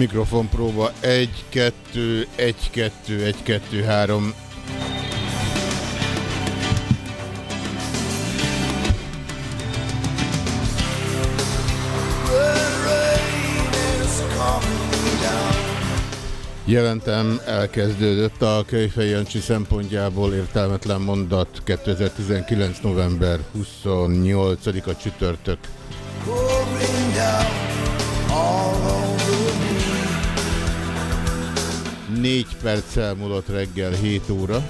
Mikrofon próba 1, 2, 1, 2, 1, 2, 3. Jelentem, elkezdődött a Kejfej Jancsi szempontjából értelmetlen mondat 2019. november 28-a csütörtök. Négy perccel múlott reggel 7 óra.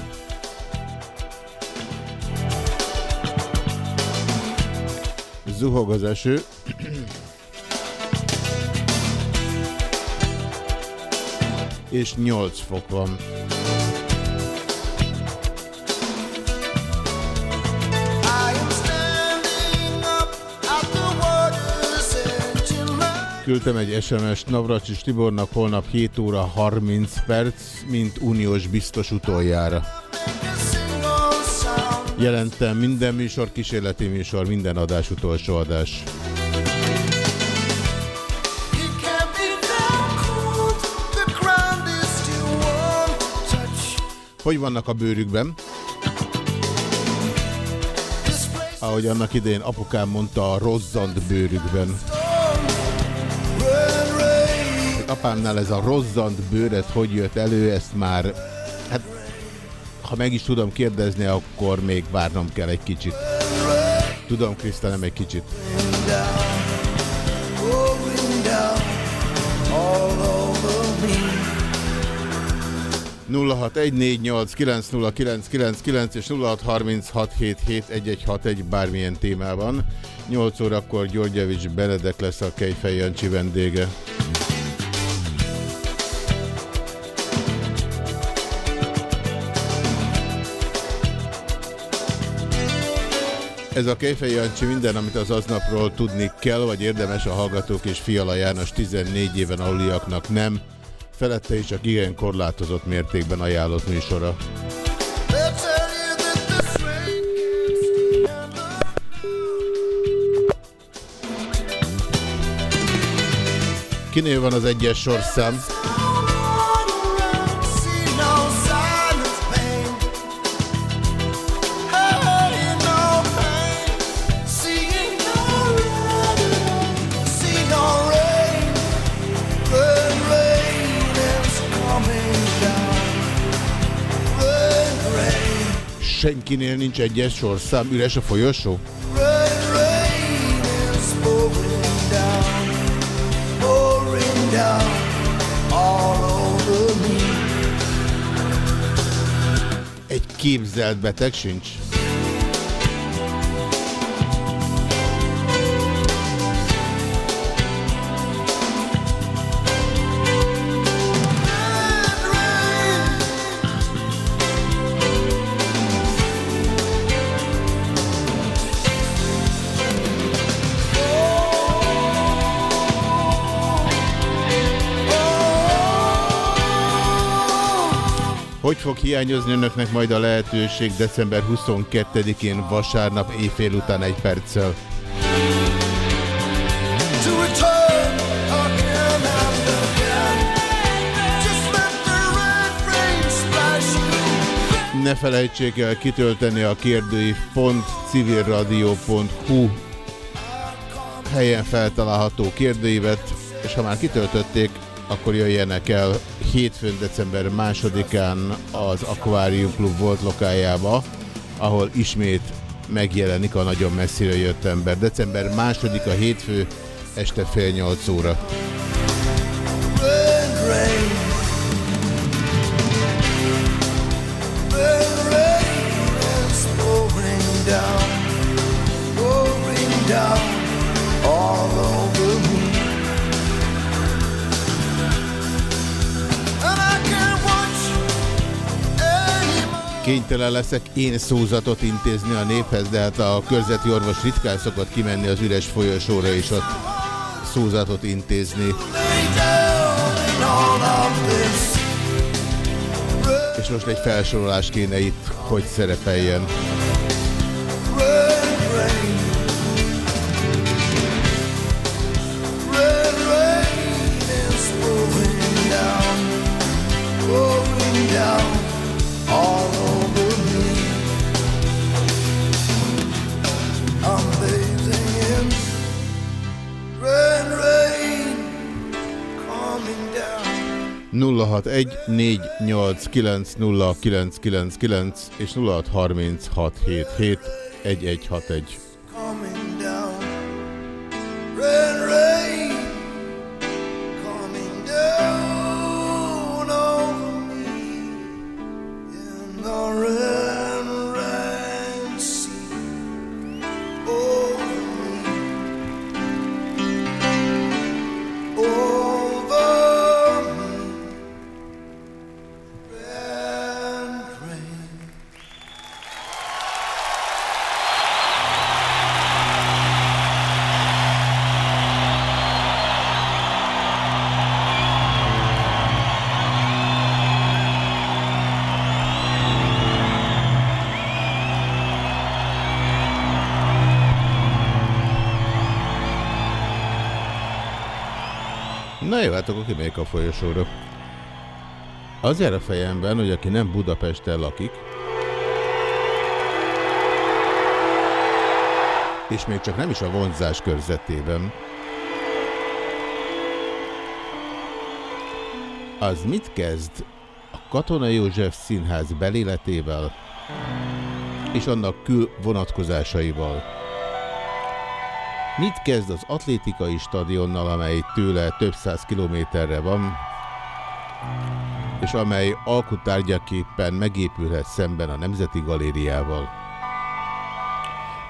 Zuhog az eső. És 8 fok van. Küldtem egy SMS-t Navracsis Tibornak holnap 7 óra 30 perc, mint uniós biztos utoljára. Jelentem minden műsor, kísérleti műsor, minden adás utolsó adás. Hogy vannak a bőrükben? Ahogy annak idején apukám mondta, a rozzant bőrükben. Apámnál ez a rozzant bőret hogy jött elő, ezt már, hát ha meg is tudom kérdezni, akkor még várnom kell egy kicsit. Tudom, Kriszta, nem egy kicsit. nulla és nulla egy bármilyen témában. 8 órakor Györgyevics Benedek lesz a Kejfej Jancsi vendége. Ez a Kejfej Jancsi minden, amit az aznapról tudni kell, vagy érdemes a Hallgatók és Fiala János 14 éven aluliaknak nem, felette is csak igen korlátozott mértékben ajánlott műsora. Kinél van az egyes sorszám? Senkinél nincs egyes sorszám, üres a folyosó? Egy képzelt beteg sincs? Fog hiányozni önöknek majd a lehetőség december 22-én vasárnap éjfél után egy perccel? Ne felejtsék el kitölteni a kérdői civilradio.hu helyen feltalálható kérdőívet, és ha már kitöltötték, akkor jöjjenek el hétfőn, december másodikán az Aquarium Club volt lokájába, ahol ismét megjelenik a nagyon messzire jött ember. December második a hétfő, este fél nyolc óra. Burn rain. Burn rain Kénytelen leszek én szózatot intézni a néphez, de hát a körzeti orvos ritkán szokott kimenni az üres folyosóra és ott szózatot intézni. És most egy felsorolás kéne itt, hogy szerepeljen. 061 és 0636771161. egy jó, hát akkor kimegyek a folyosóra. Azért a fejemben, hogy aki nem Budapesten lakik, és még csak nem is a vonzás körzetében, az mit kezd a Katona József Színház beléletével és annak kül vonatkozásaival? Mit kezd az atlétikai stadionnal, amely tőle több száz kilométerre van, és amely alkutárgyaképpen megépülhet szemben a Nemzeti Galériával?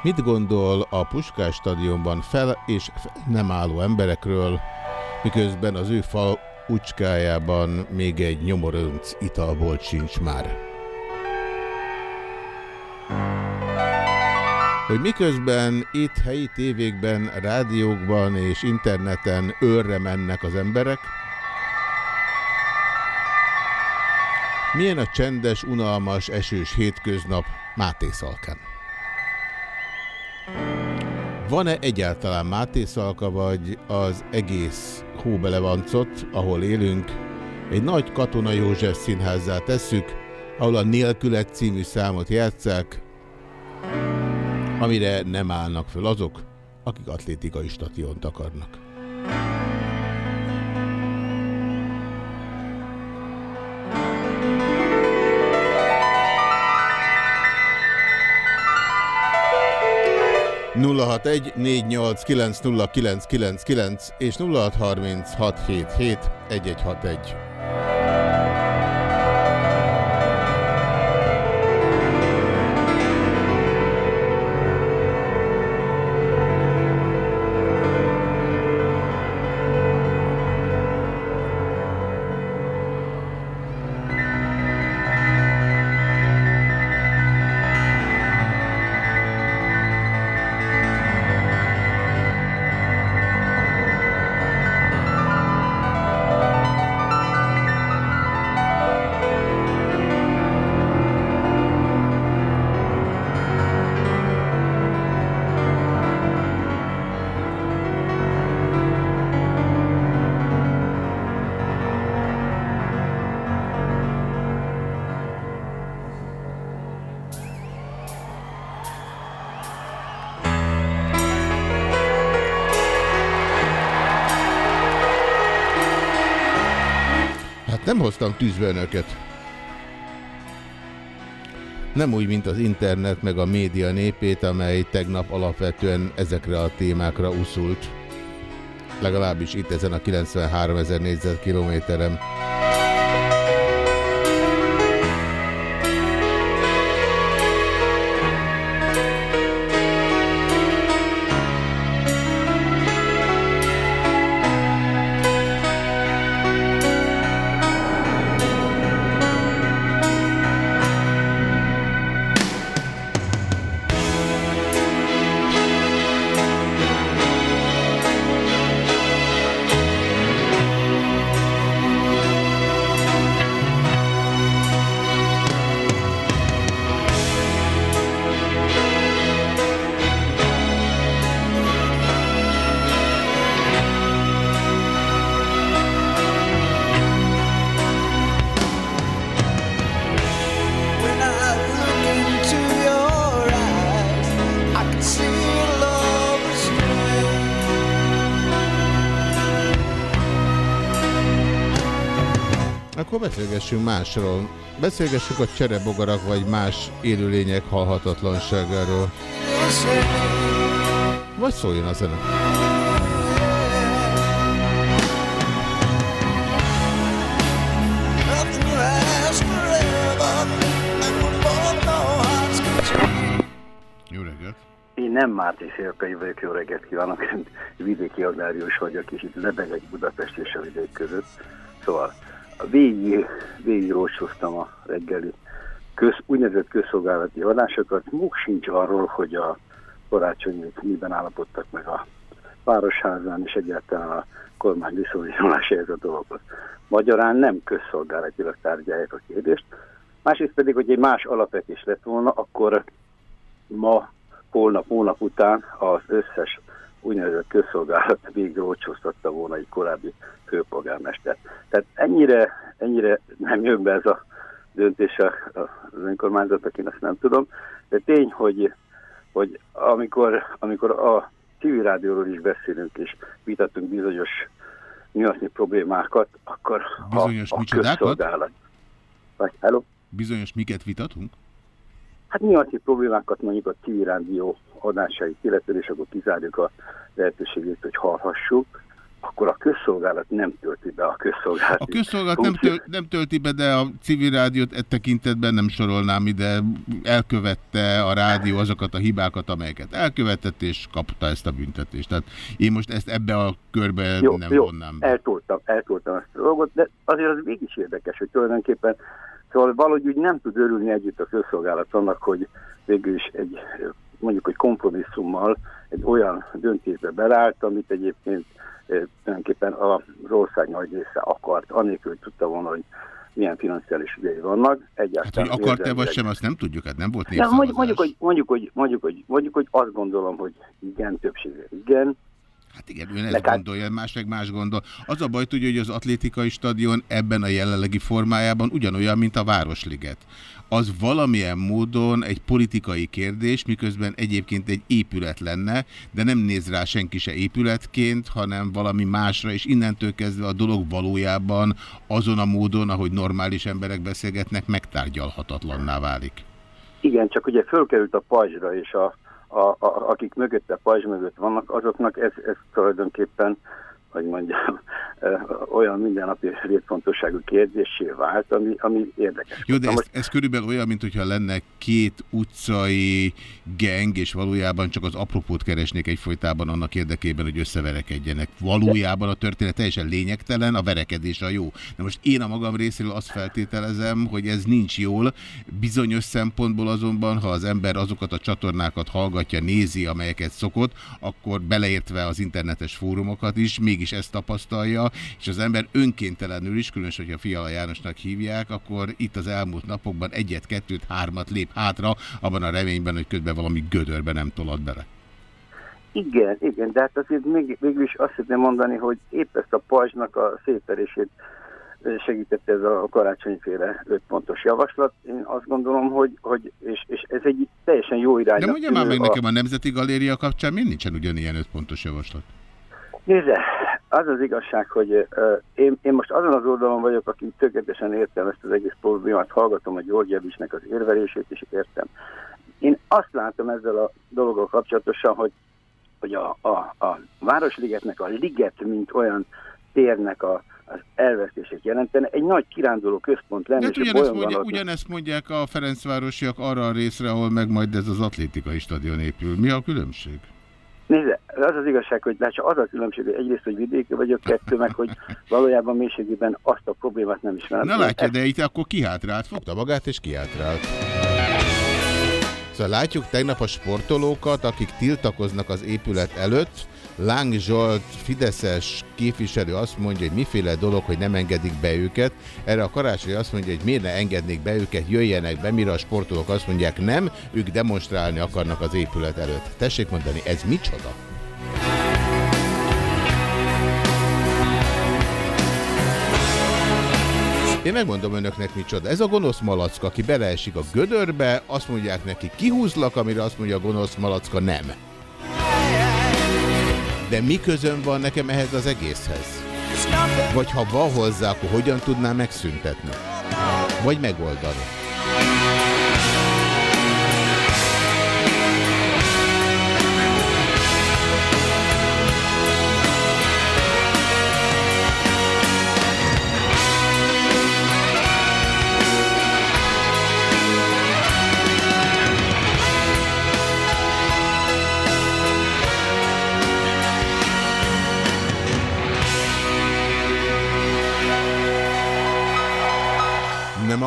Mit gondol a Puskás stadionban fel és nem álló emberekről, miközben az ő fal ucskájában még egy nyomorönc italbolt sincs már? Hogy miközben itt helyi tévékben, rádiókban és interneten őrre mennek az emberek, milyen a csendes, unalmas, esős hétköznap Máté Szalkán? Van-e egyáltalán Máté Szalka, vagy az egész hóbelevancot, ahol élünk, egy nagy katona József színházzá tesszük, ahol a Nélkület című számot játszák, amire nem állnak föl azok, akik atlétikai stationt akarnak. és 0636771161. 'Hoztam tűzbe önöket. Nem úgy, mint az internet meg a média népét, amely tegnap alapvetően ezekre a témákra uszult. Legalábbis itt ezen a 93 ezer négyzetkilométerem. Akkor beszélgessünk másról. Beszélgessünk a cserebogarak vagy más élőlények halhatatlanságáról. Vagy szóljon a zene. Jó reggelt! Én nem Máté Szélkai vagyok, jó reggelt kívánok, vidéki agrárius vagyok, és itt lebeg egy Budapest és a vidék között. Szóval végig, végig rócsoztam a reggeli köz, úgynevezett közszolgálati adásokat. Muk sincs arról, hogy a karácsonyok miben állapodtak meg a városházán, és egyáltalán a kormány viszonyulása ez a dolgot. Magyarán nem közszolgálatilag tárgyalják a kérdést. Másrészt pedig, hogy egy más alapvetés lett volna, akkor ma, holnap, hónap után az összes úgynevezett közszolgálat végre olcsóztatta volna egy korábbi főpolgármester. Tehát ennyire, ennyire nem jön be ez a döntés az önkormányzatnak, én azt nem tudom, de tény, hogy, hogy amikor, amikor a civil rádióról is beszélünk, és vitatunk bizonyos nyilatni problémákat, akkor bizonyos a, a közszolgálat... Vagy, hello? Bizonyos miket vitatunk? Hát nyilatni problémákat mondjuk a civil rádió adásait illetve, és akkor kizárjuk a lehetőségét, hogy hallhassuk, akkor a közszolgálat nem tölti be a közszolgálat. A közszolgálat nem, töl, nem tölti be, de a civil rádiót e tekintetben nem sorolnám ide. Elkövette a rádió azokat a hibákat, amelyeket elkövetett, és kapta ezt a büntetést. Tehát én most ezt ebbe a körbe jó, nem jó, vonnám. Eltoltam, eltoltam ezt a dolgot, de azért az mégis érdekes, hogy tulajdonképpen Szóval valahogy úgy nem tud örülni együtt a közszolgálat annak, hogy végül is egy mondjuk, hogy kompromisszummal egy olyan döntésbe belállt, amit egyébként tulajdonképpen az ország nagy része akart, anélkül, hogy tudta volna, hogy milyen financiális ügyei vannak. Egyáltalán hát, hogy akart-e vagy sem, azt nem tudjuk, hát nem volt népszavazás. Mondjuk, mondjuk, hogy, mondjuk, hogy, mondjuk, hogy, mondjuk, hogy azt gondolom, hogy igen, többsége igen, Hát igen, ön ezt gondolja, más meg más gondol. Az a baj, tudja, hogy az atlétikai stadion ebben a jelenlegi formájában ugyanolyan, mint a Városliget. Az valamilyen módon egy politikai kérdés, miközben egyébként egy épület lenne, de nem néz rá senki se épületként, hanem valami másra, és innentől kezdve a dolog valójában azon a módon, ahogy normális emberek beszélgetnek, megtárgyalhatatlanná válik. Igen, csak ugye fölkerült a pajzsra, és a a, a, akik mögötte, pajzs mögött vannak, azoknak ez, ez tulajdonképpen hogy mondjam, olyan mindennapi létfontosságú kérdésé vált, ami, ami érdekes. Jó, de ez, ez körülbelül olyan, mintha lenne két utcai geng, és valójában csak az apropót keresnék egyfolytában annak érdekében, hogy összeverekedjenek. Valójában a történet teljesen lényegtelen, a verekedés a jó. De most én a magam részéről azt feltételezem, hogy ez nincs jól. Bizonyos szempontból azonban, ha az ember azokat a csatornákat hallgatja, nézi, amelyeket szokott, akkor beleértve az internetes fórumokat is, még mégis ezt tapasztalja, és az ember önkéntelenül is, különösen, hogyha Fiala Jánosnak hívják, akkor itt az elmúlt napokban egyet, kettőt, hármat lép hátra, abban a reményben, hogy közben valami gödörbe nem tolad bele. Igen, igen, de hát azért még, végül is azt szeretném mondani, hogy épp ezt a pajzsnak a szétterését segítette ez a karácsonyféle öt pontos javaslat. Én azt gondolom, hogy, hogy és, és ez egy teljesen jó irány. De mondja már meg a... nekem a Nemzeti Galéria kapcsán miért nincsen ugyanilyen öt pontos javaslat? Nézze, az az igazság, hogy uh, én, én most azon az oldalon vagyok, aki tökéletesen értem ezt az egész problémát, hallgatom a György Javisnek az érvelését, és értem. Én azt látom ezzel a dologgal kapcsolatosan, hogy, hogy a, a, a Városligetnek a liget, mint olyan térnek a, az elvesztését jelentene, egy nagy kiránduló központ lenne. De ugyanezt, mondja, ugyanezt mondják a Ferencvárosiak arra a részre, ahol meg majd ez az atlétikai stadion épül. Mi a különbség? Nézze, az az igazság, hogy látsa az a különbség, hogy egyrészt, hogy vidéki vagyok, kettő meg, hogy valójában mélységében azt a problémát nem ismerem. Na látja, de itt akkor kihátrált, fogta magát és kihátrált. Szóval látjuk tegnap a sportolókat, akik tiltakoznak az épület előtt, Láng Zsolt, Fideszes képviselő azt mondja, hogy miféle dolog, hogy nem engedik be őket. Erre a karácsony azt mondja, hogy miért ne engednék be őket, jöjjenek be, mire a sportolók azt mondják nem, ők demonstrálni akarnak az épület előtt. Tessék mondani, ez micsoda? Én megmondom önöknek micsoda. Ez a gonosz malacka, aki beleesik a gödörbe, azt mondják neki kihúzlak, amire azt mondja a gonosz malacka nem. De mi közön van nekem ehhez az egészhez? Vagy ha van hozzá, akkor hogyan tudná megszüntetni? Vagy megoldani?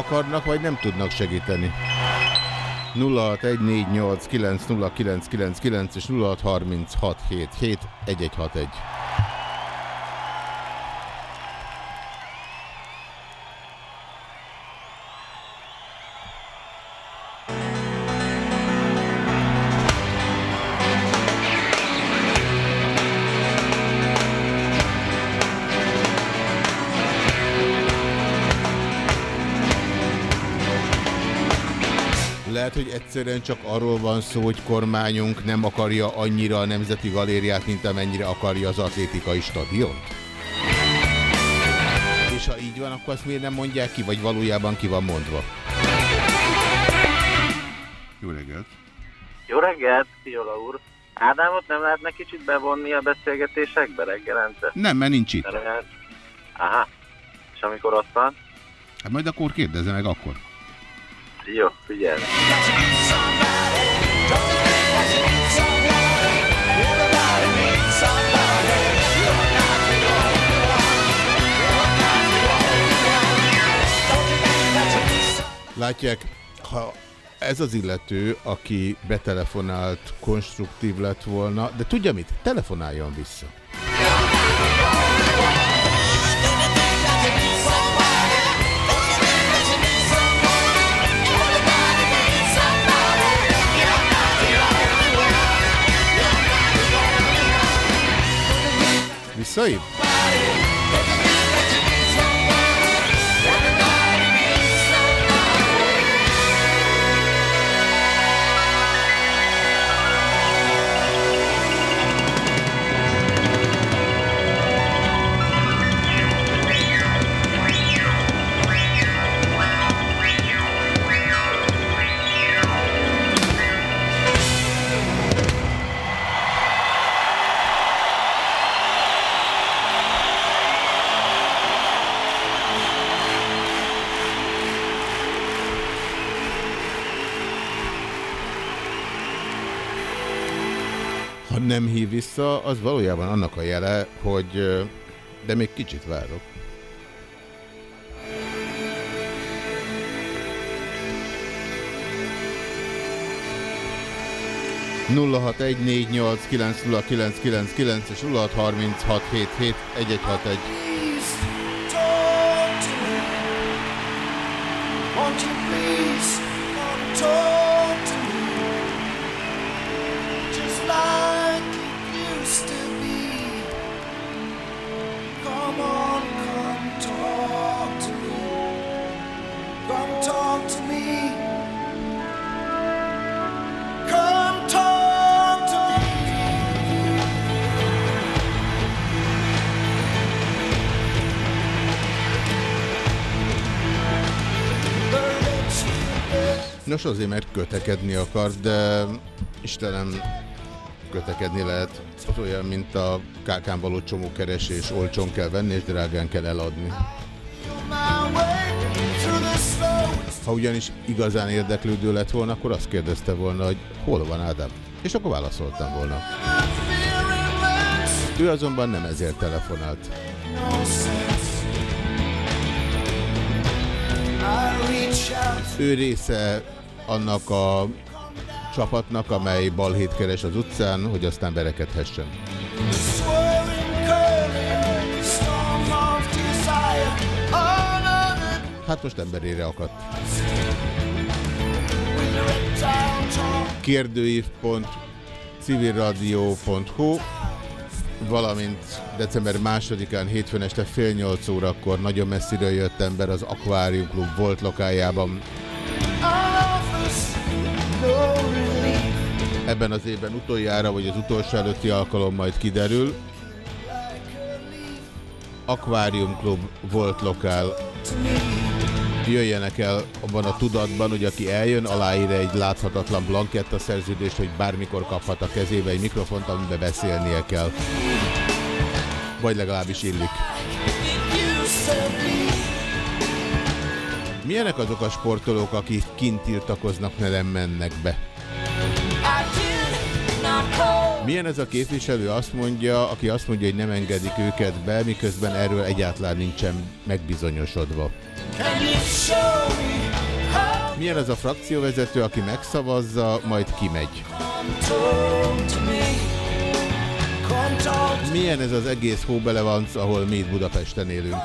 Akarnak, vagy nem tudnak segíteni. 0614890999 és 0636771161. egyszerűen csak arról van szó, hogy kormányunk nem akarja annyira a Nemzeti Galériát, mint amennyire akarja az atlétikai stadiont? És ha így van, akkor azt miért nem mondják ki, vagy valójában ki van mondva? Jó reggelt! Jó reggelt, Fiola úr! Ádámot nem lehetne kicsit bevonni a beszélgetésekbe reggelente? Nem, mert nincs itt. Aha. És amikor ott van? Hát majd akkor kérdezze meg akkor. Jó, figyelj. Látják, ha ez az illető, aki betelefonált, konstruktív lett volna, de tudja mit? Telefonáljon vissza. Isso aí. Nem hív vissza, az valójában annak a jele, hogy de még kicsit várok. nulla egy négy nyolc kilenc nulla kilenc kilenc kilenc és nulla hat harminc hat hét hét egy egy hat egy. Won't you please talk to me just like Nos, azért, mert kötekedni akar, de Istenem, kötekedni lehet. Az olyan, mint a kákán való csomókeresés, olcsón kell venni, és drágán kell eladni. Ha ugyanis igazán érdeklődő lett volna, akkor azt kérdezte volna, hogy hol van Ádám. És akkor válaszoltam volna. Ő azonban nem ezért telefonált. Ő része annak a csapatnak, amely balhét keres az utcán, hogy aztán berekedhessen. Hát most emberére akadt. Kérdőív.civilradio.hu valamint december másodikán hétfőn este fél nyolc órakor nagyon messziről jött ember az Aquarium Club volt lokájában. Ebben az évben utoljára, vagy az utolsó előtti alkalom majd kiderül. Aquarium Club volt lokál. Jöjjenek el abban a tudatban, hogy aki eljön, aláír egy láthatatlan blanketta szerződést, hogy bármikor kaphat a kezébe egy mikrofont, amiben beszélnie kell. Vagy legalábbis illik. Milyenek azok a sportolók, akik kint tiltakoznak, ne nem mennek be? Milyen ez a képviselő azt mondja, aki azt mondja, hogy nem engedik őket be, miközben erről egyáltalán nincsen megbizonyosodva? Milyen ez a frakcióvezető, aki megszavazza, majd kimegy? Milyen ez az egész hóbelevanc, ahol mi Budapesten élünk?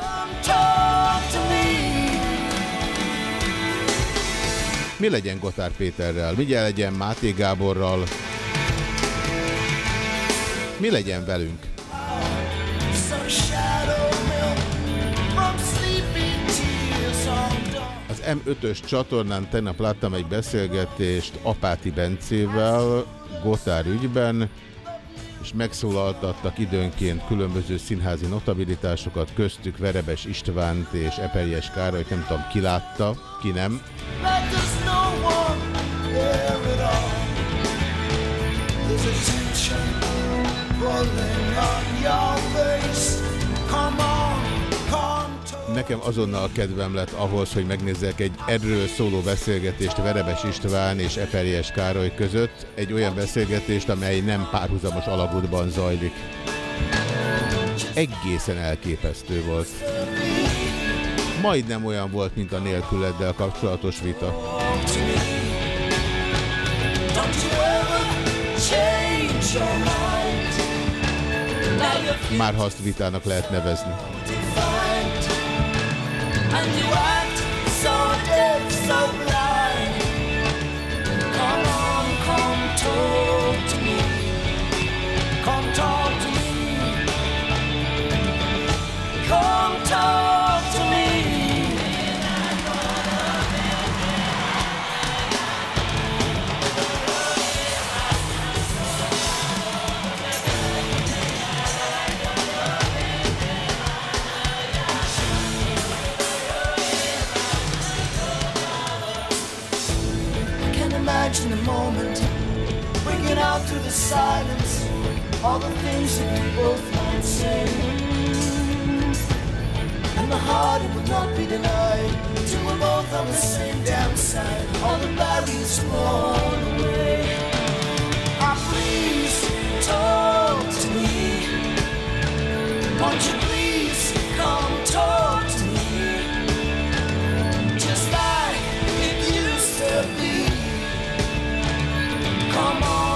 Mi legyen Gotár Péterrel? Mi legyen Máté Gáborral? Mi legyen velünk? Az M5-ös csatornán tegnap láttam egy beszélgetést Apáti Bencével Gotár ügyben, és megszólaltattak időnként különböző színházi notabilitásokat, köztük Verebes Istvánt és Eperjes Károlyt, nem tudom ki látta, ki nem. A tension Nekem azonnal kedvem lett ahhoz, hogy megnézzek egy erről szóló beszélgetést Verebes István és Eperjes Károly között, egy olyan beszélgetést, amely nem párhuzamos alagútban zajlik. Egészen elképesztő volt. Majdnem olyan volt, mint a nélküleddel kapcsolatos vita. Már ha azt vitának lehet nevezni. Come on, come talk to me. Come talk to me. come talk silence All the things that we both might say. And the heart, it would not be denied Till we're both on the same damn side. All the barriers blown away. Ah, please, talk to me. Won't you please come talk to me? Just like it used to be. Come on,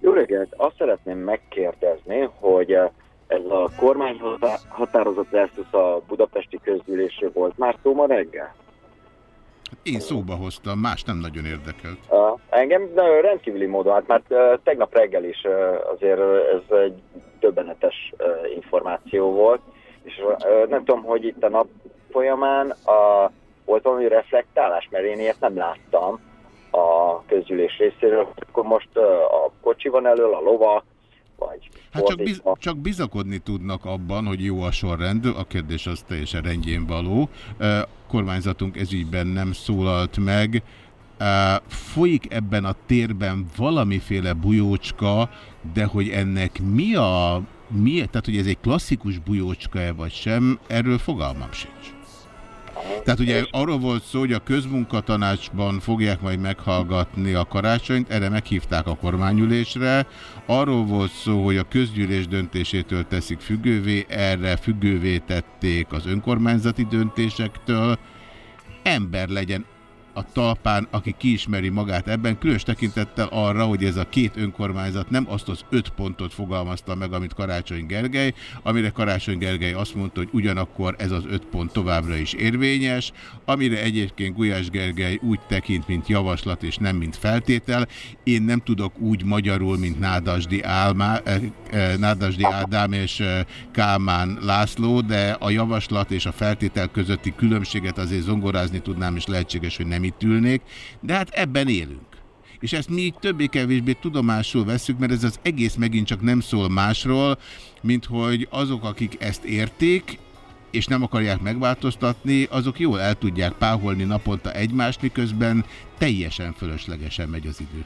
Jó reggelt! Azt szeretném megkérdezni, hogy eh, ez a kormány határozat versus a budapesti közgyűlésről volt már szó ma reggel? Én szóba hoztam, más nem nagyon érdekelt. Uh, engem de rendkívüli módon, hát már uh, tegnap reggel is uh, azért ez egy döbbenetes uh, információ volt, és uh, nem tudom, hogy itt a nap folyamán uh, volt valami reflektálás, mert én ilyet nem láttam a közgyűlés részéről, akkor most a kocsi van elől, a lova, vagy Hát csak, biz, csak bizakodni tudnak abban, hogy jó a sorrend, a kérdés az teljesen rendjén való. Kormányzatunk ezügyben nem szólalt meg. Folyik ebben a térben valamiféle bujócska, de hogy ennek mi a... Mi, tehát, hogy ez egy klasszikus bujócska-e vagy sem, erről fogalmam sincs. Tehát ugye arról volt szó, hogy a közmunkatanácsban fogják majd meghallgatni a karácsonyt, erre meghívták a kormányülésre. Arról volt szó, hogy a közgyűlés döntésétől teszik függővé, erre függővé tették az önkormányzati döntésektől. Ember legyen a talpán, aki kiismeri magát ebben, különös tekintettel arra, hogy ez a két önkormányzat nem azt az öt pontot fogalmazta meg, amit Karácsony Gergely, amire Karácsony Gergely azt mondta, hogy ugyanakkor ez az öt pont továbbra is érvényes, amire egyébként Gulyás Gergely úgy tekint, mint javaslat és nem mint feltétel. Én nem tudok úgy magyarul, mint Nádasdi, Álmá, eh, eh, Nádasdi Ádám és eh, Kálmán László, de a javaslat és a feltétel közötti különbséget azért zongorázni tudnám, és lehetséges, hogy nem itt ülnék, de hát ebben élünk. És ezt mi többé-kevésbé tudomásul veszük, mert ez az egész megint csak nem szól másról, mint hogy azok, akik ezt érték, és nem akarják megváltoztatni, azok jól el tudják páholni naponta egymást, miközben teljesen fölöslegesen megy az idő.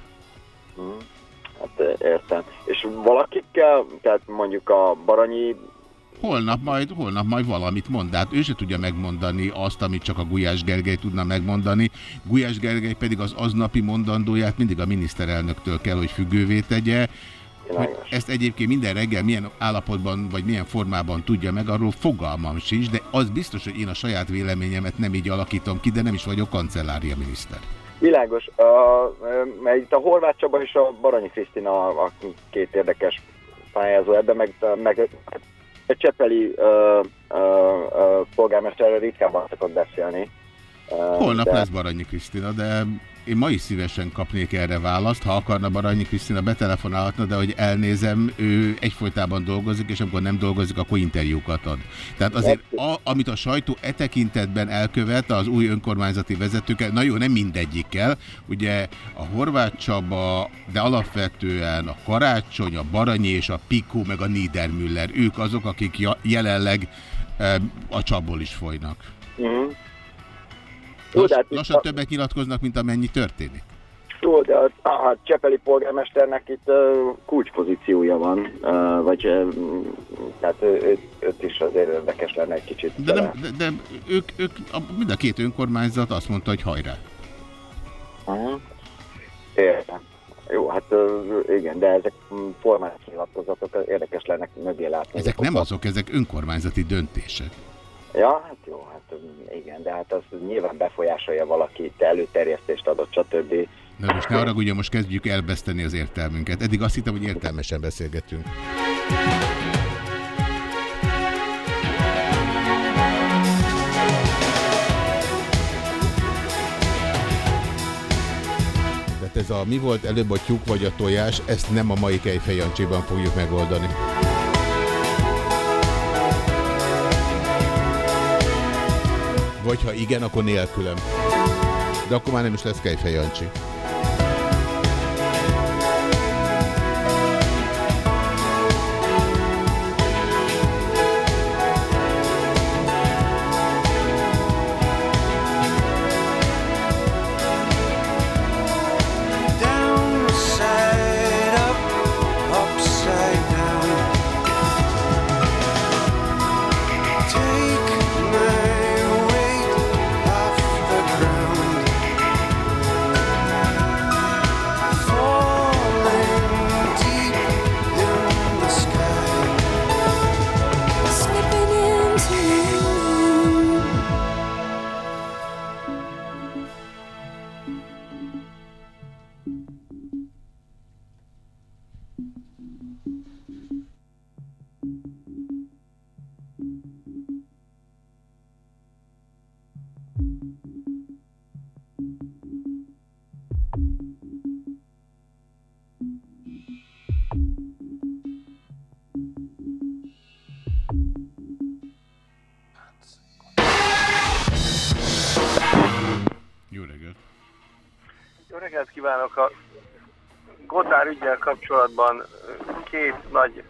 Hát értem. És valakikkel, tehát mondjuk a Baranyi Holnap majd, holnap majd valamit mond, de hát ő se tudja megmondani azt, amit csak a Gulyás Gergely tudna megmondani. Gulyás Gergely pedig az aznapi mondandóját mindig a miniszterelnöktől kell, hogy függővé tegye. Hogy ezt egyébként minden reggel milyen állapotban vagy milyen formában tudja meg, arról fogalmam sincs, de az biztos, hogy én a saját véleményemet nem így alakítom ki, de nem is vagyok kancellária miniszter. Világos, uh, mert itt a Horváth Csaba és a Baranyi Krisztina a két érdekes pályázó ebben, meg, meg egy Csepeli uh, uh, polgármesterrel ritkában szokott beszélni. Holnap de... lesz Baranyi Krisztina, de én ma is szívesen kapnék erre választ. Ha akarna Baranyi Krisztina, betelefonálhatna, de hogy elnézem, ő egyfolytában dolgozik, és amikor nem dolgozik, akkor interjúkat ad. Tehát azért, a, amit a sajtó e tekintetben elkövet az új önkormányzati vezetőkkel, na jó, nem mindegyikkel, ugye a Horváth Csaba, de alapvetően a Karácsony, a Baranyi és a Pikó, meg a Niedermüller, ők azok, akik jelenleg e, a csapból is folynak. Uh mhm. -huh. Lass, hát lassan a... többet nyilatkoznak, mint amennyi történik. Jó, de a, a Csepeli polgármesternek itt uh, kulcspozíciója van, uh, vagy uh, tehát ő, őt is azért érdekes lenne egy kicsit. De, nem, de, de ők, ők a, mind a két önkormányzat azt mondta, hogy hajrá. -huh. Értem. Jó, hát igen, de ezek formális nyilatkozatok érdekes lenne mögé látni. Ezek nem azok, ezek önkormányzati döntések. Ja, hát jó, hát igen, de hát az nyilván befolyásolja valaki, te előterjesztést adott, stb. Na most ne arra, ugye most kezdjük elveszteni az értelmünket. Eddig azt hittem, hogy értelmesen beszélgetünk. Tehát ez a mi volt előbb a tyúk vagy a tojás, ezt nem a mai Kejfejancsiban fogjuk megoldani. Vagy ha igen, akkor nélkülem. De akkor már nem is lesz Kejfej Jancsi. Reggelt kívánok! A Gotár ügyel kapcsolatban két nagy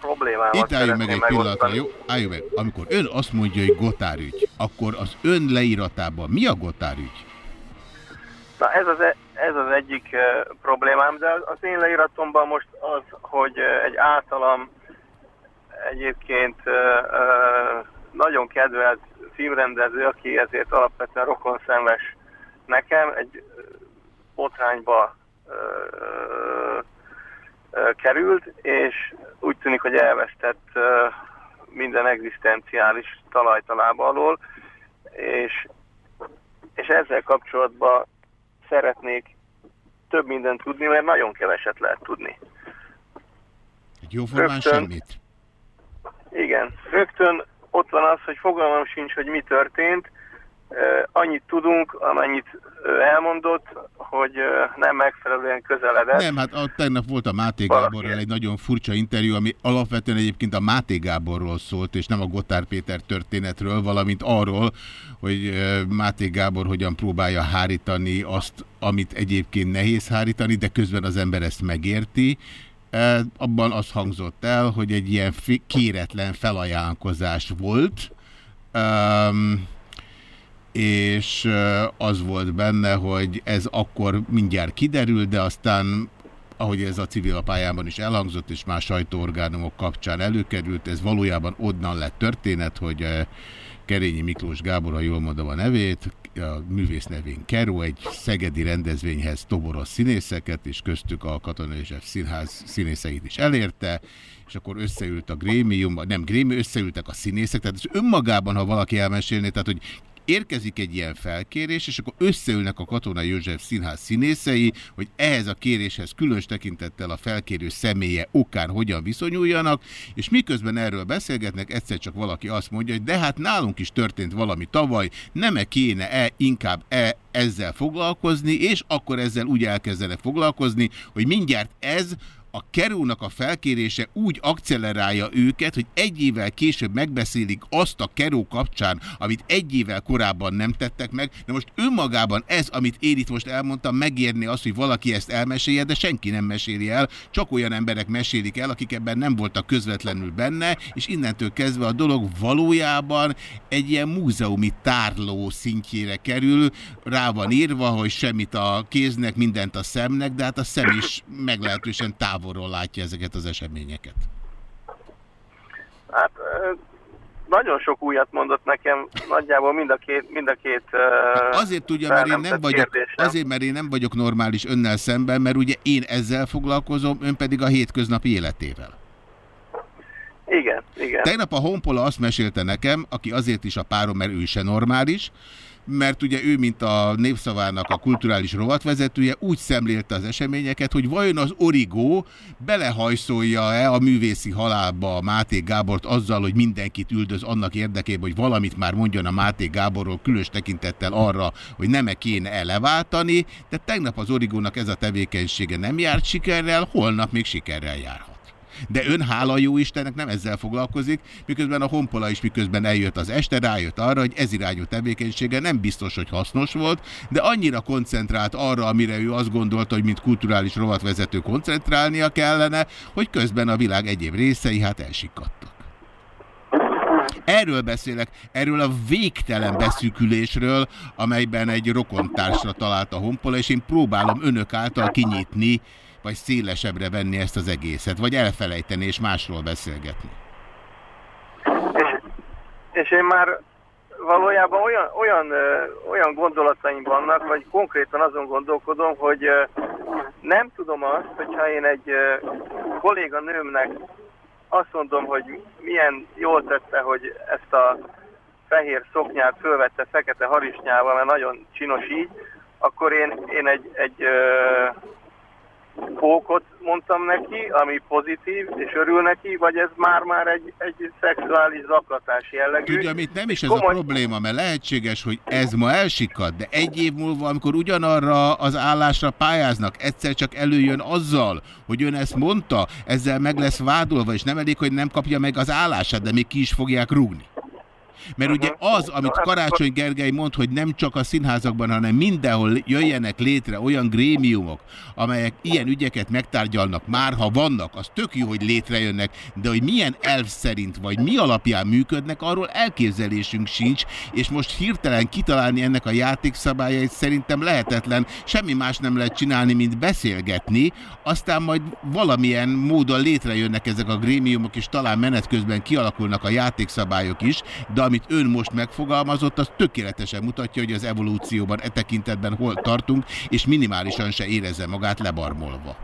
problémámat Itt álljunk meg egy pillanatra, jó? Álljunk meg. Amikor ön azt mondja, hogy Gotár ügy, akkor az ön leíratában mi a Gotár ügy? Na ez az, e, ez az egyik uh, problémám, de az én leíratomban most az, hogy uh, egy általam egyébként uh, nagyon kedvelt filmrendező, aki ezért alapvetően rokonszenves nekem, egy botrányba került, és úgy tűnik, hogy elvesztett minden egzisztenciális talajtalába alól, és, és ezzel kapcsolatban szeretnék több mindent tudni, mert nagyon keveset lehet tudni. Egy jóformán semmit? Igen. Rögtön ott van az, hogy fogalmam sincs, hogy mi történt, annyit tudunk, amennyit elmondott, hogy nem megfelelően közeledett. Nem, hát a, tegnap volt a Máté Gáborral egy nagyon furcsa interjú, ami alapvetően egyébként a Máté Gáborról szólt, és nem a Gotár Péter történetről, valamint arról, hogy Máté Gábor hogyan próbálja hárítani azt, amit egyébként nehéz hárítani, de közben az ember ezt megérti. Abban az hangzott el, hogy egy ilyen kéretlen felajánlkozás volt, um, és az volt benne, hogy ez akkor mindjárt kiderül, de aztán ahogy ez a civil pályában is elhangzott, és más sajtóorgánumok kapcsán előkerült, ez valójában onnan lett történet, hogy Kerényi Miklós Gábor, ha jól mondom a nevét, a művész nevén Keró, egy szegedi rendezvényhez toboros színészeket, és köztük a Katonai és Színház színészeit is elérte, és akkor összeült a grémium, nem grémium, összeültek a színészek, tehát ez önmagában, ha valaki elmesélné, tehát hogy érkezik egy ilyen felkérés, és akkor összeülnek a Katonai József Színház színészei, hogy ehhez a kéréshez különös tekintettel a felkérő személye okán hogyan viszonyuljanak, és miközben erről beszélgetnek, egyszer csak valaki azt mondja, hogy de hát nálunk is történt valami tavaly, nem-e kéne-e inkább -e ezzel foglalkozni, és akkor ezzel úgy elkezdenek foglalkozni, hogy mindjárt ez a kerúnak a felkérése úgy akcelerálja őket, hogy egy évvel később megbeszélik azt a keró kapcsán, amit egy évvel korábban nem tettek meg, de most önmagában ez, amit én itt most elmondtam, megérni azt, hogy valaki ezt elmesélje, de senki nem meséli el, csak olyan emberek mesélik el, akik ebben nem voltak közvetlenül benne, és innentől kezdve a dolog valójában egy ilyen múzeumi tárló szintjére kerül, rá van írva, hogy semmit a kéznek, mindent a szemnek, de hát a szem is meglehetősen távol távolról látja ezeket az eseményeket? Hát nagyon sok újat mondott nekem, nagyjából mind a két, mind a két hát Azért tudja, mert én nem vagyok, azért, mert én nem vagyok normális önnel szemben, mert ugye én ezzel foglalkozom, ön pedig a hétköznapi életével. Igen, igen. Tegnap a Honpola azt mesélte nekem, aki azért is a párom, mert ő se normális, mert ugye ő, mint a népszavának a kulturális rovatvezetője, úgy szemlélte az eseményeket, hogy vajon az origó belehajszolja-e a művészi halálba a Máté Gábort azzal, hogy mindenkit üldöz annak érdekében, hogy valamit már mondjon a Máté Gáborról, különös tekintettel arra, hogy nem -e kéne eleváltani, de tegnap az origónak ez a tevékenysége nem járt sikerrel, holnap még sikerrel járhat. De ön, hála jó Istennek nem ezzel foglalkozik, miközben a honpola is miközben eljött az este, rájött arra, hogy ez irányú tevékenysége nem biztos, hogy hasznos volt, de annyira koncentrált arra, amire ő azt gondolta, hogy mint kulturális rovatvezető koncentrálnia kellene, hogy közben a világ egyéb részei hát elsikadtak. Erről beszélek, erről a végtelen beszűkülésről, amelyben egy rokontársra talált a honpola, és én próbálom önök által kinyitni vagy szélesebbre venni ezt az egészet, vagy elfelejteni és másról beszélgetni? És, és én már valójában olyan, olyan, olyan gondolataim vannak, vagy konkrétan azon gondolkodom, hogy nem tudom azt, hogyha én egy kolléganőmnek azt mondom, hogy milyen jól tette, hogy ezt a fehér szoknyát fölvette fekete harisnyával, mert nagyon csinos így, akkor én, én egy, egy pókot mondtam neki, ami pozitív, és örül neki, vagy ez már-már egy, egy szexuális zaklatás jellegű. Tudja, amit nem is ez komoly... a probléma, mert lehetséges, hogy ez ma elsikad, de egy év múlva, amikor ugyanarra az állásra pályáznak, egyszer csak előjön azzal, hogy ön ezt mondta, ezzel meg lesz vádolva, és nem elég, hogy nem kapja meg az állását, de még ki is fogják rúgni. Mert ugye az, amit Karácsony Gergely mond, hogy nem csak a színházakban, hanem mindenhol jöjjenek létre olyan grémiumok, amelyek ilyen ügyeket megtárgyalnak már, ha vannak, az tök jó, hogy létrejönnek, de hogy milyen elv szerint, vagy mi alapján működnek, arról elképzelésünk sincs, és most hirtelen kitalálni ennek a játékszabályait szerintem lehetetlen, semmi más nem lehet csinálni, mint beszélgetni, aztán majd valamilyen módon létrejönnek ezek a grémiumok, és talán menet közben kialakulnak a játékszabályok is, de amit ön most megfogalmazott, az tökéletesen mutatja, hogy az evolúcióban e tekintetben hol tartunk, és minimálisan se érezze magát lebarmolva.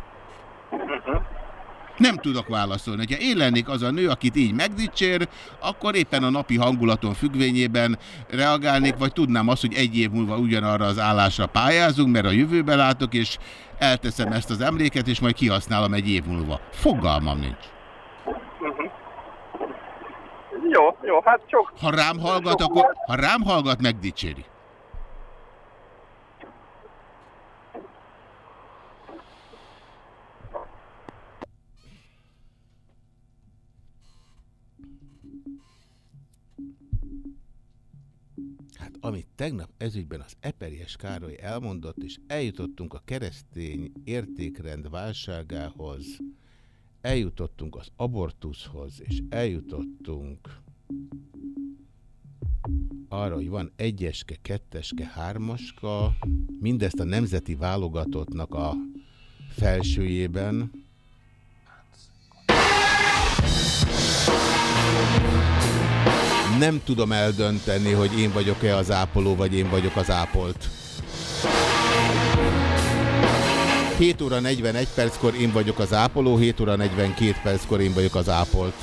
Nem tudok válaszolni. Ha én lennék az a nő, akit így megdicsér, akkor éppen a napi hangulaton függvényében reagálnék, vagy tudnám azt, hogy egy év múlva ugyanarra az állásra pályázunk, mert a jövőbe látok, és elteszem ezt az emléket, és majd kihasználom egy év múlva. Fogalmam nincs. Jó, jó, hát sok... Ha rám hallgat, akkor ha rám hallgat, megdicséri. Hát amit tegnap ezügyben az Eperjes Károly elmondott, és eljutottunk a keresztény értékrend válságához, eljutottunk az abortuszhoz, és eljutottunk arra, hogy van egyeske, ketteske, hármaska, mindezt a nemzeti válogatottnak a felsőjében. Nem tudom eldönteni, hogy én vagyok-e az ápoló, vagy én vagyok az ápolt. 7 óra 41 perckor én vagyok az ápoló, 7 óra 42 perckor én vagyok az ápolt.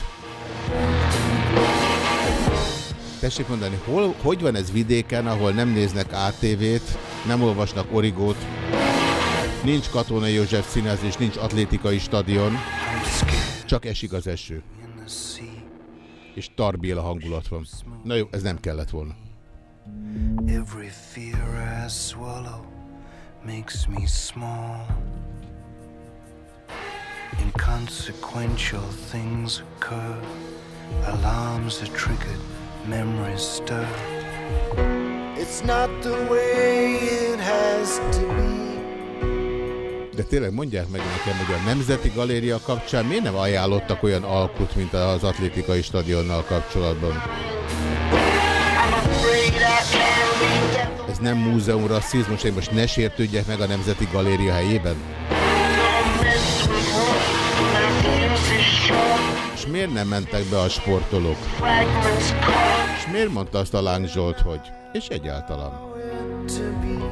Tessék mondani, hol, hogy van ez vidéken, ahol nem néznek ATV-t, nem olvasnak origót, nincs Katonai József színház és nincs atlétikai stadion, csak esik az eső. És tarbiel a hangulat van. Na jó, ez nem kellett volna. Every fear I swallow makes me small. Inconsequential things occur, alarms are triggered, memories stir. It's not the way it has to be. De tényleg mondják meg nekem, hogy a Nemzeti Galéria kapcsán miért nem ajánlottak olyan alkut, mint az atlétikai stadionnal kapcsolatban? Ez nem múzeum rasszizmus, én most ne sértődjek meg a Nemzeti Galéria helyében? És miért nem mentek be a sportolók? És miért mondta azt a Láng Zsolt, hogy? És egyáltalán.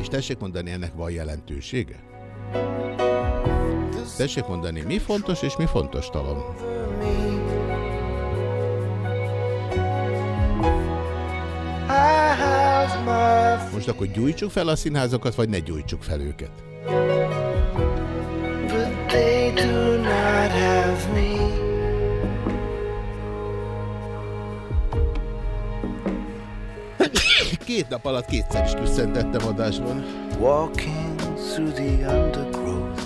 És tessék mondani, ennek van jelentősége? Tessék mondani, mi fontos és mi fontos talom? Most akkor gyújtsuk fel a színházokat, vagy ne gyújtsuk fel őket? Két nap alatt kétszer is tüsszentettem adásban. Walking through the undergrowth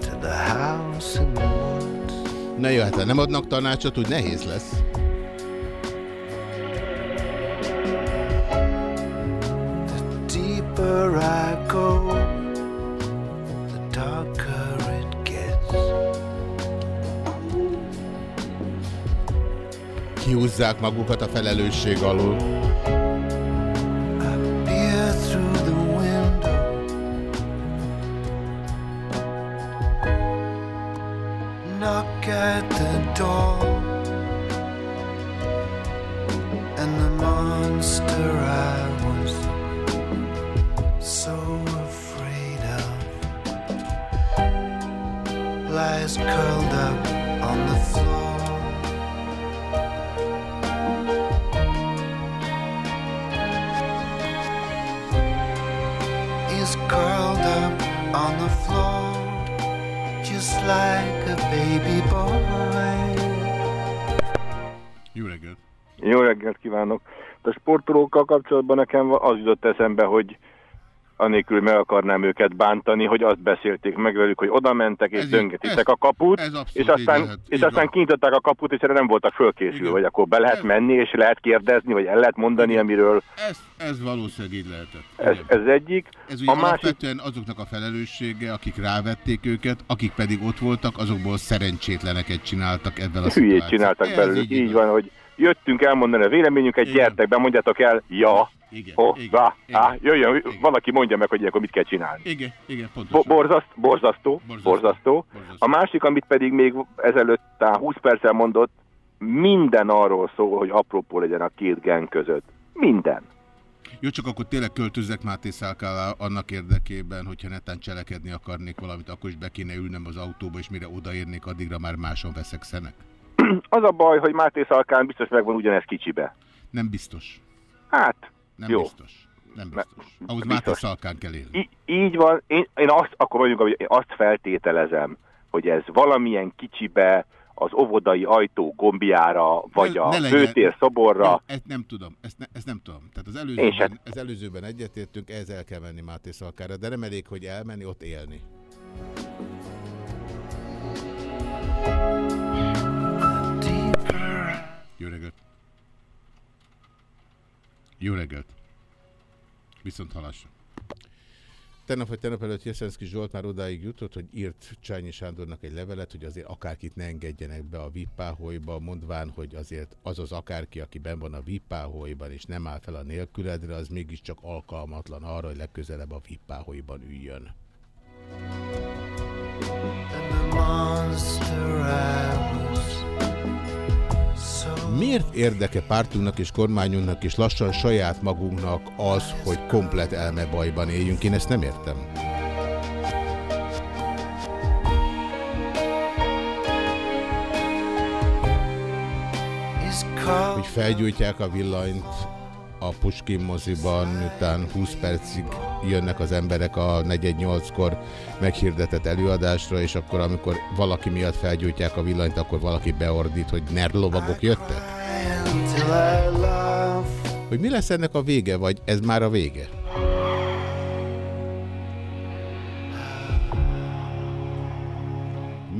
to the house in the woods. Na jó, hát ha nem adnak tanácsot, úgy nehéz lesz. Deeper I go, the darker it gets. Kihúzzák magukat a felelősség alól. Jó reggelt kívánok! A sportolókkal kapcsolatban nekem az jutott eszembe, hogy anélkül, meg akarnám őket bántani, hogy azt beszélték meg velük, hogy oda mentek és döngetítek a kaput, és így aztán, lehet, és így aztán kinyitották a kaput, és erre nem voltak fölkészülve, hogy akkor be lehet menni, és lehet kérdezni, vagy el lehet mondani, amiről Ez, ez valószínűleg így lehetett. ez, ez egyik. Ez ugye A másik, alapvetően azoknak a felelőssége, akik rávették őket, akik pedig ott voltak, azokból szerencsétleneket csináltak ebben a hülyét csináltak belőlük, így van, hogy jöttünk elmondani a véleményünket, gyertek be, mondjátok el, ja, Igen, ho, igen, rá, igen. á, jöjjön, valaki mondja meg, hogy ilyenkor mit kell csinálni. Igen, igen, pontosan. Bo borzaszt, borzasztó, borzasztó. A másik, amit pedig még ezelőtt talán 20 perccel mondott, minden arról szól, hogy apropó legyen a két gen között. Minden. Jó, csak akkor tényleg költözzek Máté Szálkálá annak érdekében, hogyha netán cselekedni akarnék valamit, akkor is be kéne ülnem az autóba, és mire odaérnék, addigra már máson veszek szenek. Az a baj, hogy Máté Szalkán biztos megvan ugyanez kicsibe. Nem biztos. Hát, Nem jó. biztos. Nem biztos. Ahhoz biztos. Máté Szalkán kell élni. Í- így van, én, én azt, akkor mondjuk, hogy én azt feltételezem, hogy ez valamilyen kicsibe az óvodai ajtó gombjára, vagy Ne- a ne főtér szoborra. Nem, ezt nem tudom, ezt, ne, ezt nem tudom. Tehát az előzőben, az előzőben egyetértünk, ez el kell menni Máté Szalkára, de nem elég, hogy elmenni, ott élni. Jó reggelt! Jó reggelt! Viszont halásra. Tegnap vagy tegnap előtt Jeszenszki Zsolt már odáig jutott, hogy írt Csányi Sándornak egy levelet, hogy azért akárkit ne engedjenek be a vippáholyba, mondván, hogy azért az az akárki, aki ben van a vippáholyban és nem áll fel a nélküledre, az mégiscsak alkalmatlan arra, hogy legközelebb a vippáholyban üljön. Miért érdeke pártunknak és kormányunknak és lassan saját magunknak az, hogy komplet elmebajban éljünk? Én ezt nem értem. Hogy felgyújtják a villanyt a Puskin moziban, miután 20 percig jönnek az emberek a 418-kor meghirdetett előadásra, és akkor, amikor valaki miatt felgyújtják a villanyt, akkor valaki beordít, hogy nerd lovagok jöttek? Hogy mi lesz ennek a vége, vagy ez már a vége?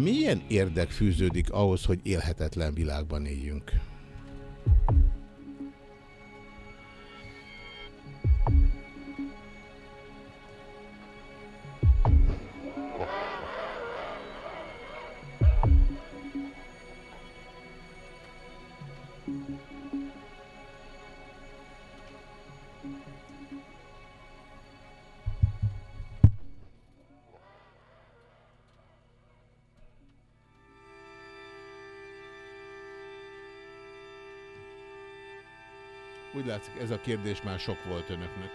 Milyen érdek fűződik ahhoz, hogy élhetetlen világban éljünk? Úgy látszik, ez a kérdés már sok volt önöknek.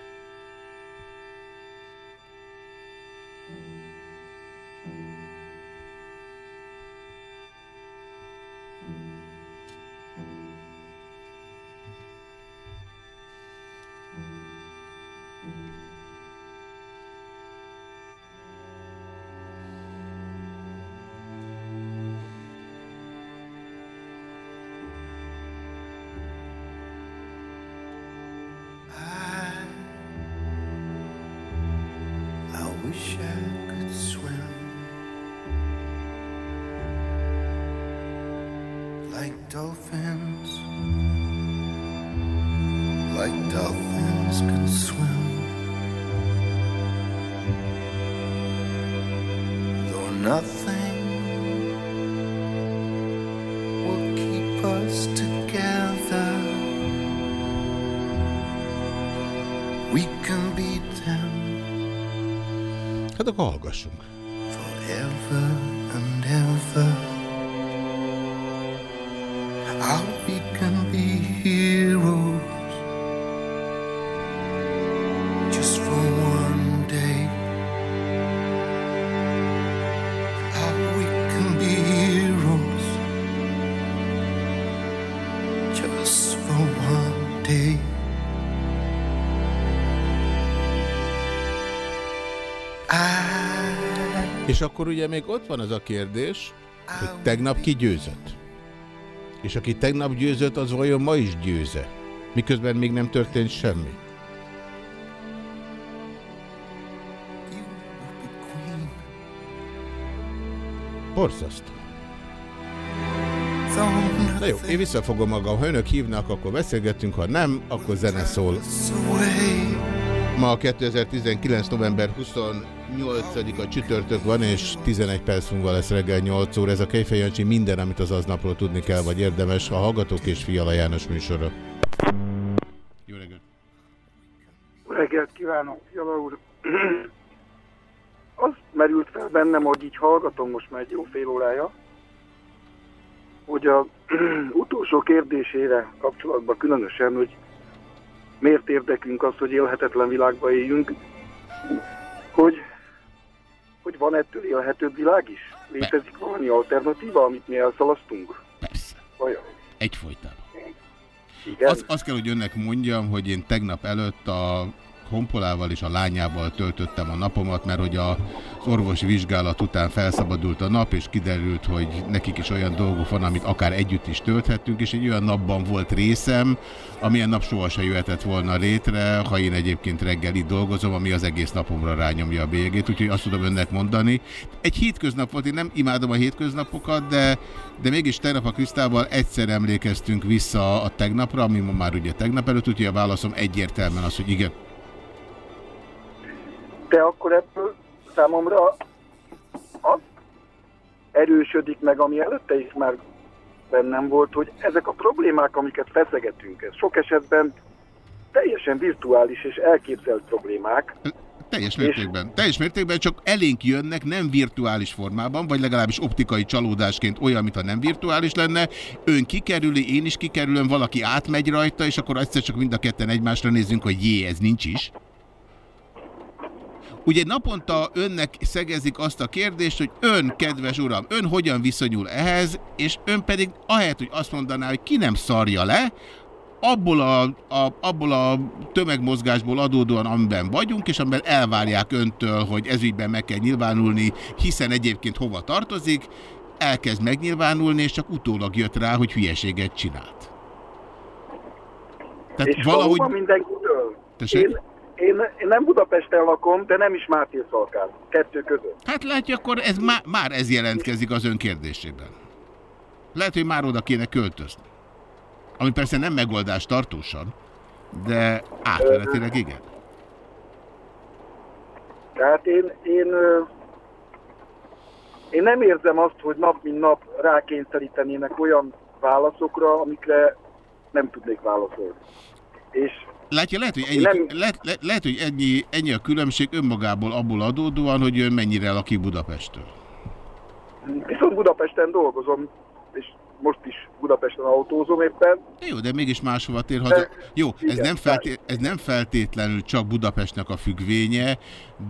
Hát akkor hallgassunk. És akkor ugye még ott van az a kérdés, hogy tegnap ki győzött. És aki tegnap győzött, az vajon ma is győze? Miközben még nem történt semmi. Borzasztó. Na jó, én visszafogom magam. Ha önök hívnak, akkor beszélgetünk, ha nem, akkor zene szól. Ma 2019. november 20 28-a csütörtök van, és 11 perc múlva lesz reggel 8 óra. Ez a Kejfej minden, amit az aznapról tudni kell, vagy érdemes. A Hallgatók és Fiala János műsora. Jó reggelt! Jó reggelt kívánok, Fiala úr! Az merült fel bennem, hogy így hallgatom most már egy jó fél órája, hogy a utolsó kérdésére kapcsolatban különösen, hogy miért érdekünk az, hogy élhetetlen világba éljünk, hogy, hogy van ettől élhetőbb világ is? Létezik valami alternatíva, amit mi elszalasztunk? Persze. Vajon? Egyfolytában. Igen. Azt, azt kell, hogy önnek mondjam, hogy én tegnap előtt a Honpolával és a lányával töltöttem a napomat, mert hogy az orvosi vizsgálat után felszabadult a nap, és kiderült, hogy nekik is olyan dolgok van, amit akár együtt is tölthettünk, és egy olyan napban volt részem, amilyen nap sohasem jöhetett volna létre, ha én egyébként reggel itt dolgozom, ami az egész napomra rányomja a bélyegét, úgyhogy azt tudom önnek mondani. Egy hétköznap volt, én nem imádom a hétköznapokat, de, de mégis tegnap a Krisztával egyszer emlékeztünk vissza a tegnapra, ami ma már ugye tegnap előtt, úgyhogy a válaszom egyértelműen az, hogy igen. De akkor ebből számomra az erősödik meg, ami előtte is már bennem volt, hogy ezek a problémák, amiket feszegetünk, ez sok esetben teljesen virtuális és elképzelt problémák. Teljes mértékben. Teljes mértékben, csak elénk jönnek nem virtuális formában, vagy legalábbis optikai csalódásként olyan, mintha nem virtuális lenne. Ön kikerüli, én is kikerülöm, valaki átmegy rajta, és akkor egyszer csak mind a ketten egymásra nézzünk, hogy jé, ez nincs is. Ugye naponta önnek szegezik azt a kérdést, hogy ön, kedves uram, ön hogyan viszonyul ehhez, és ön pedig ahelyett, hogy azt mondaná, hogy ki nem szarja le, abból a, a, abból a tömegmozgásból adódóan, amiben vagyunk, és amiben elvárják öntől, hogy ezügyben meg kell nyilvánulni, hiszen egyébként hova tartozik, elkezd megnyilvánulni, és csak utólag jött rá, hogy hülyeséget csinált. Tehát és valahogy... mindenkitől. Én, én, én nem Budapesten lakom, de nem is Máté Szalkán. Kettő között. Hát látja, akkor ez má, már ez jelentkezik az ön kérdésében. Lehet, hogy már oda kéne költözni. Ami persze nem megoldás tartósan, de átmenetileg igen. Tehát én, én, én nem érzem azt, hogy nap mint nap rákényszerítenének olyan válaszokra, amikre nem tudnék válaszolni. És Látja, lehet, hogy ennyi, nem... lehet, le, lehet, hogy ennyi, ennyi a különbség önmagából abból adódóan, hogy ön mennyire lakik Budapestől. Viszont Budapesten dolgozom, és most is Budapesten autózom éppen. Jó, de mégis máshova tér haza. Jó, igen, ez nem, felté ez nem feltétlenül csak Budapestnek a függvénye,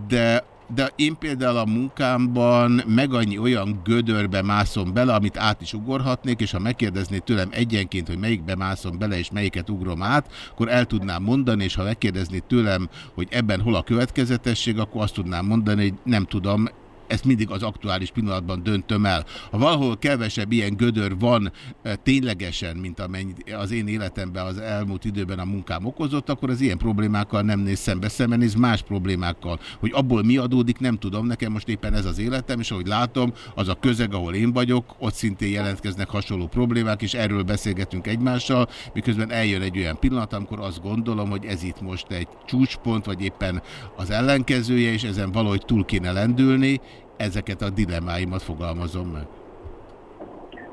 de de én például a munkámban meg annyi olyan gödörbe mászom bele, amit át is ugorhatnék, és ha megkérdezné tőlem egyenként, hogy melyikbe mászom bele, és melyiket ugrom át, akkor el tudnám mondani, és ha megkérdezné tőlem, hogy ebben hol a következetesség, akkor azt tudnám mondani, hogy nem tudom, ezt mindig az aktuális pillanatban döntöm el. Ha valahol kevesebb ilyen gödör van e, ténylegesen, mint amennyi az én életemben az elmúlt időben a munkám okozott, akkor az ilyen problémákkal nem néz szembe, szembenéz más problémákkal. Hogy abból mi adódik, nem tudom, nekem most éppen ez az életem, és ahogy látom, az a közeg, ahol én vagyok, ott szintén jelentkeznek hasonló problémák, és erről beszélgetünk egymással, miközben eljön egy olyan pillanat, amikor azt gondolom, hogy ez itt most egy csúcspont, vagy éppen az ellenkezője, és ezen valahogy túl kéne lendülni, ezeket a dilemmáimat fogalmazom meg.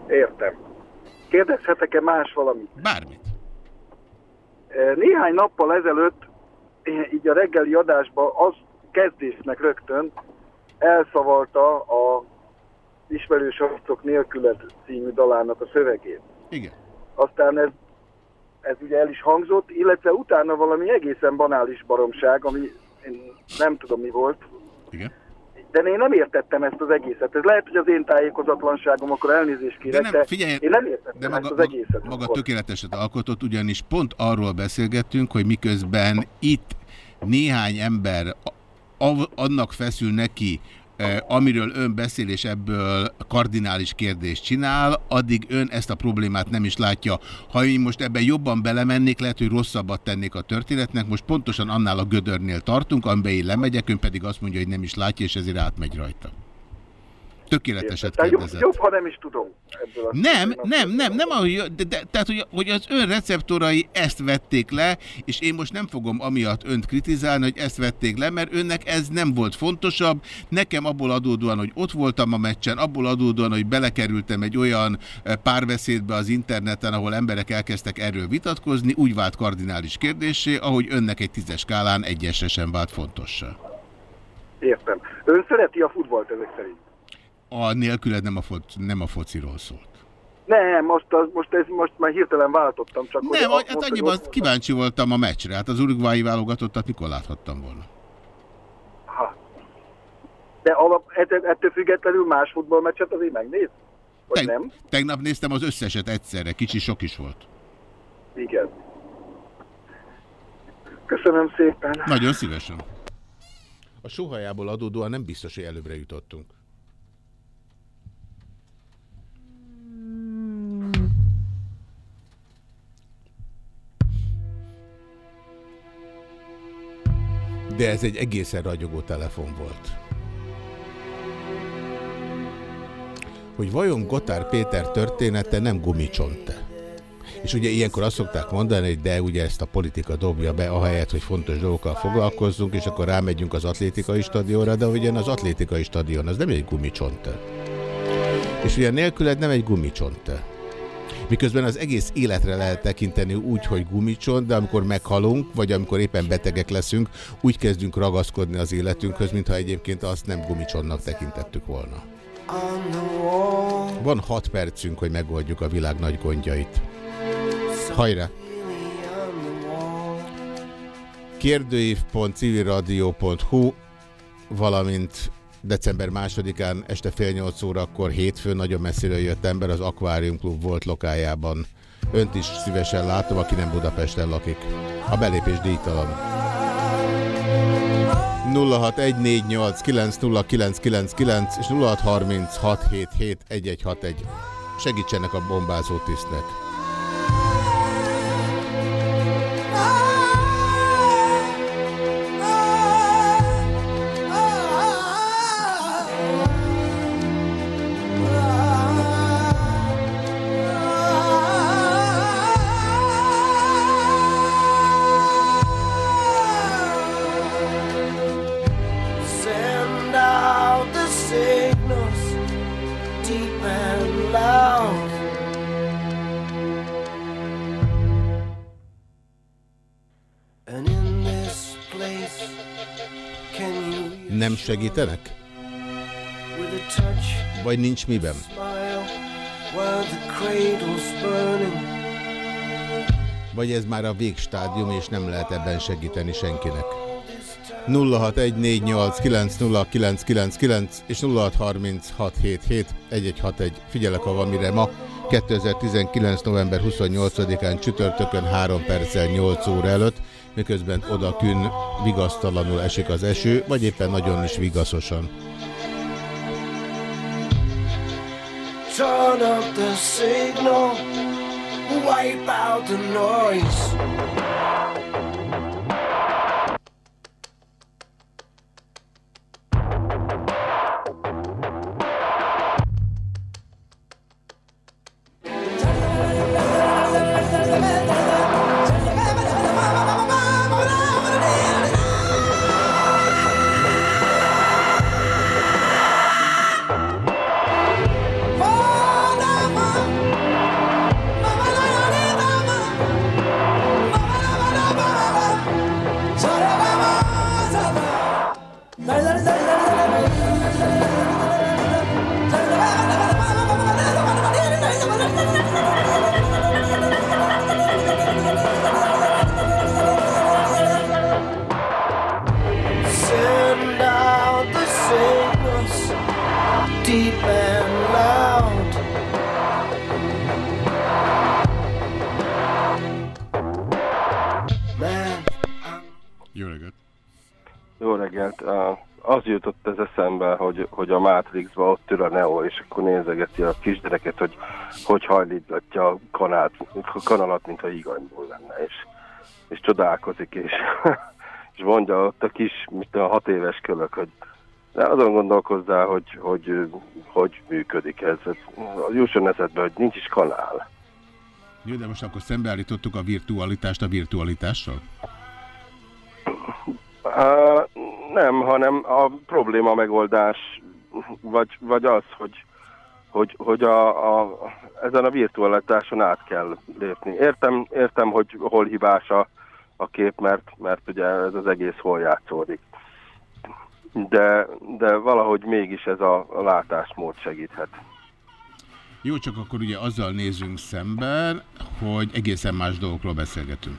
Értem. Kérdezhetek-e más valamit? Bármit. E, néhány nappal ezelőtt, így a reggeli adásban az kezdésnek rögtön elszavalta a ismerős arcok nélkület című dalának a szövegét. Igen. Aztán ez, ez ugye el is hangzott, illetve utána valami egészen banális baromság, ami én nem tudom mi volt. Igen de én nem értettem ezt az egészet. Ez lehet, hogy az én tájékozatlanságom, akkor elnézést kérek, de, nem, figyelj, de én nem értettem de maga, ezt az egészet. Maga akkor. tökéleteset alkotott, ugyanis pont arról beszélgettünk, hogy miközben itt néhány ember annak feszül neki, amiről ön beszél, és ebből kardinális kérdést csinál, addig ön ezt a problémát nem is látja. Ha én most ebben jobban belemennék, lehet, hogy rosszabbat tennék a történetnek. Most pontosan annál a gödörnél tartunk, amiben én lemegyek, ön pedig azt mondja, hogy nem is látja, és ezért átmegy rajta. Tökéleteset Tehát jobb, kérdezett. jobb, ha nem is tudom. Ebből a Nem, nem, nem, nem, ahogy, de, de, tehát hogy, hogy az ön receptorai ezt vették le, és én most nem fogom amiatt önt kritizálni, hogy ezt vették le, mert önnek ez nem volt fontosabb. Nekem abból adódóan, hogy ott voltam a meccsen, abból adódóan, hogy belekerültem egy olyan eh, párbeszédbe az interneten, ahol emberek elkezdtek erről vitatkozni, úgy vált kardinális kérdésé, ahogy önnek egy tízes skálán egyesre sem vált fontossá. Értem. Ön szereti a futballt ezek szerint? A nélküled nem a, fo nem a fociról szólt. Nem, most, az, most, ez, most már hirtelen váltottam, csak hogy Nem, azt hát annyiban hogy- kíváncsi voltam a meccsre. Hát az urugvái válogatottat mikor láthattam volna? Ha. De alap, ett- ettől függetlenül más futballmeccset azért megnéz? Vagy Teg nem? Tegnap néztem az összeset egyszerre, kicsi sok is volt. Igen. Köszönöm szépen. Nagyon szívesen. A sohajából adódóan nem biztos, hogy előbbre jutottunk. De ez egy egészen ragyogó telefon volt. Hogy vajon Gotár Péter története nem gumicsonte? És ugye ilyenkor azt szokták mondani, hogy de ugye ezt a politika dobja be, ahelyett, hogy fontos dolgokkal foglalkozzunk, és akkor rámegyünk az atlétikai stadionra, de ugyan az atlétikai stadion az nem egy gumicsonte. És ugye nélküled nem egy gumicsonte. Miközben az egész életre lehet tekinteni úgy, hogy gumicsont, de amikor meghalunk, vagy amikor éppen betegek leszünk, úgy kezdünk ragaszkodni az életünkhöz, mintha egyébként azt nem gumicsontnak tekintettük volna. Van hat percünk, hogy megoldjuk a világ nagy gondjait. Hajrá! kérdőív.civilradio.hu valamint december másodikán este fél nyolc órakor hétfőn nagyon messziről jött ember az Aquarium Club volt lokájában. Önt is szívesen látom, aki nem Budapesten lakik. A belépés díjtalan. 0614890999 és 0636771161. Segítsenek a bombázó tisztnek. Segítenek? Vagy nincs miben? Vagy ez már a végstádium, és nem lehet ebben segíteni senkinek. 0614890999 és 0636771161. Figyelek, ha van mire ma. 2019. november 28-án csütörtökön 3 perccel 8 óra előtt, miközben odakün vigasztalanul esik az eső, vagy éppen nagyon is vigaszosan. Turn up the signal, wipe out the noise. Uh, Az jutott ez eszembe, hogy, hogy a Matrixban ott ül a Neo, és akkor nézegeti a kisgyereket, hogy hogy hajlítgatja a kanát, kanalat, mintha iganyból lenne, és, és csodálkozik, és, és mondja ott a kis, mint a hat éves kölök, hogy De azon gondolkozzál, hogy hogy, hogy működik ez. ez jusson eszedbe, hogy nincs is kanál. Jó, de most akkor szembeállítottuk a virtualitást a virtualitással? Uh, nem, hanem a probléma megoldás, vagy, vagy az, hogy, hogy, hogy a, a, ezen a virtualitáson át kell lépni. Értem, értem hogy hol hibás a, a kép, mert, mert ugye ez az egész hol játszódik. De, de valahogy mégis ez a, a látásmód segíthet. Jó, csak akkor ugye azzal nézünk szemben, hogy egészen más dolgokról beszélgetünk.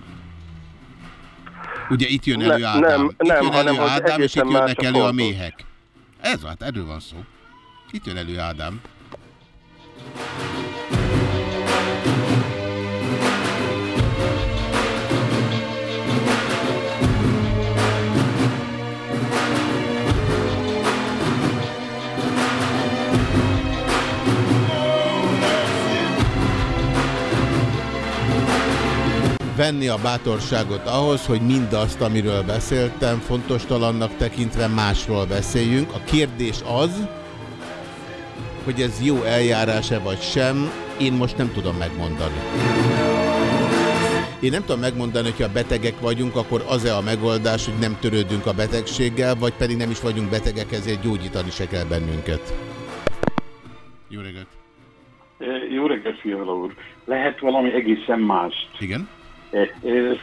Ugye itt jön elő Ádám, nem, itt nem, jön elő hanem, Ádám és itt jönnek elő a méhek. Ez van, erről van szó. Itt jön elő Ádám. Venni a bátorságot ahhoz, hogy mindazt, amiről beszéltem, fontos talannak tekintve másról beszéljünk. A kérdés az, hogy ez jó eljárás-e vagy sem, én most nem tudom megmondani. Én nem tudom megmondani, hogyha betegek vagyunk, akkor az-e a megoldás, hogy nem törődünk a betegséggel, vagy pedig nem is vagyunk betegek, ezért gyógyítani se kell bennünket. Jó reggelt! Jó reggelt, Fiala úr! Lehet valami egészen más. Igen?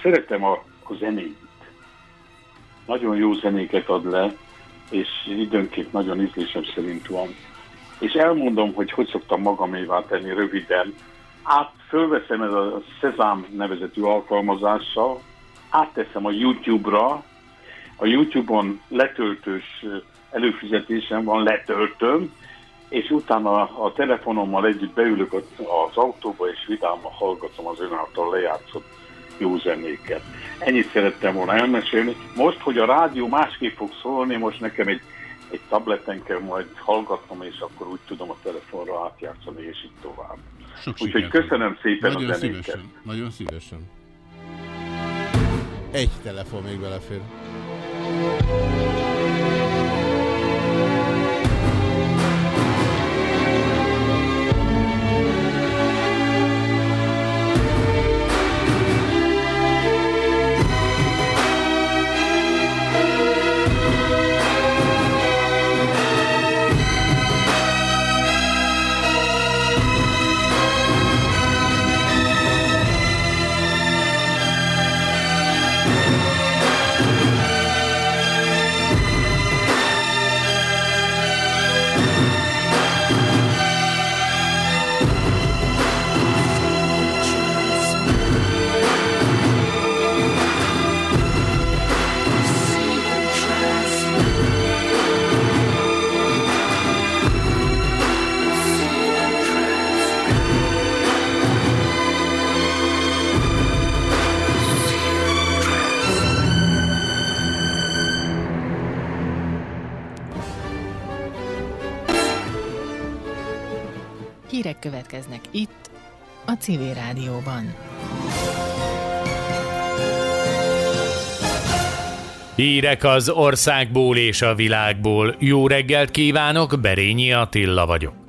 Szeretem a, a zenét. Nagyon jó zenéket ad le, és időnként nagyon ízlésem szerint van. És elmondom, hogy hogy szoktam magamévá tenni röviden. Át fölveszem ez a Szezám nevezetű alkalmazással, átteszem a YouTube-ra, a YouTube-on letöltős előfizetésem van, letöltöm, és utána a telefonommal együtt beülök az autóba, és vidáman hallgatom az ön által lejátszott jó zenéket. Ennyit szerettem volna elmesélni. Most, hogy a rádió másképp fog szólni, most nekem egy, egy tableten kell majd hallgatnom, és akkor úgy tudom a telefonra átjátszani, és így tovább. Úgyhogy köszönöm szépen Nagyon a zenéket. Szívesen. Nagyon szívesen. Egy telefon még belefér. Hírek következnek itt, a CV Rádióban. Hírek az országból és a világból. Jó reggelt kívánok, Berényi Attila vagyok.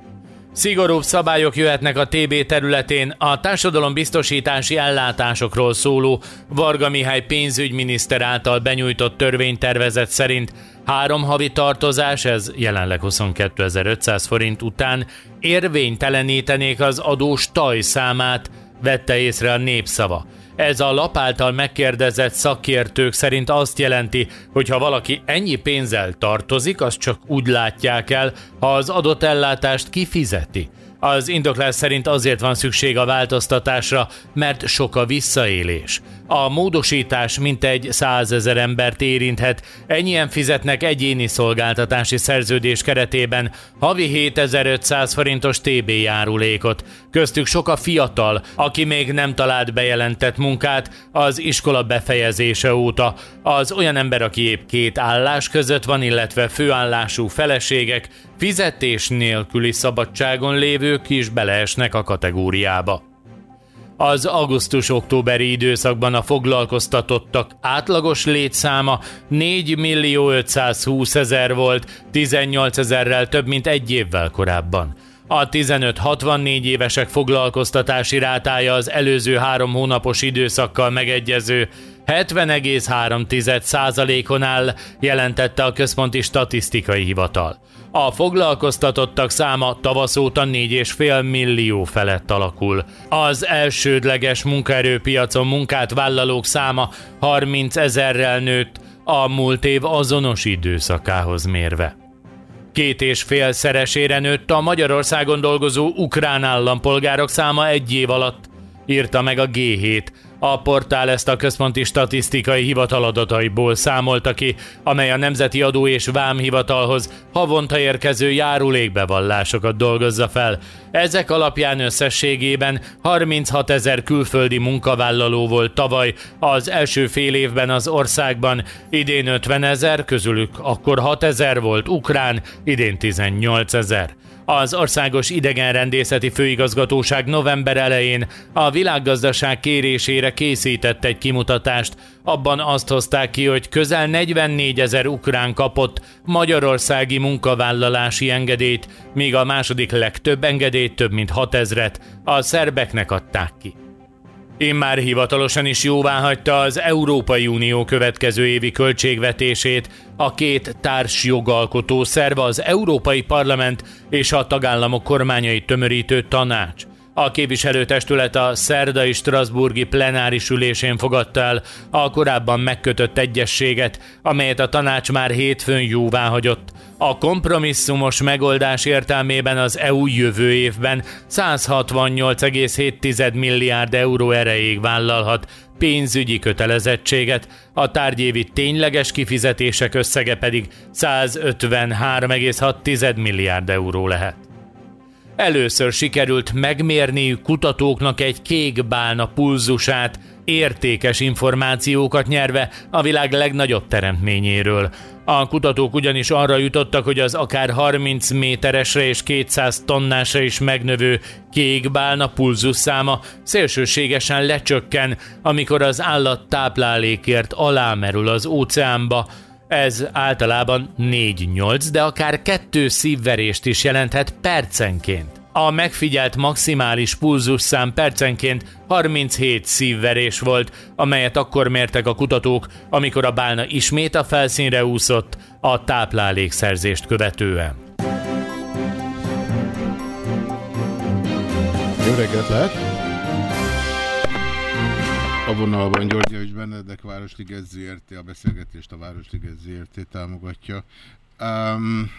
Szigorúbb szabályok jöhetnek a TB területén a társadalombiztosítási ellátásokról szóló Varga Mihály pénzügyminiszter által benyújtott törvénytervezet szerint három havi tartozás, ez jelenleg 22.500 forint után érvénytelenítenék az adós tajszámát, vette észre a népszava. Ez a lap által megkérdezett szakértők szerint azt jelenti, hogy ha valaki ennyi pénzzel tartozik, azt csak úgy látják el, ha az adott ellátást kifizeti. Az indoklás szerint azért van szükség a változtatásra, mert sok a visszaélés. A módosítás mintegy százezer embert érinthet, ennyien fizetnek egyéni szolgáltatási szerződés keretében havi 7500 forintos TB járulékot. Köztük sok a fiatal, aki még nem talált bejelentett munkát az iskola befejezése óta. Az olyan ember, aki épp két állás között van, illetve főállású feleségek, fizetés nélküli szabadságon lévők is beleesnek a kategóriába. Az augusztus-októberi időszakban a foglalkoztatottak átlagos létszáma 4 millió 520 ezer volt, 18 ezerrel több, mint egy évvel korábban. A 15-64 évesek foglalkoztatási rátája az előző három hónapos időszakkal megegyező 70,3%-on áll, jelentette a Központi Statisztikai Hivatal. A foglalkoztatottak száma tavasz óta 4,5 millió felett alakul. Az elsődleges munkaerőpiacon munkát vállalók száma 30 ezerrel nőtt a múlt év azonos időszakához mérve. Két és fél szeresére nőtt a Magyarországon dolgozó ukrán állampolgárok száma egy év alatt, írta meg a G7, a portál ezt a központi statisztikai hivatal adataiból számolta ki, amely a Nemzeti Adó és Vámhivatalhoz havonta érkező járulékbevallásokat dolgozza fel. Ezek alapján összességében 36 ezer külföldi munkavállaló volt tavaly, az első fél évben az országban, idén 50 ezer, közülük akkor 6 ezer volt ukrán, idén 18 ezer. Az Országos Idegenrendészeti Főigazgatóság november elején a világgazdaság kérésére készített egy kimutatást. Abban azt hozták ki, hogy közel 44 ezer ukrán kapott magyarországi munkavállalási engedélyt, míg a második legtöbb engedélyt több mint 6 ezret a szerbeknek adták ki. Én már hivatalosan is jóvá hagyta az Európai Unió következő évi költségvetését, a két társ jogalkotó szerve az Európai Parlament és a tagállamok kormányai tömörítő tanács. A képviselőtestület a szerdai Strasburgi plenáris ülésén fogadta el a korábban megkötött egyességet, amelyet a tanács már hétfőn jóvá hagyott. A kompromisszumos megoldás értelmében az EU jövő évben 168,7 milliárd euró erejéig vállalhat pénzügyi kötelezettséget, a tárgyévi tényleges kifizetések összege pedig 153,6 milliárd euró lehet. Először sikerült megmérni kutatóknak egy kék bálna pulzusát, értékes információkat nyerve a világ legnagyobb teremtményéről. A kutatók ugyanis arra jutottak, hogy az akár 30 méteresre és 200 tonnásra is megnövő kékbálna pulzusszáma szélsőségesen lecsökken, amikor az állat táplálékért alámerül az óceánba, ez általában 4-8, de akár kettő szívverést is jelenthet percenként. A megfigyelt maximális pulzusszám percenként 37 szívverés volt, amelyet akkor mértek a kutatók, amikor a bálna ismét a felszínre úszott a táplálékszerzést követően. Jó reggelt lehet! A vonalban György Benedek Városliget ZRT, a beszélgetést a Városliget ZRT támogatja. Um,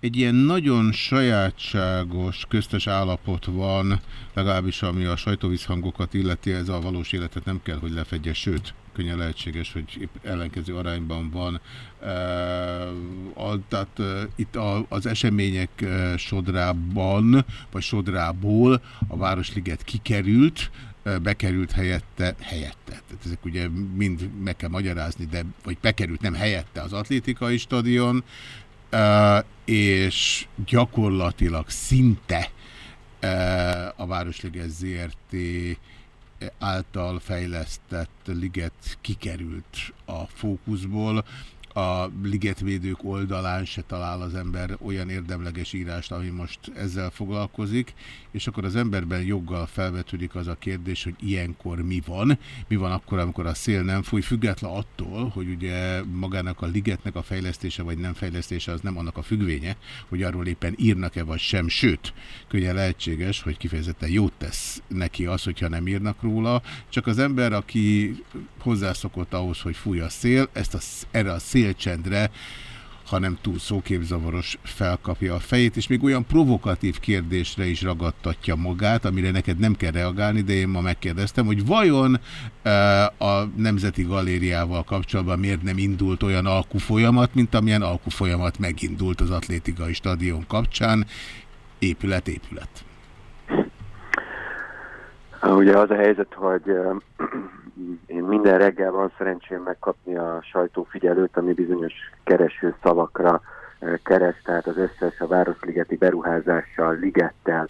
egy ilyen nagyon sajátságos köztes állapot van, legalábbis ami a sajtóvízhangokat illeti, ez a valós életet nem kell, hogy lefedje, sőt, könnyen lehetséges, hogy épp ellenkező arányban van. Tehát itt az események sodrában, vagy sodrából a Városliget kikerült, bekerült helyette, helyette. Tehát ezek ugye mind meg kell magyarázni, de vagy bekerült nem helyette az atlétikai stadion, és gyakorlatilag szinte a Városliget ZRT által fejlesztett liget kikerült a fókuszból a ligetvédők oldalán se talál az ember olyan érdemleges írást, ami most ezzel foglalkozik, és akkor az emberben joggal felvetődik az a kérdés, hogy ilyenkor mi van, mi van akkor, amikor a szél nem fúj, független attól, hogy ugye magának a ligetnek a fejlesztése vagy nem fejlesztése az nem annak a függvénye, hogy arról éppen írnak-e vagy sem, sőt, könnyen lehetséges, hogy kifejezetten jót tesz neki az, hogyha nem írnak róla, csak az ember, aki hozzászokott ahhoz, hogy fúj a szél, ezt a, erre a szélcsendre ha nem túl szóképzavaros felkapja a fejét, és még olyan provokatív kérdésre is ragadtatja magát, amire neked nem kell reagálni, de én ma megkérdeztem, hogy vajon e, a Nemzeti Galériával kapcsolatban miért nem indult olyan alkufolyamat, mint amilyen alkufolyamat megindult az atlétikai stadion kapcsán, épület, épület. Ugye az a helyzet, hogy én minden reggel van szerencsém megkapni a sajtófigyelőt, ami bizonyos kereső szavakra kereszt, tehát az összes a Városligeti beruházással, ligettel,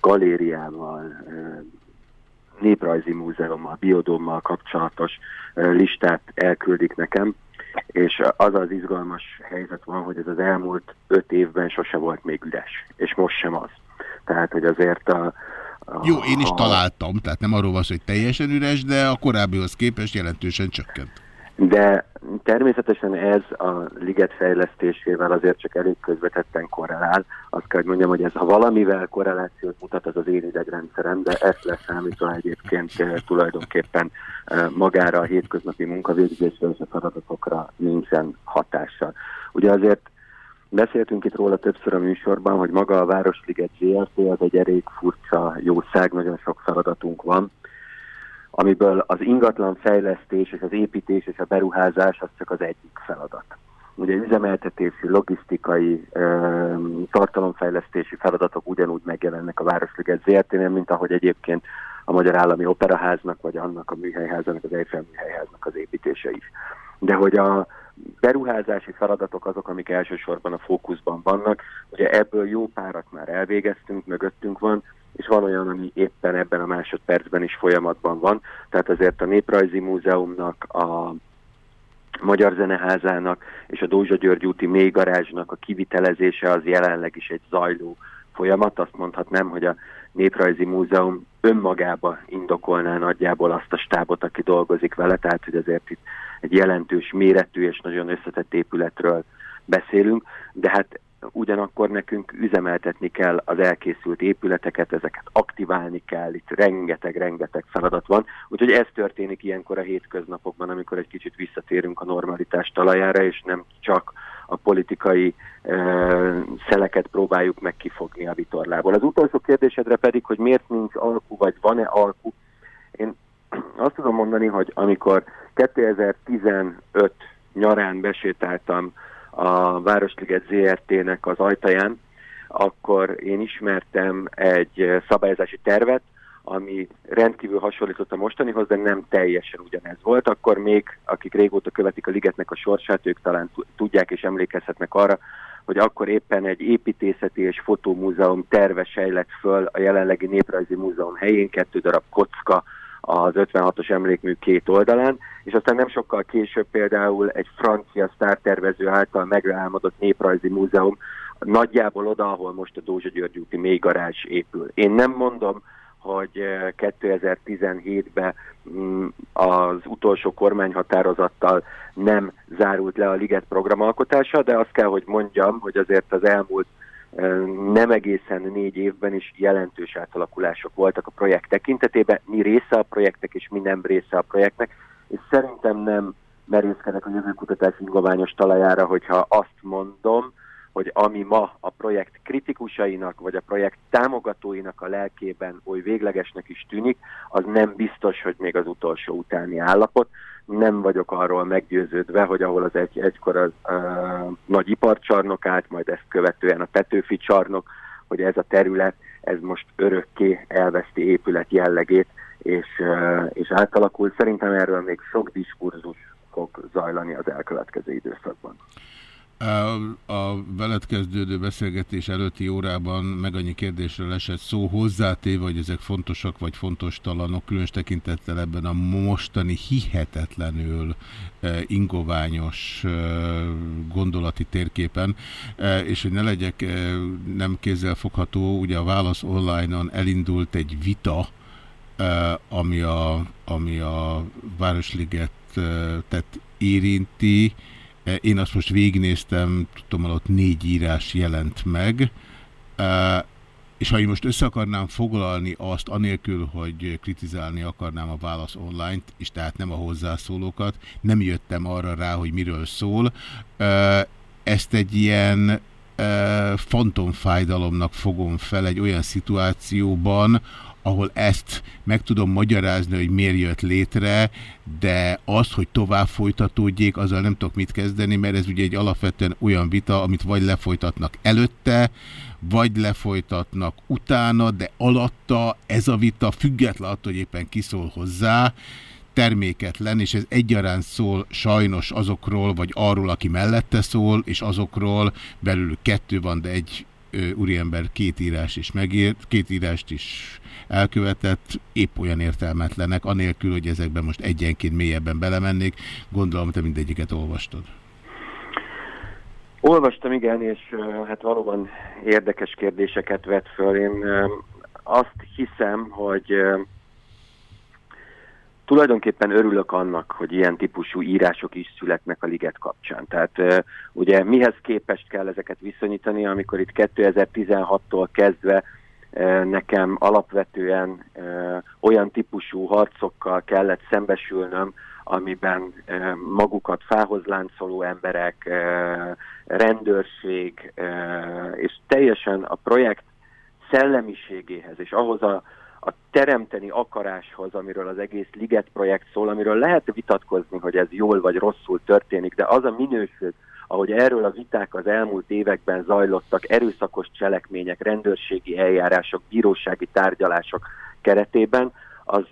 galériával, néprajzi múzeummal, biodommal kapcsolatos listát elküldik nekem, és az az izgalmas helyzet van, hogy ez az elmúlt öt évben sose volt még üres, és most sem az. Tehát, hogy azért a Jó, én is a, találtam, tehát nem arról van hogy teljesen üres, de a korábbihoz képest jelentősen csökkent. De természetesen ez a liget fejlesztésével azért csak elég közvetetten korrelál. Azt kell, hogy mondjam, hogy ez ha valamivel korrelációt mutat, az az én idegrendszerem, de ezt leszámítva egyébként eh, tulajdonképpen eh, magára a hétköznapi munkavégzésre és a feladatokra nincsen hatással. Ugye azért Beszéltünk itt róla többször a műsorban, hogy maga a Városliget ZRT az egy elég furcsa jószág, nagyon sok feladatunk van, amiből az ingatlan fejlesztés és az építés és a beruházás az csak az egyik feladat. Ugye üzemeltetési, logisztikai, tartalomfejlesztési feladatok ugyanúgy megjelennek a Városliget ZRT-nél, mint ahogy egyébként a Magyar Állami Operaháznak, vagy annak a műhelyházának, az Eiffel műhelyháznak az építése is. De hogy a beruházási feladatok azok, amik elsősorban a fókuszban vannak, ugye ebből jó párat már elvégeztünk, mögöttünk van, és van olyan, ami éppen ebben a másodpercben is folyamatban van. Tehát azért a Néprajzi Múzeumnak, a Magyar Zeneházának és a Dózsa György úti mélygarázsnak a kivitelezése az jelenleg is egy zajló folyamat. Azt mondhatnám, hogy a Néprajzi Múzeum önmagába indokolná nagyjából azt a stábot, aki dolgozik vele, tehát hogy azért itt egy jelentős méretű és nagyon összetett épületről beszélünk, de hát ugyanakkor nekünk üzemeltetni kell az elkészült épületeket, ezeket aktiválni kell, itt rengeteg-rengeteg feladat van. Úgyhogy ez történik ilyenkor a hétköznapokban, amikor egy kicsit visszatérünk a normalitás talajára, és nem csak a politikai szeleket próbáljuk meg kifogni a vitorlából. Az utolsó kérdésedre pedig, hogy miért nincs alku, vagy van-e alku, én azt tudom mondani, hogy amikor 2015 nyarán besétáltam a Városliget ZRT-nek az ajtaján, akkor én ismertem egy szabályozási tervet, ami rendkívül hasonlított a mostanihoz, de nem teljesen ugyanez volt. Akkor még, akik régóta követik a ligetnek a sorsát, ők talán tudják és emlékezhetnek arra, hogy akkor éppen egy építészeti és fotómúzeum terve sejlett föl a jelenlegi Néprajzi Múzeum helyén, kettő darab kocka az 56-os emlékmű két oldalán, és aztán nem sokkal később például egy francia sztártervező által megálmodott néprajzi múzeum nagyjából oda, ahol most a Dózsa György úti mélygarázs épül. Én nem mondom, hogy 2017-ben eh, mm, az utolsó kormányhatározattal nem zárult le a Liget programalkotása, de azt kell, hogy mondjam, hogy azért az elmúlt nem egészen négy évben is jelentős átalakulások voltak a projekt tekintetében. Mi része a projektek, és mi nem része a projektnek, és szerintem nem merészkedek a jövőkutatás ingoványos talajára, hogyha azt mondom, hogy ami ma a projekt kritikusainak, vagy a projekt támogatóinak a lelkében oly véglegesnek is tűnik, az nem biztos, hogy még az utolsó utáni állapot nem vagyok arról meggyőződve, hogy ahol az egy, egykor az uh, nagy iparcsarnok állt, majd ezt követően a Petőfi csarnok, hogy ez a terület, ez most örökké elveszti épület jellegét, és, uh, és átalakul. Szerintem erről még sok diskurzus fog zajlani az elkövetkező időszakban. A veled kezdődő beszélgetés előtti órában meg annyi kérdésről esett szó hozzátéve, hogy ezek fontosak vagy fontos talanok, különös tekintettel ebben a mostani hihetetlenül ingoványos gondolati térképen, és hogy ne legyek nem kézzelfogható, ugye a Válasz online-on elindult egy vita, ami a, ami a Városliget tett érinti, én azt most végignéztem, tudom, ott négy írás jelent meg, eh, és ha én most össze akarnám foglalni azt, anélkül, hogy kritizálni akarnám a válasz online-t, és tehát nem a hozzászólókat, nem jöttem arra rá, hogy miről szól. Eh, ezt egy ilyen fantomfájdalomnak fogom fel egy olyan szituációban, ahol ezt meg tudom magyarázni, hogy miért jött létre, de az, hogy tovább folytatódjék, azzal nem tudok mit kezdeni, mert ez ugye egy alapvetően olyan vita, amit vagy lefolytatnak előtte, vagy lefolytatnak utána, de alatta ez a vita független attól, hogy éppen kiszól hozzá, terméketlen, és ez egyaránt szól sajnos azokról, vagy arról, aki mellette szól, és azokról, belül kettő van, de egy úriember két írás is megírt, két írást is elkövetett, épp olyan értelmetlenek, anélkül, hogy ezekben most egyenként mélyebben belemennék. Gondolom, te mindegyiket olvastad. Olvastam, igen, és hát valóban érdekes kérdéseket vett föl. Én azt hiszem, hogy tulajdonképpen örülök annak, hogy ilyen típusú írások is születnek a liget kapcsán. Tehát ugye mihez képest kell ezeket viszonyítani, amikor itt 2016-tól kezdve nekem alapvetően olyan típusú harcokkal kellett szembesülnöm, amiben magukat fához láncoló emberek, rendőrség, és teljesen a projekt szellemiségéhez, és ahhoz a, a teremteni akaráshoz, amiről az egész Liget projekt szól, amiről lehet vitatkozni, hogy ez jól vagy rosszul történik, de az a minőség, ahogy erről a viták az elmúlt években zajlottak, erőszakos cselekmények, rendőrségi eljárások, bírósági tárgyalások keretében, az,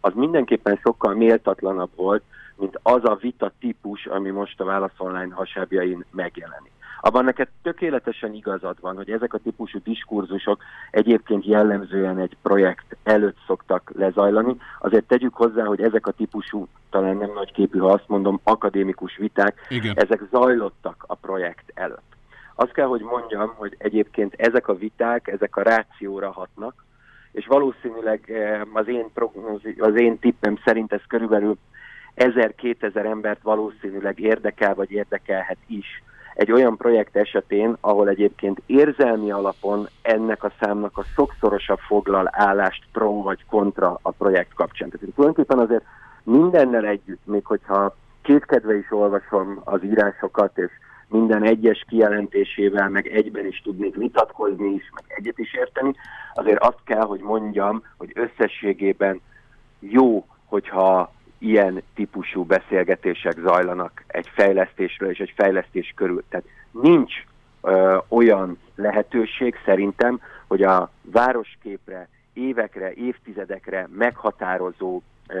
az mindenképpen sokkal méltatlanabb volt, mint az a vita típus, ami most a Válasz Online hasábjain megjelenik. Abban neked tökéletesen igazad van, hogy ezek a típusú diskurzusok egyébként jellemzően egy projekt előtt szoktak lezajlani. Azért tegyük hozzá, hogy ezek a típusú, talán nem nagy képű, ha azt mondom, akadémikus viták, Igen. ezek zajlottak a projekt előtt. Azt kell, hogy mondjam, hogy egyébként ezek a viták, ezek a rációra hatnak, és valószínűleg eh, az én, az én tippem szerint ez körülbelül 1000-2000 embert valószínűleg érdekel, vagy érdekelhet is egy olyan projekt esetén, ahol egyébként érzelmi alapon ennek a számnak a sokszorosa foglal állást pro vagy kontra a projekt kapcsán. Tehát tulajdonképpen azért mindennel együtt, még hogyha kétkedve is olvasom az írásokat, és minden egyes kijelentésével, meg egyben is tudnék vitatkozni is, meg egyet is érteni, azért azt kell, hogy mondjam, hogy összességében jó, hogyha ilyen típusú beszélgetések zajlanak egy fejlesztésről és egy fejlesztés körül. Tehát nincs ö, olyan lehetőség szerintem, hogy a városképre évekre, évtizedekre meghatározó, ö,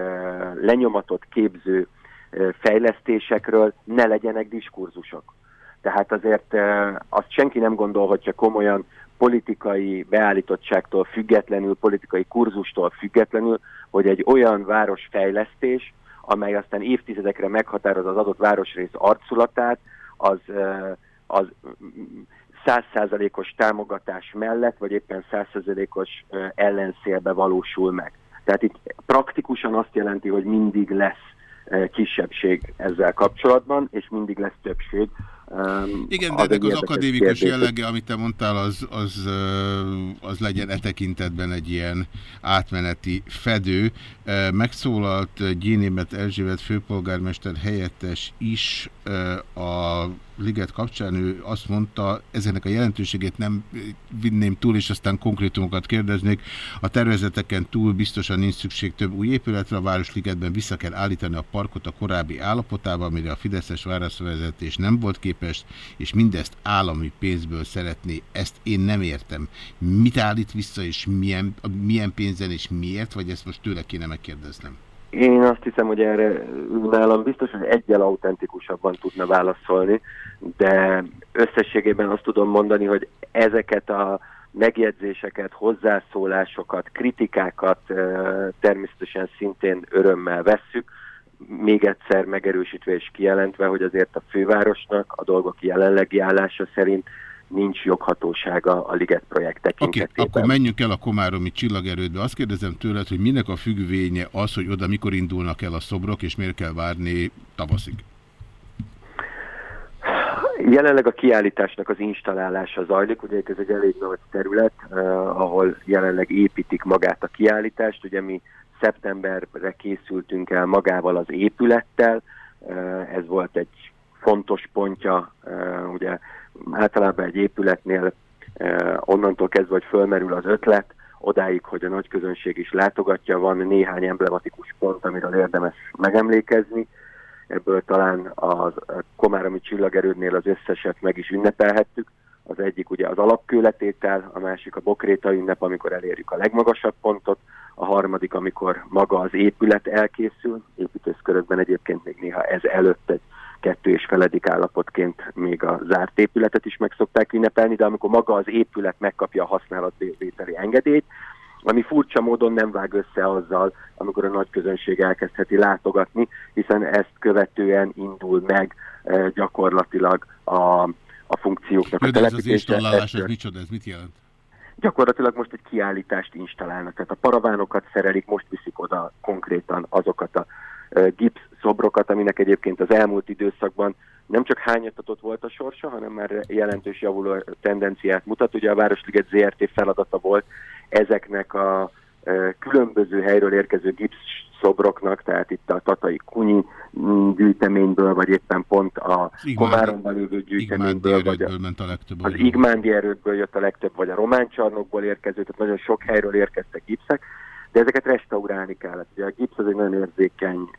lenyomatot képző ö, fejlesztésekről ne legyenek diskurzusok. Tehát azért ö, azt senki nem gondolhatja komolyan politikai beállítottságtól függetlenül, politikai kurzustól függetlenül, hogy egy olyan városfejlesztés, amely aztán évtizedekre meghatároz az adott városrész arculatát, az, az százszázalékos támogatás mellett, vagy éppen százszázalékos ellenszélbe valósul meg. Tehát itt praktikusan azt jelenti, hogy mindig lesz kisebbség ezzel kapcsolatban, és mindig lesz többség. Igen, de ennek az akadémikus kérdés. jellege, amit te mondtál, az, az, az legyen e tekintetben egy ilyen átmeneti fedő. Megszólalt Gyénémet Erzsébet főpolgármester helyettes is a liget kapcsán, ő azt mondta, ezeknek a jelentőségét nem vinném túl, és aztán konkrétumokat kérdeznék. A tervezeteken túl biztosan nincs szükség több új épületre, a Városligetben vissza kell állítani a parkot a korábbi állapotába, amire a Fideszes városvezetés nem volt képes, és mindezt állami pénzből szeretné. Ezt én nem értem. Mit állít vissza, és milyen, milyen pénzen, és miért, vagy ezt most tőle kéne megkérdeznem? Én azt hiszem, hogy erre nálam biztos, hogy egyel autentikusabban tudna válaszolni, de összességében azt tudom mondani, hogy ezeket a megjegyzéseket, hozzászólásokat, kritikákat természetesen szintén örömmel vesszük, még egyszer megerősítve és kijelentve, hogy azért a fővárosnak a dolgok jelenlegi állása szerint nincs joghatósága a Liget projekt tekintetében. akkor menjünk el a Komáromi csillagerődbe. Azt kérdezem tőled, hogy minek a függvénye az, hogy oda mikor indulnak el a szobrok, és miért kell várni tavaszig? Jelenleg a kiállításnak az installálása zajlik, ugye ez egy elég nagy terület, uh, ahol jelenleg építik magát a kiállítást, ugye mi szeptemberre készültünk el magával az épülettel, uh, ez volt egy fontos pontja, uh, ugye általában egy épületnél uh, onnantól kezdve, hogy fölmerül az ötlet, odáig, hogy a nagy közönség is látogatja, van néhány emblematikus pont, amiről érdemes megemlékezni, ebből talán a Komáromi csillagerődnél az összeset meg is ünnepelhettük. Az egyik ugye az alapkőletétel, a másik a bokréta ünnep, amikor elérjük a legmagasabb pontot, a harmadik, amikor maga az épület elkészül, építészkörökben egyébként még néha ez előtt egy kettő és feledik állapotként még a zárt épületet is meg szokták ünnepelni, de amikor maga az épület megkapja a használatvételi engedélyt, ami furcsa módon nem vág össze azzal, amikor a nagy közönség elkezdheti látogatni, hiszen ezt követően indul meg e, gyakorlatilag a, a funkcióknak Jó, a de ez az installálás, ez micsoda, ez mit jelent? gyakorlatilag most egy kiállítást installálnak. Tehát a paravánokat szerelik, most viszik oda konkrétan azokat a ö, gipsz szobrokat, aminek egyébként az elmúlt időszakban nem csak hányatatott volt a sorsa, hanem már jelentős javuló tendenciát mutat. Ugye a Városliget ZRT feladata volt ezeknek a ö, különböző helyről érkező gipsz szobroknak, tehát itt a Tatai Kunyi gyűjteményből, vagy éppen pont a Komáromban lévő gyűjteményből, vagy a, ment a legtöbb. az Igmándi erőkből jött a legtöbb, vagy a román csarnokból érkező, tehát nagyon sok helyről érkeztek gipszek, de ezeket restaurálni kellett. Ugye a gipsz az egy nagyon érzékeny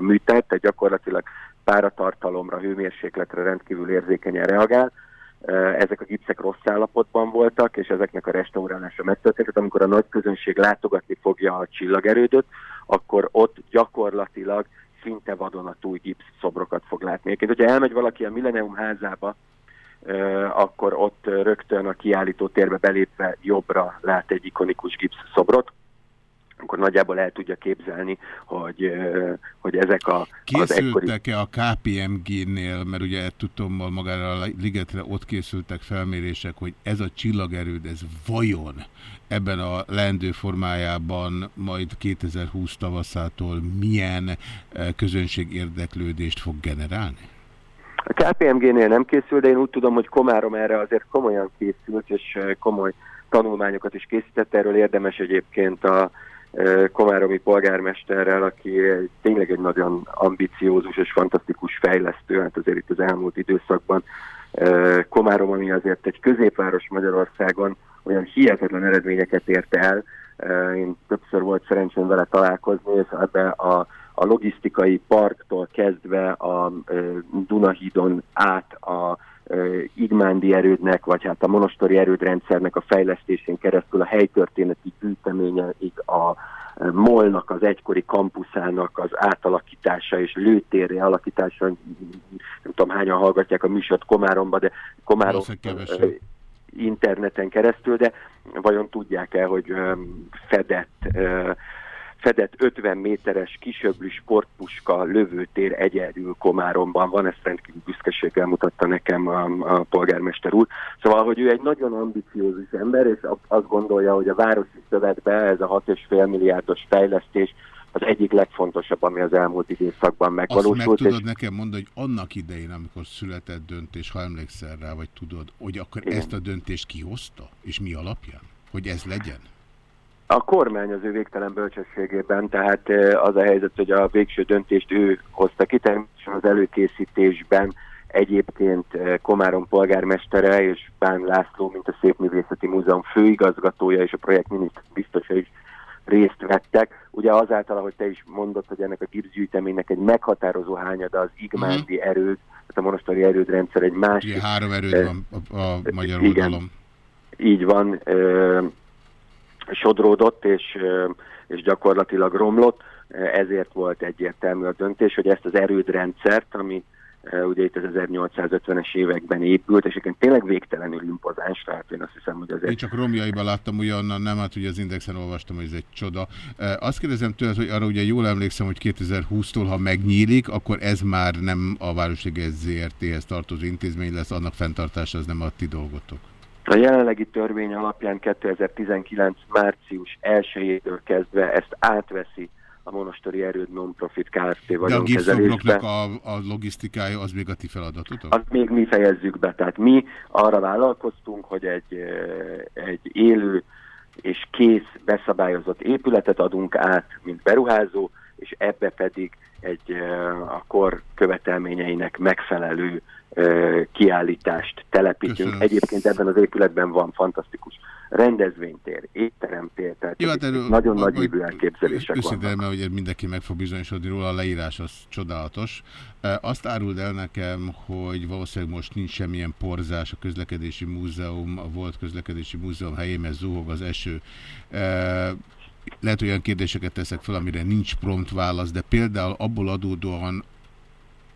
műtett, tehát gyakorlatilag páratartalomra, hőmérsékletre rendkívül érzékenyen reagál. Ezek a gipszek rossz állapotban voltak, és ezeknek a restaurálása megtörtént. Tehát amikor a nagy közönség látogatni fogja a csillagerődöt, akkor ott gyakorlatilag szinte vadonatúj gipsz szobrokat fog látni. Egyébként, hogyha elmegy valaki a Millennium házába, ö, akkor ott ö, rögtön a kiállító térbe belépve jobbra lát egy ikonikus gipsz szobrot, akkor nagyjából el tudja képzelni, hogy, hogy ezek a. Készültek-e a KPMG-nél, mert ugye tudtommal magára a ligetre ott készültek felmérések, hogy ez a csillagerőd, ez vajon ebben a leendő formájában majd 2020 tavaszától milyen közönség érdeklődést fog generálni? A KPMG-nél nem készül, de én úgy tudom, hogy Komárom erre azért komolyan készült, és komoly tanulmányokat is készített. Erről érdemes egyébként a komáromi polgármesterrel, aki tényleg egy nagyon ambiciózus és fantasztikus fejlesztő, hát azért itt az elmúlt időszakban. Komárom, ami azért egy középváros Magyarországon olyan hihetetlen eredményeket ért el. Én többször volt szerencsém vele találkozni, és ebbe a a logisztikai parktól kezdve a Dunahídon át a Igmándi erődnek, vagy hát a monostori erődrendszernek a fejlesztésén keresztül a helytörténeti gyűjteményeig a Molnak az egykori kampuszának az átalakítása és lőtérré alakítása, nem tudom hányan hallgatják a műsort Komáromba, de Komárom interneten keresztül, de vajon tudják-e, hogy fedett fedett 50 méteres kisöblű sportpuska lövőtér egyedül Komáromban van, ezt rendkívül büszkeséggel mutatta nekem a, a polgármester úr. Szóval, hogy ő egy nagyon ambiciózus ember, és azt gondolja, hogy a Városi Szövetbe ez a 6,5 milliárdos fejlesztés az egyik legfontosabb, ami az elmúlt időszakban Azt meg megvalósult. és- tudod nekem mondani, hogy annak idején, amikor született döntés, ha emlékszel rá, vagy tudod, hogy akkor Igen. ezt a döntést kihozta? És mi alapján? Hogy ez legyen? A kormány az ő végtelen bölcsességében, tehát eh, az a helyzet, hogy a végső döntést ő hozta ki, természetesen az előkészítésben egyébként Komárom polgármestere és Bán László, mint a Szépművészeti Múzeum főigazgatója és a projekt miniszter biztosa is részt vettek. Ugye azáltal, ahogy te is mondod, hogy ennek a gipszgyűjteménynek egy meghatározó hányada az Igmándi erőd, tehát a monostori erődrendszer egy másik. Ugye három erőd van a, a magyar igen. oldalon. így van, ö, sodródott és, és gyakorlatilag romlott, ezért volt egyértelmű a döntés, hogy ezt az erődrendszert, ami ugye itt az 1850-es években épült, és egyébként tényleg végtelenül impozáns, tehát én azt hiszem, hogy azért... Én csak romjaiban láttam ugyannan, nem, hát ugye az Indexen olvastam, hogy ez egy csoda. Azt kérdezem tőled, hogy arra ugye jól emlékszem, hogy 2020-tól, ha megnyílik, akkor ez már nem a Városliges ZRT-hez tartozó intézmény lesz, annak fenntartása az nem a ti dolgotok. A jelenlegi törvény alapján 2019. március 1-től kezdve ezt átveszi a Monostori Erőd Non-Profit Kft. Vagyonkezelésbe. a, a logisztikája az még a ti feladatotok? Azt még mi fejezzük be. Tehát mi arra vállalkoztunk, hogy egy, egy élő és kész beszabályozott épületet adunk át, mint beruházó, és ebbe pedig egy a kor követelményeinek megfelelő kiállítást telepítünk. Köszönöm. Egyébként ebben az épületben van fantasztikus rendezvénytér, étteremtér, tehát Jó, hát erről- nagyon nagy évű elképzelések Őszintén, vannak. mert ugye mindenki meg fog bizonyosodni róla, a leírás az csodálatos. Azt áruld el nekem, hogy valószínűleg most nincs semmilyen porzás a közlekedési múzeum, a volt közlekedési múzeum helyén, mert zuhog az eső. Lehet olyan kérdéseket teszek fel, amire nincs prompt válasz, de például abból adódóan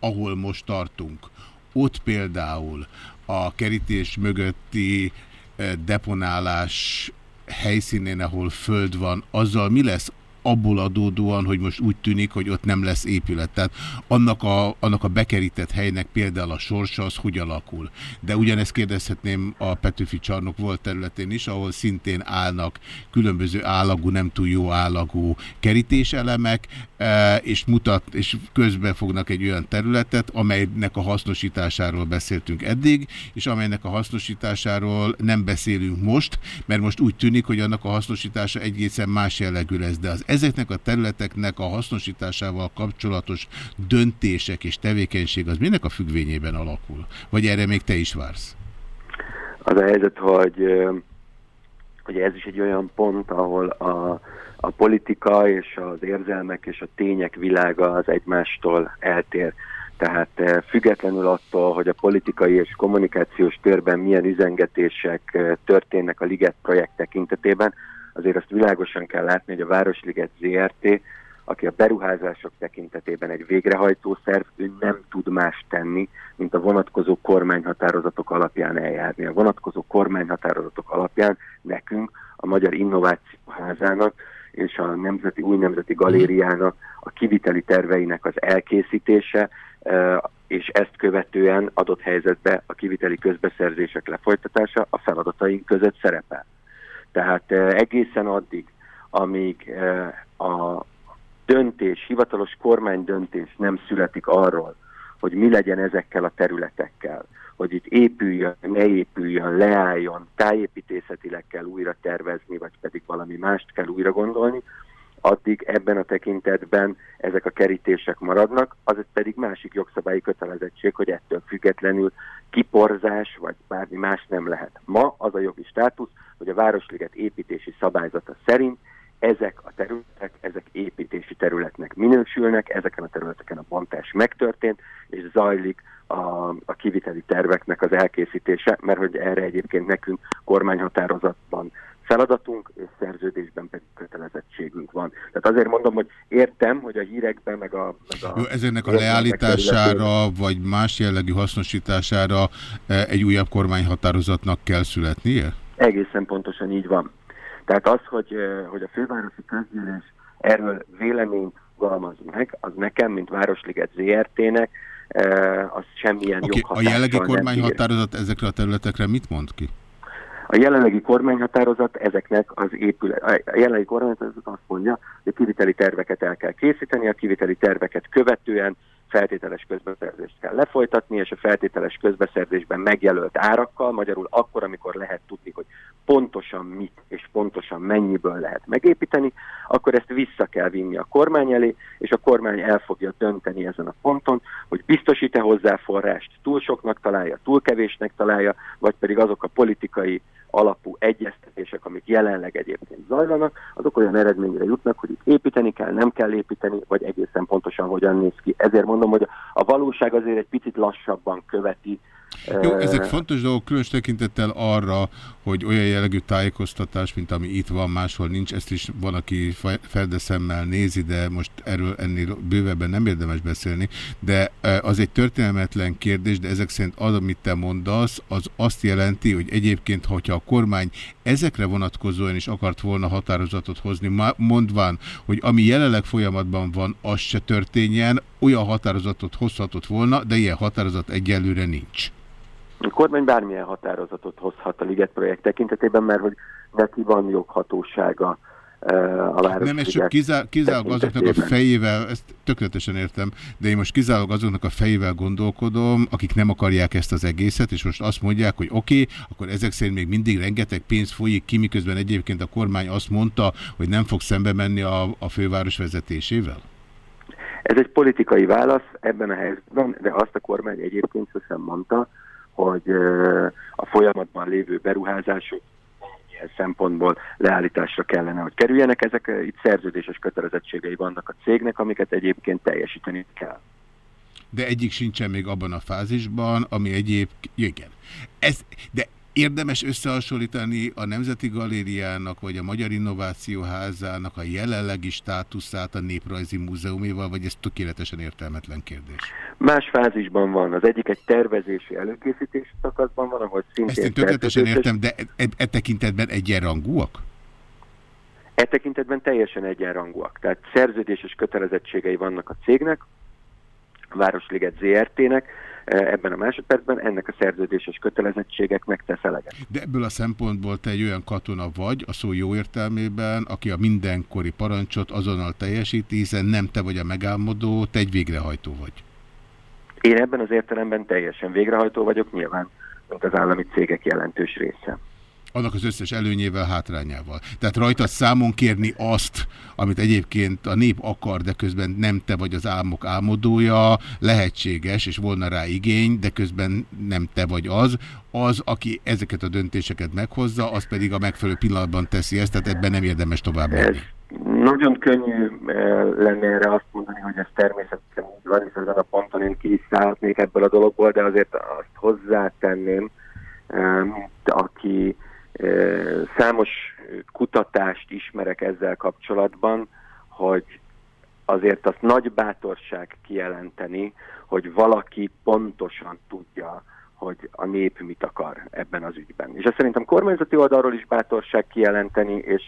ahol most tartunk, ott például a kerítés mögötti eh, deponálás helyszínén, ahol föld van, azzal mi lesz abból adódóan, hogy most úgy tűnik, hogy ott nem lesz épület. Tehát annak a, annak a bekerített helynek például a sorsa az hogy alakul. De ugyanezt kérdezhetném a Petőfi csarnok volt területén is, ahol szintén állnak különböző állagú, nem túl jó állagú kerítéselemek, és mutat, és közben fognak egy olyan területet, amelynek a hasznosításáról beszéltünk eddig, és amelynek a hasznosításáról nem beszélünk most, mert most úgy tűnik, hogy annak a hasznosítása egészen más jellegű lesz, de az ezeknek a területeknek a hasznosításával kapcsolatos döntések és tevékenység az minek a függvényében alakul? Vagy erre még te is vársz? Az a helyzet, hogy, hogy ez is egy olyan pont, ahol a, a politika és az érzelmek és a tények világa az egymástól eltér. Tehát függetlenül attól, hogy a politikai és kommunikációs térben milyen üzengetések történnek a Liget projekt tekintetében, azért azt világosan kell látni, hogy a Városliget ZRT, aki a beruházások tekintetében egy végrehajtó szerv, ő nem tud más tenni, mint a vonatkozó kormányhatározatok alapján eljárni. A vonatkozó kormányhatározatok alapján nekünk, a Magyar Innovációházának és a Nemzeti Új Nemzeti Galériának a kiviteli terveinek az elkészítése, és ezt követően adott helyzetbe a kiviteli közbeszerzések lefolytatása a feladataink között szerepel. Tehát egészen addig, amíg a döntés, hivatalos kormány döntés nem születik arról, hogy mi legyen ezekkel a területekkel, hogy itt épüljön, ne épüljön, leálljon, tájépítészetileg kell újra tervezni, vagy pedig valami mást kell újra gondolni, addig ebben a tekintetben ezek a kerítések maradnak, az pedig másik jogszabályi kötelezettség, hogy ettől függetlenül kiporzás vagy bármi más nem lehet. Ma az a jogi státusz, hogy a Városliget építési szabályzata szerint ezek a területek, ezek építési területnek minősülnek, ezeken a területeken a bontás megtörtént, és zajlik a, a kiviteli terveknek az elkészítése, mert hogy erre egyébként nekünk kormányhatározatban feladatunk, és szerződésben pedig kötelezettségünk van. Tehát azért mondom, hogy értem, hogy a hírekben meg a... Meg a Jó, a leállítására, vagy más jellegű hasznosítására e, egy újabb kormányhatározatnak kell születnie? Egészen pontosan így van. Tehát az, hogy, e, hogy a fővárosi közgyűlés erről véleményt fogalmaz meg, az nekem, mint Városliget ZRT-nek, az semmilyen okay, A jellegi kormányhatározat ezekre a területekre mit mond ki? A jelenlegi kormányhatározat ezeknek az épület, a jelenlegi kormányhatározat azt mondja, hogy a kiviteli terveket el kell készíteni, a kiviteli terveket követően feltételes közbeszerzést kell lefolytatni, és a feltételes közbeszerzésben megjelölt árakkal, magyarul akkor, amikor lehet tudni, hogy pontosan mit és pontosan mennyiből lehet megépíteni, akkor ezt vissza kell vinni a kormány elé, és a kormány el fogja dönteni ezen a ponton, hogy biztosít-e hozzá forrást, túl soknak találja, túl kevésnek találja, vagy pedig azok a politikai alapú egyeztetések, amik jelenleg egyébként zajlanak, azok olyan eredményre jutnak, hogy itt építeni kell, nem kell építeni, vagy egészen pontosan hogyan néz ki. Ezért mondom, hogy a valóság azért egy picit lassabban követi jó, ezek fontos dolgok, különös tekintettel arra, hogy olyan jellegű tájékoztatás, mint ami itt van, máshol nincs, ezt is van, aki feldeszemmel nézi, de most erről ennél bővebben nem érdemes beszélni, de az egy történelmetlen kérdés, de ezek szerint az, amit te mondasz, az azt jelenti, hogy egyébként, hogyha a kormány ezekre vonatkozóan is akart volna határozatot hozni, mondván, hogy ami jelenleg folyamatban van, az se történjen, olyan határozatot hozhatott volna, de ilyen határozat egyelőre nincs. A kormány bármilyen határozatot hozhat a Liget projekt tekintetében, mert hogy neki van joghatósága a város. Nem, ez csak kizá kizárólag azoknak a fejével, ezt tökéletesen értem, de én most kizárólag azoknak a fejével gondolkodom, akik nem akarják ezt az egészet, és most azt mondják, hogy oké, okay, akkor ezek szerint még mindig rengeteg pénz folyik ki, miközben egyébként a kormány azt mondta, hogy nem fog szembe menni a, a főváros vezetésével? Ez egy politikai válasz ebben a helyzetben, de azt a kormány egyébként sosem mondta, hogy a folyamatban lévő beruházások ilyen szempontból leállításra kellene, hogy kerüljenek. Ezek itt szerződéses kötelezettségei vannak a cégnek, amiket egyébként teljesíteni kell. De egyik sincsen még abban a fázisban, ami egyéb... Igen. Ez, de Érdemes összehasonlítani a Nemzeti Galériának vagy a Magyar Innováció Házának a jelenlegi státuszát a Néprajzi Múzeuméval, vagy ez tökéletesen értelmetlen kérdés? Más fázisban van. Az egyik egy tervezési előkészítési szakaszban van, ahol szintén... Ezt én tökéletesen értem, de e, e tekintetben egyenrangúak? E tekintetben teljesen egyenrangúak. Tehát szerződéses kötelezettségei vannak a cégnek, a Városliget ZRT-nek, e, ebben a másodpercben ennek a szerződéses kötelezettségek megtesz eleget. De ebből a szempontból te egy olyan katona vagy, a szó jó értelmében, aki a mindenkori parancsot azonnal teljesíti, hiszen nem te vagy a megálmodó, te egy végrehajtó vagy. Én ebben az értelemben teljesen végrehajtó vagyok, nyilván, mint az állami cégek jelentős része annak az összes előnyével, hátrányával. Tehát rajta számon kérni azt, amit egyébként a nép akar, de közben nem te vagy az álmok álmodója, lehetséges, és volna rá igény, de közben nem te vagy az. Az, aki ezeket a döntéseket meghozza, az pedig a megfelelő pillanatban teszi ezt, tehát ebben nem érdemes tovább menni. Nagyon könnyű eh, lenne erre azt mondani, hogy ez természetesen van, és ezen a ponton én ki is szállhatnék ebből a dologból, de azért azt hozzátenném, eh, aki Számos kutatást ismerek ezzel kapcsolatban, hogy azért azt nagy bátorság kijelenteni, hogy valaki pontosan tudja, hogy a nép mit akar ebben az ügyben. És ezt szerintem kormányzati oldalról is bátorság kijelenteni, és,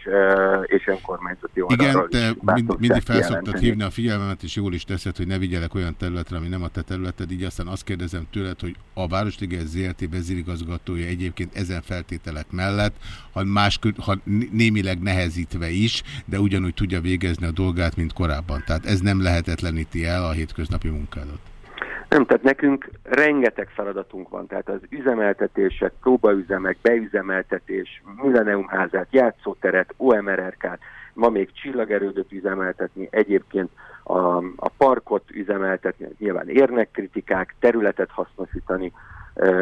és önkormányzati oldalról Igen, is te mind, mindig felszoktad hívni a figyelmemet, és jól is teszed, hogy ne vigyelek olyan területre, ami nem a te területed, így aztán azt kérdezem tőled, hogy a Városliges ZRT vezérigazgatója egyébként ezen feltételek mellett, ha, más, ha némileg nehezítve is, de ugyanúgy tudja végezni a dolgát, mint korábban. Tehát ez nem lehetetleníti el a hétköznapi munkádat. Nem, tehát nekünk rengeteg feladatunk van, tehát az üzemeltetések, próbaüzemek, beüzemeltetés, Millenniumházát, játszóteret, OMRRK-t, ma még csillagerődöt üzemeltetni, egyébként a, a parkot üzemeltetni, nyilván érnek kritikák, területet hasznosítani,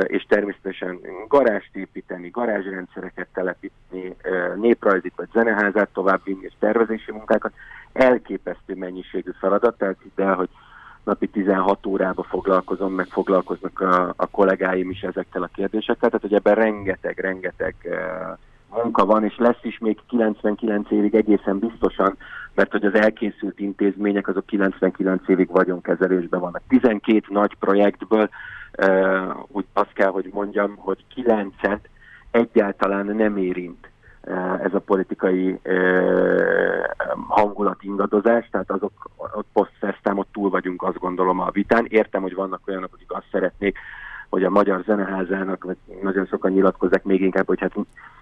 és természetesen garást építeni, garázsrendszereket telepíteni, néprajzit vagy zeneházát továbbvinni és tervezési munkákat. Elképesztő mennyiségű feladat, tehát ide, hogy napi 16 órába foglalkozom, meg foglalkoznak a, a kollégáim is ezekkel a kérdésekkel, tehát hogy ebben rengeteg, rengeteg munka van, és lesz is még 99 évig egészen biztosan, mert hogy az elkészült intézmények azok 99 évig vagyonkezelésben vannak. 12 nagy projektből uh, úgy azt kell, hogy mondjam, hogy 9-et egyáltalán nem érint ez a politikai hangulat ingadozás, tehát azok ott posztszersztám, ott túl vagyunk, azt gondolom a vitán. Értem, hogy vannak olyanok, akik azt szeretnék, hogy a Magyar Zeneházának, vagy nagyon sokan nyilatkozzák még inkább, hogy hát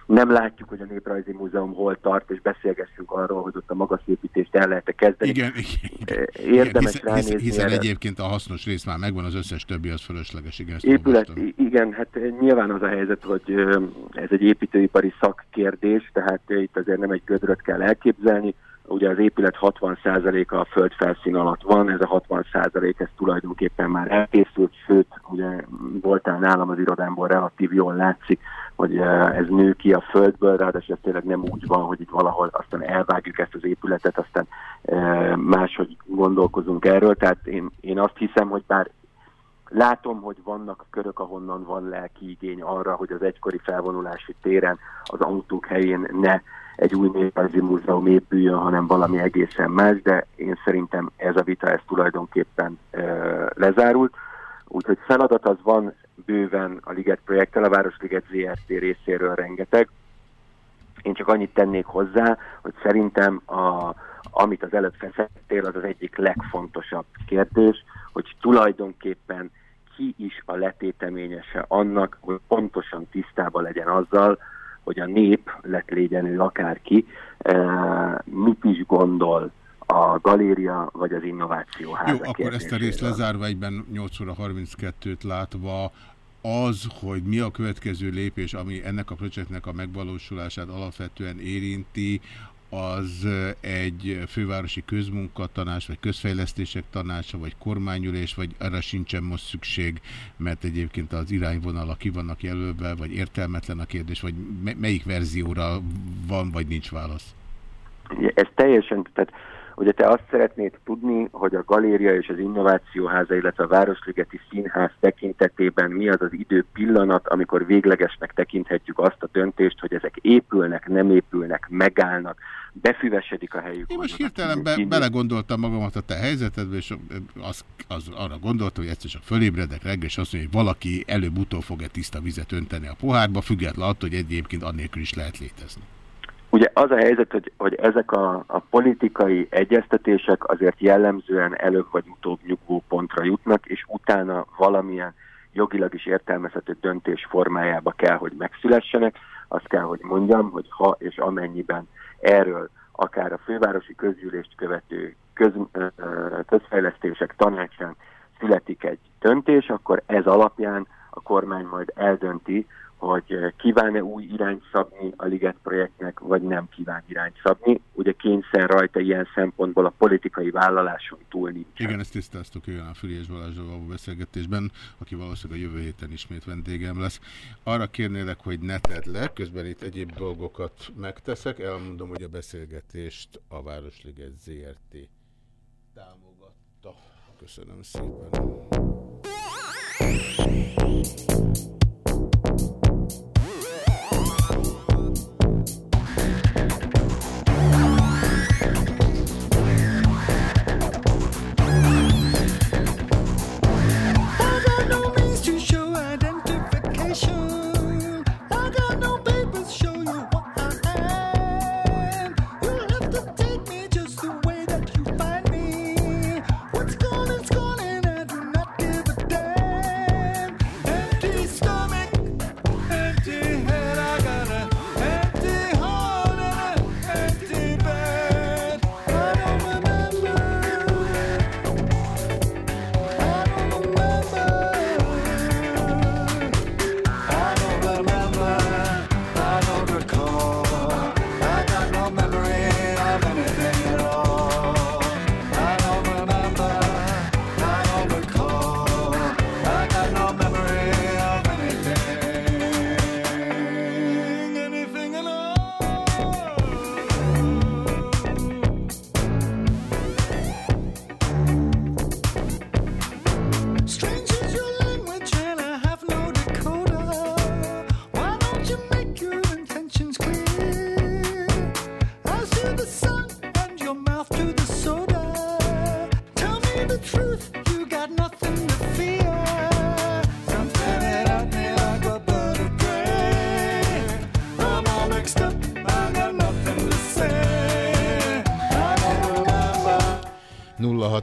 nem látjuk, hogy a Néprajzi Múzeum hol tart, és beszélgessünk arról, hogy ott a magasépítést el lehet -e kezdeni. Igen, igen. Érdemes hiszen, ránézni. Hiszen erre. egyébként a hasznos rész már megvan, az összes többi az fölösleges. Igen, Épület, igen, hát nyilván az a helyzet, hogy ez egy építőipari szakkérdés, tehát itt azért nem egy gödröt kell elképzelni, Ugye az épület 60%-a a földfelszín alatt van, ez a 60% ez tulajdonképpen már elkészült, sőt, ugye voltál nálam az irodámból relatív jól látszik, hogy ez nő ki a földből, ráadásul ez tényleg nem úgy van, hogy itt valahol aztán elvágjuk ezt az épületet, aztán máshogy gondolkozunk erről, tehát én, én azt hiszem, hogy bár Látom, hogy vannak körök, ahonnan van lelki igény arra, hogy az egykori felvonulási téren az autók helyén ne egy új néprajzi múzeum épüljön, hanem valami egészen más, de én szerintem ez a vita ez tulajdonképpen e, lezárult. Úgyhogy feladat az van bőven a Liget projekttel, a Városliget ZRT részéről rengeteg. Én csak annyit tennék hozzá, hogy szerintem a, amit az előbb feszettél, az az egyik legfontosabb kérdés, hogy tulajdonképpen ki is a letéteményese annak, hogy pontosan tisztában legyen azzal, hogy a nép, lett légyen ő akárki, eh, mit is gondol a galéria vagy az innováció háza Jó, akkor ezt a részt lezárva egyben 8 óra 32-t látva, az, hogy mi a következő lépés, ami ennek a projektnek a megvalósulását alapvetően érinti, az egy fővárosi közmunkatanács, vagy közfejlesztések tanácsa, vagy kormányülés, vagy arra sincsen most szükség, mert egyébként az irányvonala ki vannak jelölve, vagy értelmetlen a kérdés, vagy melyik verzióra van, vagy nincs válasz? Ez teljesen, tehát Ugye te azt szeretnéd tudni, hogy a Galéria és az Innovációháza, illetve a Városligeti Színház tekintetében mi az az idő pillanat, amikor véglegesnek tekinthetjük azt a döntést, hogy ezek épülnek, nem épülnek, megállnak, befüvesedik a helyük. Én most hirtelen be, belegondoltam magamat a te helyzetedbe, és az, az arra gondoltam, hogy egyszer csak fölébredek reggel, és azt mondja, hogy valaki előbb-utóbb fog-e tiszta vizet önteni a pohárba, független attól, hogy egyébként annélkül is lehet létezni. Ugye az a helyzet, hogy, hogy ezek a, a politikai egyeztetések azért jellemzően előbb vagy utóbb nyugvó pontra jutnak, és utána valamilyen jogilag is értelmezhető döntés formájába kell, hogy megszülessenek. Azt kell, hogy mondjam, hogy ha és amennyiben erről akár a fővárosi közgyűlést követő köz, közfejlesztések tanácsán születik egy döntés, akkor ez alapján a kormány majd eldönti, hogy kíván-e új irányt szabni a Liget projektnek, vagy nem kíván irányt szabni. Ugye kényszer rajta ilyen szempontból a politikai vállaláson túl nincs. Igen, ezt tisztáztuk olyan a Füriás Balázsról való beszélgetésben, aki valószínűleg a jövő héten ismét vendégem lesz. Arra kérnélek, hogy ne tedd le, közben itt egyéb dolgokat megteszek. Elmondom, hogy a beszélgetést a Városliget ZRT támogatta. Köszönöm szépen.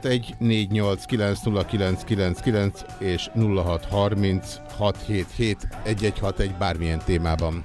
És 0636771161 és 0636771161 bármilyen témában.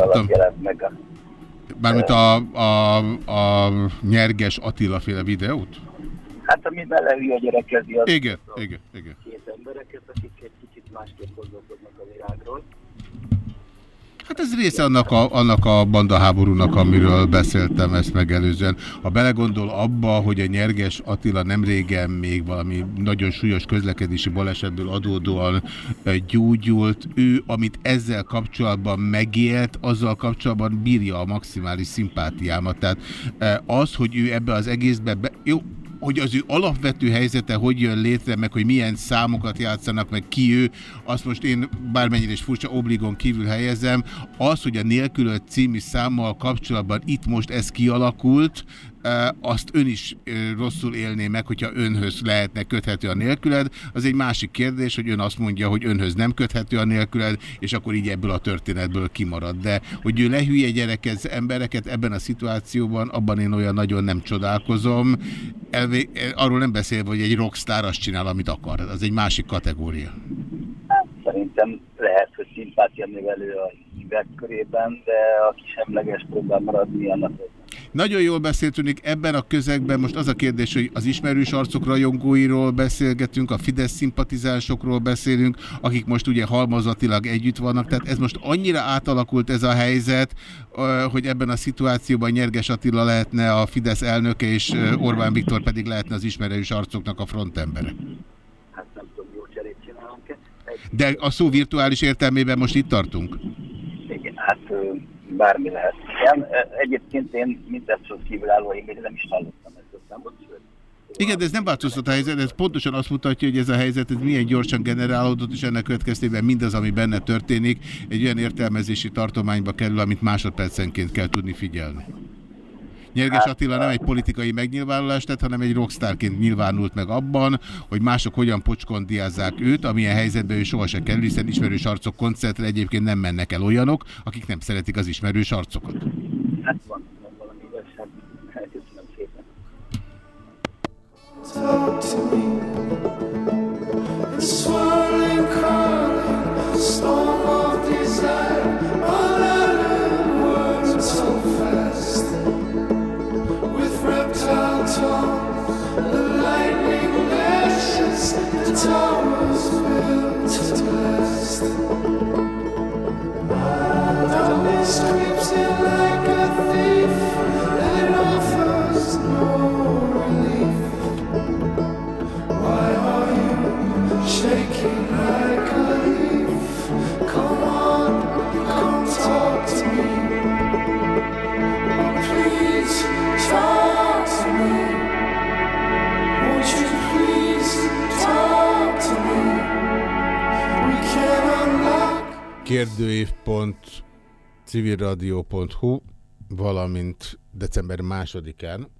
Láttam. jelent meg a... Bármint a, a, a nyerges Attila féle videót? Hát ami a gyerekezi az igen, igen, igen. két embereket, akik egy kicsit másképp gondolkodnak ez része annak a, annak a bandaháborúnak, amiről beszéltem ezt megelőzően. Ha belegondol abba, hogy a Nyerges Attila nem régen még valami nagyon súlyos közlekedési balesetből adódóan gyógyult, ő, amit ezzel kapcsolatban megélt, azzal kapcsolatban bírja a maximális szimpátiámat. Tehát az, hogy ő ebbe az egészbe... Be... Jó, hogy az ő alapvető helyzete hogy jön létre, meg hogy milyen számokat játszanak, meg ki ő, azt most én bármennyire is furcsa obligon kívül helyezem. Az, hogy a nélkülött című számmal kapcsolatban itt most ez kialakult, azt ön is rosszul élné meg, hogyha önhöz lehetne köthető a nélküled. Az egy másik kérdés, hogy ön azt mondja, hogy önhöz nem köthető a nélküled, és akkor így ebből a történetből kimarad. De hogy ő lehülye gyerekez embereket ebben a szituációban, abban én olyan nagyon nem csodálkozom. Elvé arról nem beszélve, hogy egy rockstar azt csinál, amit akar. Az egy másik kategória. Szerintem lehet, hogy szimpátia növelő a hívek körében, de aki semleges próbál maradni, annak nagyon jól beszélt tűnik ebben a közegben, most az a kérdés, hogy az ismerős arcok rajongóiról beszélgetünk, a Fidesz szimpatizánsokról beszélünk, akik most ugye halmazatilag együtt vannak, tehát ez most annyira átalakult ez a helyzet, hogy ebben a szituációban Nyerges Attila lehetne a Fidesz elnöke, és Orbán Viktor pedig lehetne az ismerős arcoknak a frontembere. Hát nem tudom, jó cserét csinálunk-e. De a szó virtuális értelmében most itt tartunk? Igen, hát bármi lehet. Igen, egyébként én mindezt kívülálló, én még nem is hallottam ezt a igen, de ez nem változtat a helyzet, ez pontosan azt mutatja, hogy ez a helyzet ez milyen gyorsan generálódott, és ennek következtében mindaz, ami benne történik, egy olyan értelmezési tartományba kerül, amit másodpercenként kell tudni figyelni. Nyerges Attila nem egy politikai megnyilvánulást tett, hanem egy rockstárként nyilvánult meg abban, hogy mások hogyan pocskondiázzák őt, amilyen helyzetben ő sohasem kerül, hiszen ismerős arcok koncertre egyébként nem mennek el olyanok, akik nem szeretik az ismerős arcokat. Hát van, van valami igazság. Köszönöm szépen. Talk to me. It's swirling, curling, storm of desire. Darkness creeps in. Kérdőív.pont valamint december másodikán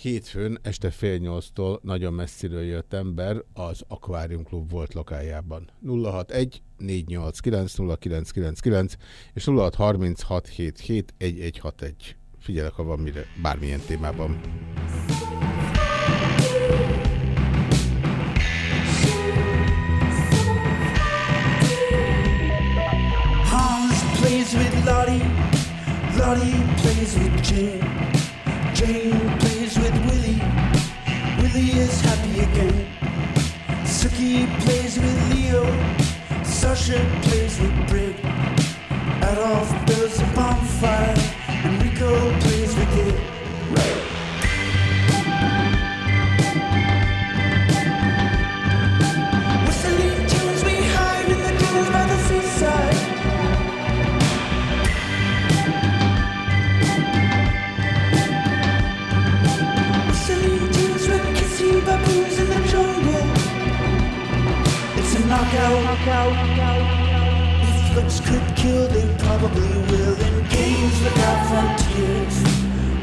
hétfőn este fél nyolctól nagyon messziről jött ember az Aquarium Club volt lokájában. 061 489 0999 és 0636771161. Figyelek, ha van mire, bármilyen témában. Lottie plays with Jane, Jane plays with Willie, Willie is happy again. Suki plays with Leo, Sasha plays with Brig, Adolf builds a bonfire, and Rico plays If looks could kill, they probably will. In games without frontiers,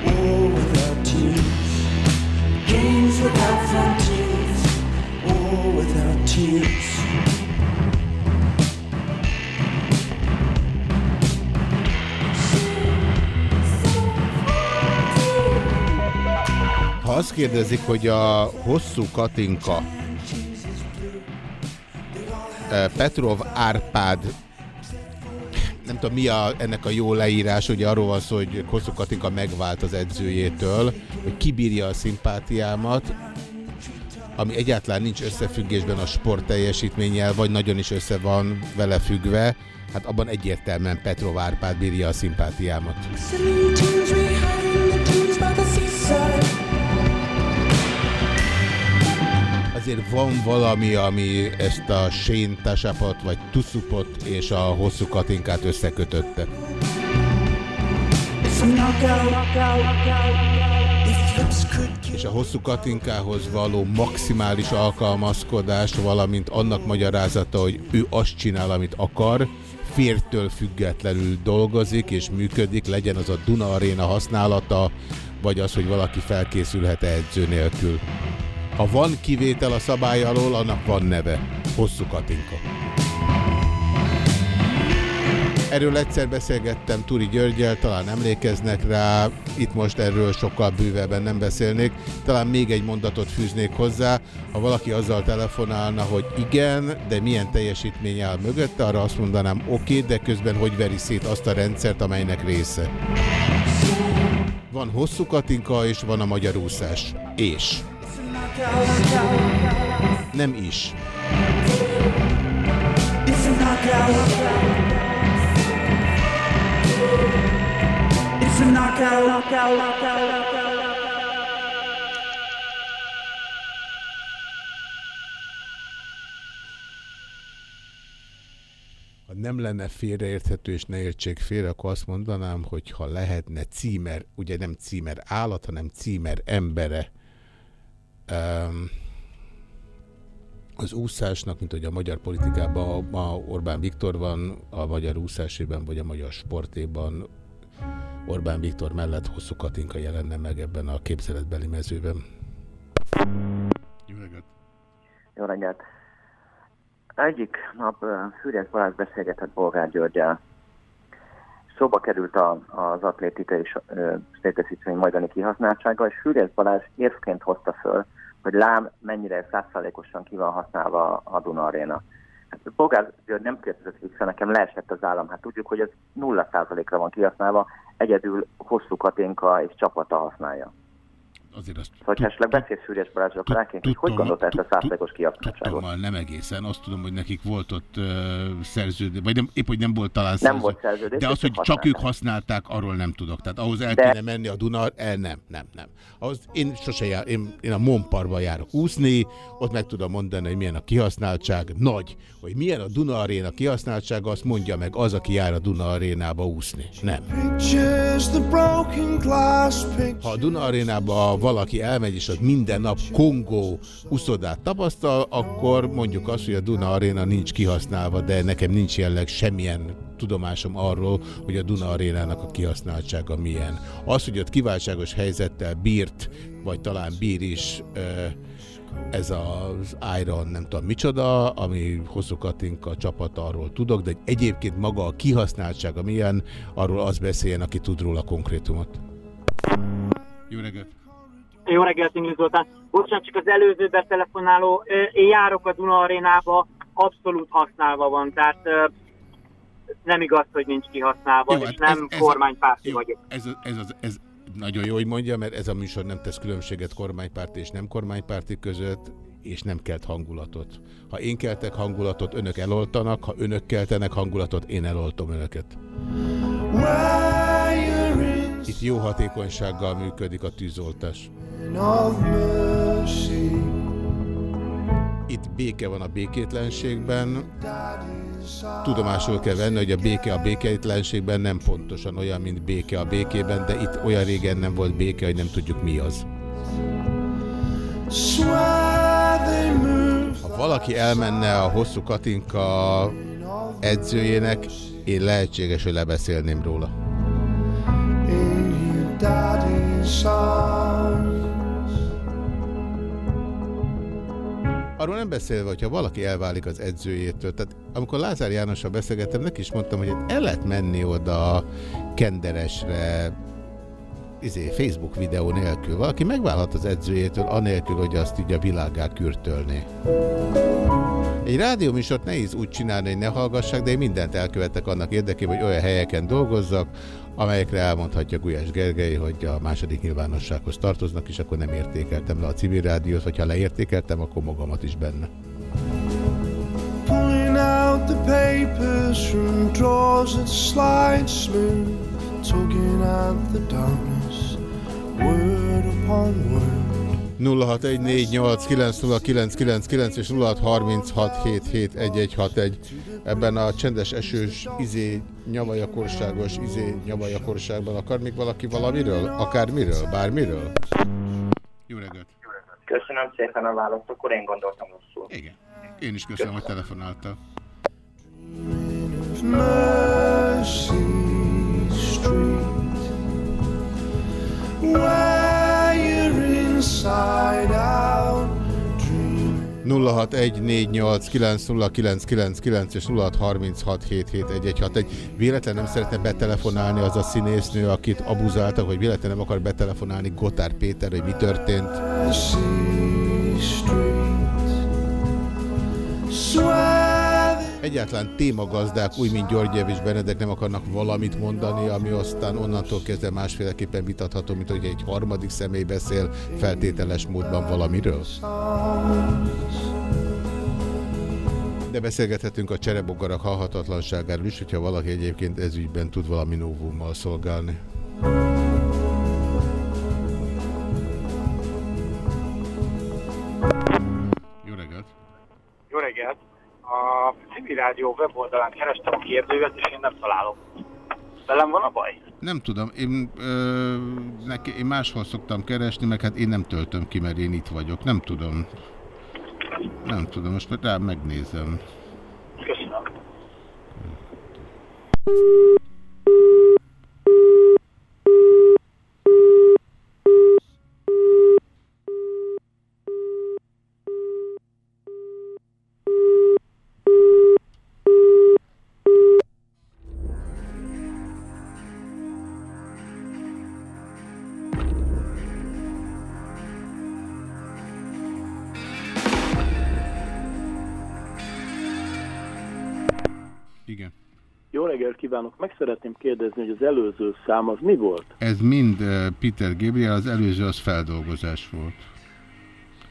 war without tears. Games without frontiers, war without tears. Ha azt kérdezik, hogy a hosszú Katinka Petrov Árpád. Nem tudom mi a, ennek a jó leírás, ugye arról van szó, hogy Hosszú Katinka megvált az edzőjétől, hogy kibírja a szimpátiámat, ami egyáltalán nincs összefüggésben a sport teljesítménnyel, vagy nagyon is össze van vele függve, hát abban egyértelműen Petrov Árpád bírja a szimpátiámat. Azért van valami, ami ezt a Shane Tasapot, vagy Tuszupot és a hosszú Katinkát összekötötte. És a hosszú Katinkához való maximális alkalmazkodás, valamint annak magyarázata, hogy ő azt csinál, amit akar, fértől függetlenül dolgozik és működik, legyen az a Duna Arena használata, vagy az, hogy valaki felkészülhet edző nélkül. Ha van kivétel a szabály alól, annak van neve. Hosszú Katinka. Erről egyszer beszélgettem Turi Györgyel, talán emlékeznek rá, itt most erről sokkal bővebben nem beszélnék. Talán még egy mondatot fűznék hozzá, ha valaki azzal telefonálna, hogy igen, de milyen teljesítmény áll mögötte, arra azt mondanám oké, okay, de közben hogy veri szét azt a rendszert, amelynek része. Van hosszú Katinka, és van a magyar úszás. És. Nem is. Ha nem lenne félreérthető és ne értsék félre, akkor azt mondanám, hogy ha lehetne címer, ugye nem címer állat, hanem címer embere az úszásnak, mint hogy a magyar politikában ma Orbán Viktor van, a magyar úszásében vagy a magyar sportéban Orbán Viktor mellett hosszú Katinka jelenne meg ebben a képzeletbeli mezőben. Jó reggelt! Jó reggelt! Egyik nap Fűrjes Balázs beszélgetett Bolgár Györgyel. Szóba került a, az atlétika és létesítmény majdani kihasználtsága, és Fűrjes Balázs érvként hozta föl, hogy lám mennyire százszázalékosan ki van használva a Duna Arena. Hát Bogár György nem kérdezett vissza, nekem leesett az állam. Hát tudjuk, hogy ez nulla százalékra van kihasználva, egyedül hosszú katénka és csapata használja. Azért azt Szóval, ha esetleg beszélsz Fűrjes Balázs, akkor rákénk, hogy hogy gondolta ezt a százalékos kihasználtságot? Tudom, nem egészen. Azt tudom, hogy nekik volt ott uh, szerződés, vagy nem, épp, hogy nem volt talán Nem szerződés. volt szerződés, De az, hogy csak ők használták, arról nem tudok. Tehát ahhoz el kéne menni a Duna, el nem, nem, nem. Ahhoz én sose jár, én, én a Monparban járok úszni, ott meg tudom mondani, hogy milyen a kihasználtság, nagy. Hogy milyen a Duna Aréna kihasználtsága, azt mondja meg az, aki jár a Duna Arénába úszni. Nem. Ha a Duna arénába valaki elmegy, és ott minden nap Kongó uszodát tapasztal, akkor mondjuk azt, hogy a Duna aréna nincs kihasználva, de nekem nincs jelleg semmilyen tudomásom arról, hogy a Duna arénának a kihasználtsága milyen. Az, hogy ott kiváltságos helyzettel bírt, vagy talán bír is ez az Iron nem tudom micsoda, ami Hosszú Katinka csapata, arról tudok, de egyébként maga a kihasználtsága milyen, arról az beszéljen, aki tud róla konkrétumot. Jó reggelt! Jó reggelt, Ingrid Zoltán. Bocsánat, csak az előző betelefonáló. Én járok a Duna arénába, abszolút használva van, tehát nem igaz, hogy nincs kihasználva, Jó, és hát nem ez- ez kormánypárti vagyok. Ez, ez, az- ez nagyon jó, hogy mondja, mert ez a műsor nem tesz különbséget kormánypárti és nem kormánypárti között, és nem kelt hangulatot. Ha én keltek hangulatot, önök eloltanak, ha önök keltenek hangulatot, én eloltom önöket. Itt jó hatékonysággal működik a tűzoltás. Itt béke van a békétlenségben. Tudomásul kell venni, hogy a béke a békétlenségben nem pontosan olyan, mint béke a békében, de itt olyan régen nem volt béke, hogy nem tudjuk mi az. Ha valaki elmenne a hosszú Katinka edzőjének, én lehetséges, hogy lebeszélném róla. Daddy's arms. Arról nem beszélve, hogyha valaki elválik az edzőjétől, tehát amikor Lázár Jánossal beszélgettem, neki is mondtam, hogy el lehet menni oda kenderesre, izé, Facebook videó nélkül. Valaki megválhat az edzőjétől, anélkül, hogy azt így a világá kürtölné. Egy rádióműsort nehéz úgy csinálni, hogy ne hallgassák, de én mindent elkövettek annak érdekében, hogy olyan helyeken dolgozzak, amelyekre elmondhatja Gulyás Gergely, hogy a második nyilvánossághoz tartoznak, és akkor nem értékeltem le a civil rádiót, vagy ha leértékeltem, akkor magamat is benne. Pulling out the papers from drawers that slide smooth, tugging out the darkness, word upon word. 0614890999 és 0636771161. Ebben a csendes esős izé nyavajakorságos izé nyavajakorságban akar még valaki valamiről? Akármiről? Bármiről? Jó reggelt! Köszönöm szépen a választ, akkor én gondoltam rosszul. Igen. Én is köszönöm, hogy telefonáltál. Mercy Street, where you're inside out. 0614890999 és 0636771161. Véletlen nem szeretne betelefonálni az a színésznő, akit abuzáltak, hogy véletlen nem akar betelefonálni Gotár Péter, hogy mi történt. Swear Egyáltalán témagazdák, úgy, mint Györgyev és Benedek nem akarnak valamit mondani, ami aztán onnantól kezdve másféleképpen vitatható, mint hogy egy harmadik személy beszél feltételes módban valamiről. De beszélgethetünk a cserebogarak halhatatlanságáról is, hogyha valaki egyébként ezügyben tud valami novummal szolgálni. Jó reggelt! Jó reggelt! A civil rádió weboldalán kerestem a kérdővet, és én nem találom. Velem van a baj? Nem tudom, én, ö, neki, én máshol szoktam keresni, meg hát én nem töltöm ki, mert én itt vagyok. Nem tudom. Nem tudom, most rá megnézem. Köszönöm. Kívánok! Meg szeretném kérdezni, hogy az előző szám az mi volt? Ez mind uh, Peter Gabriel, az előző az feldolgozás volt.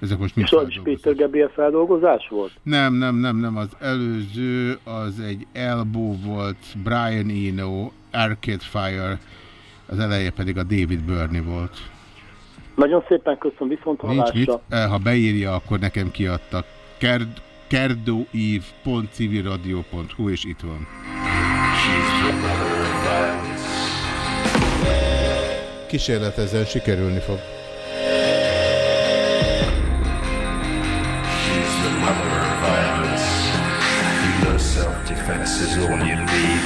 Ezek most mind És az is Péter Gabriel feldolgozás volt? Nem, nem, nem, nem. Az előző az egy Elbow volt, Brian Eno, Arcade Fire, az eleje pedig a David Burney volt. Nagyon szépen köszönöm, viszont Nincs mit. Eh, Ha beírja, akkor nekem kiadtak. Kerd, kerdoív.civilradio.hu és itt van. Kísérletezzen sikerülni fog. She's the mother of violence. You know self-defense is all you need.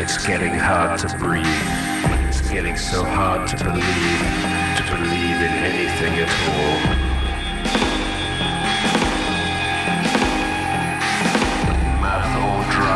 It's getting hard to breathe. It's getting so hard to believe, to believe in anything at all.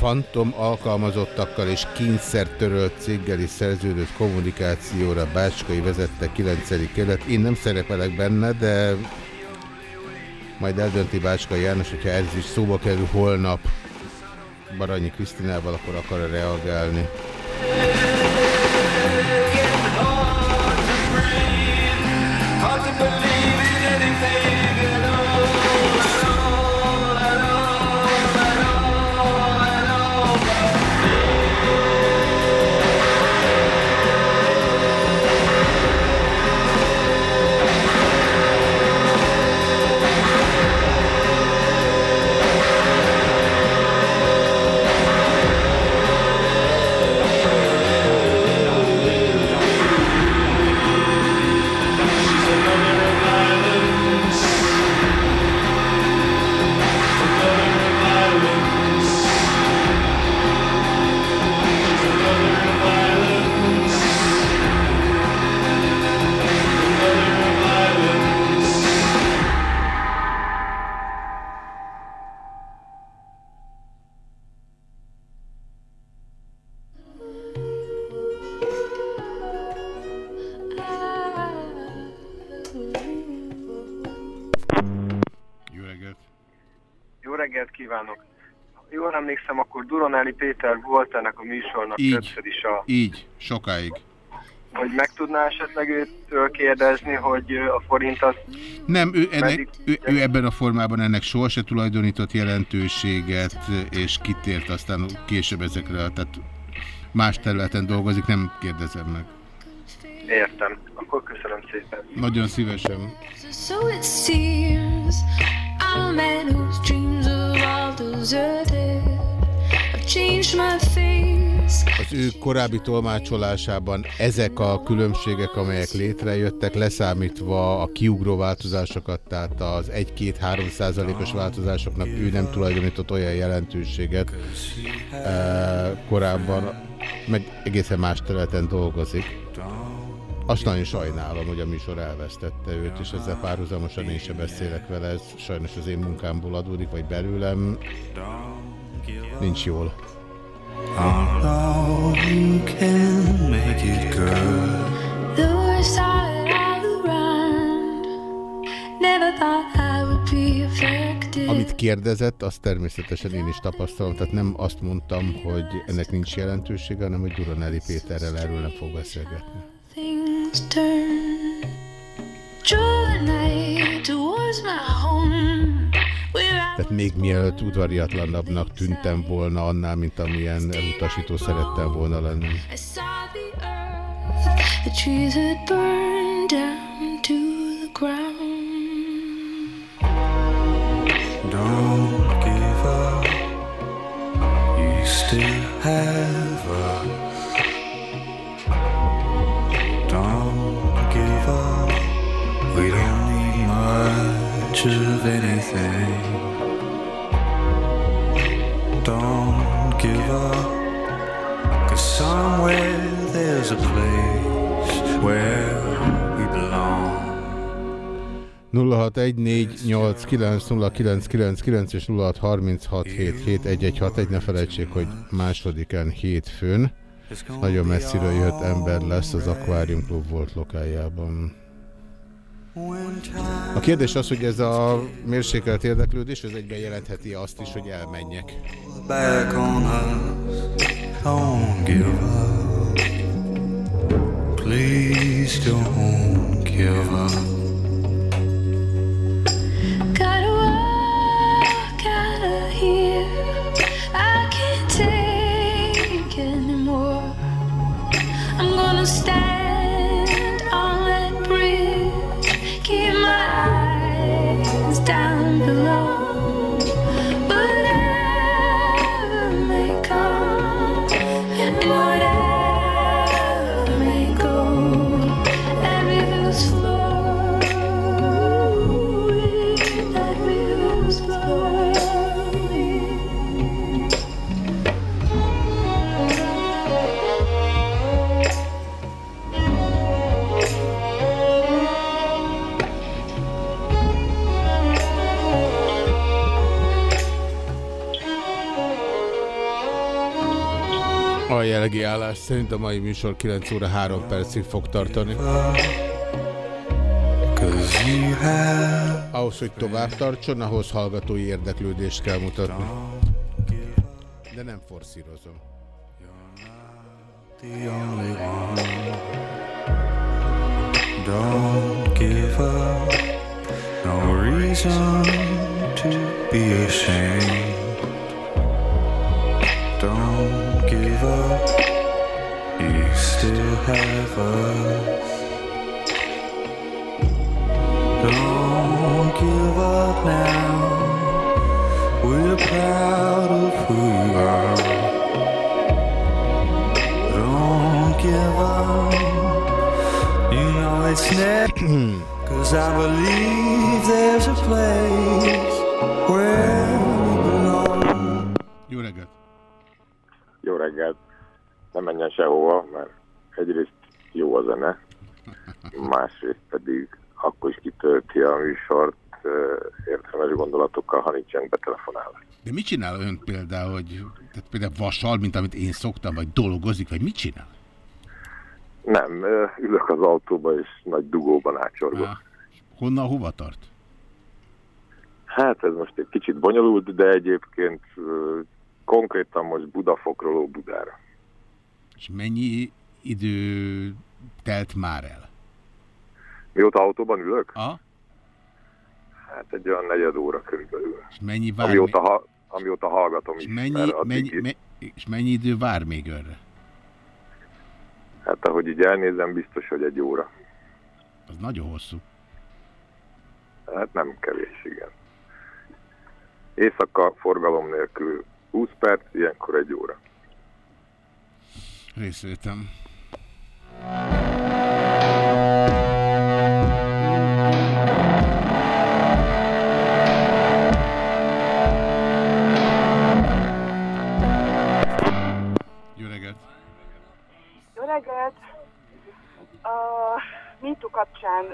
Fantom alkalmazottakkal és kényszer törölt céggel is szerződött kommunikációra Bácskai vezette 9. kelet. Én nem szerepelek benne, de majd eldönti Bácskai János, hogyha ez is szóba kerül holnap Baranyi Krisztinával, akkor akar -e reagálni. Péter volt ennek a műsornak Így. többször is a... Így, sokáig. hogy meg tudná esetleg őtől kérdezni, hogy a forint az... Nem, ő, ennek, ő, ő ebben a formában ennek sohasem tulajdonított jelentőséget, és kitért aztán később ezekre, tehát más területen dolgozik, nem kérdezem meg. Értem. Akkor köszönöm szépen. Nagyon szívesen. So Az ő korábbi tolmácsolásában ezek a különbségek, amelyek létrejöttek, leszámítva a kiugró változásokat, tehát az 1-2-3 százalékos változásoknak ő nem tulajdonított olyan jelentőséget eh, korábban, meg egészen más területen dolgozik. Azt nagyon sajnálom, hogy a műsor elvesztette őt, és ezzel párhuzamosan én sem beszélek vele, ez sajnos az én munkámból adódik, vagy belőlem. Nincs jól. Amit kérdezett, azt természetesen én is tapasztalom, tehát nem azt mondtam, hogy ennek nincs jelentősége, hanem hogy Duranelli Péterrel erről nem fog beszélgetni. Turn. Tehát még mielőtt udvariatlanabbnak tűntem volna annál, mint amilyen elutasító szerettem volna lenni. I saw the earth. The trees had burned down to the ground. Don't give up. You still have us. Much of anything. Don't give up. Cause somewhere there's a place where we belong. 0614890999 és 0636771161, ne felejtsék, hogy másodikán hétfőn nagyon messziről jött ember lesz az Aquarium Club volt lokájában. A kérdés az, hogy ez a mérsékelt érdeklődés, ez egyben jelentheti azt is, hogy elmenjek. Please don't give up. Gotta állás szerint a mai műsor 9 óra 3 percig fog tartani. Ahhoz, hogy tovább tartson, ahhoz hallgatói érdeklődést kell mutatni. De nem forszírozom. Don't give up. You still have us. Don't give up now. We're proud of who you are. Don't give up. You know it's never. Cause I believe there's a place where we belong. Jó reggelt! Jó reggelt! Nem menjen sehova, mert egyrészt jó a zene, másrészt pedig akkor is kitölti a műsort értelmes gondolatokkal, ha nincsen betelefonálás. De mit csinál ön például, hogy tehát például vasal, mint amit én szoktam, vagy dolgozik, vagy mit csinál? Nem, ülök az autóba és nagy dugóban átcsorgok. Á, honnan, hova tart? Hát ez most egy kicsit bonyolult, de egyébként konkrétan most Budafokról Budára. És mennyi idő telt már el? Mióta autóban ülök? A? Hát egy olyan negyed óra körülbelül. És mennyi vár amióta, ha, amióta hallgatom és is. mennyi, mennyi, me, és mennyi idő vár még önre? Hát ahogy így elnézem, biztos, hogy egy óra. Az nagyon hosszú. Hát nem kevés, igen. Éjszaka forgalom nélkül 20 perc, ilyenkor egy óra. Részvétem. Jó reggelt! Jó reggelt! A MeToo kapcsán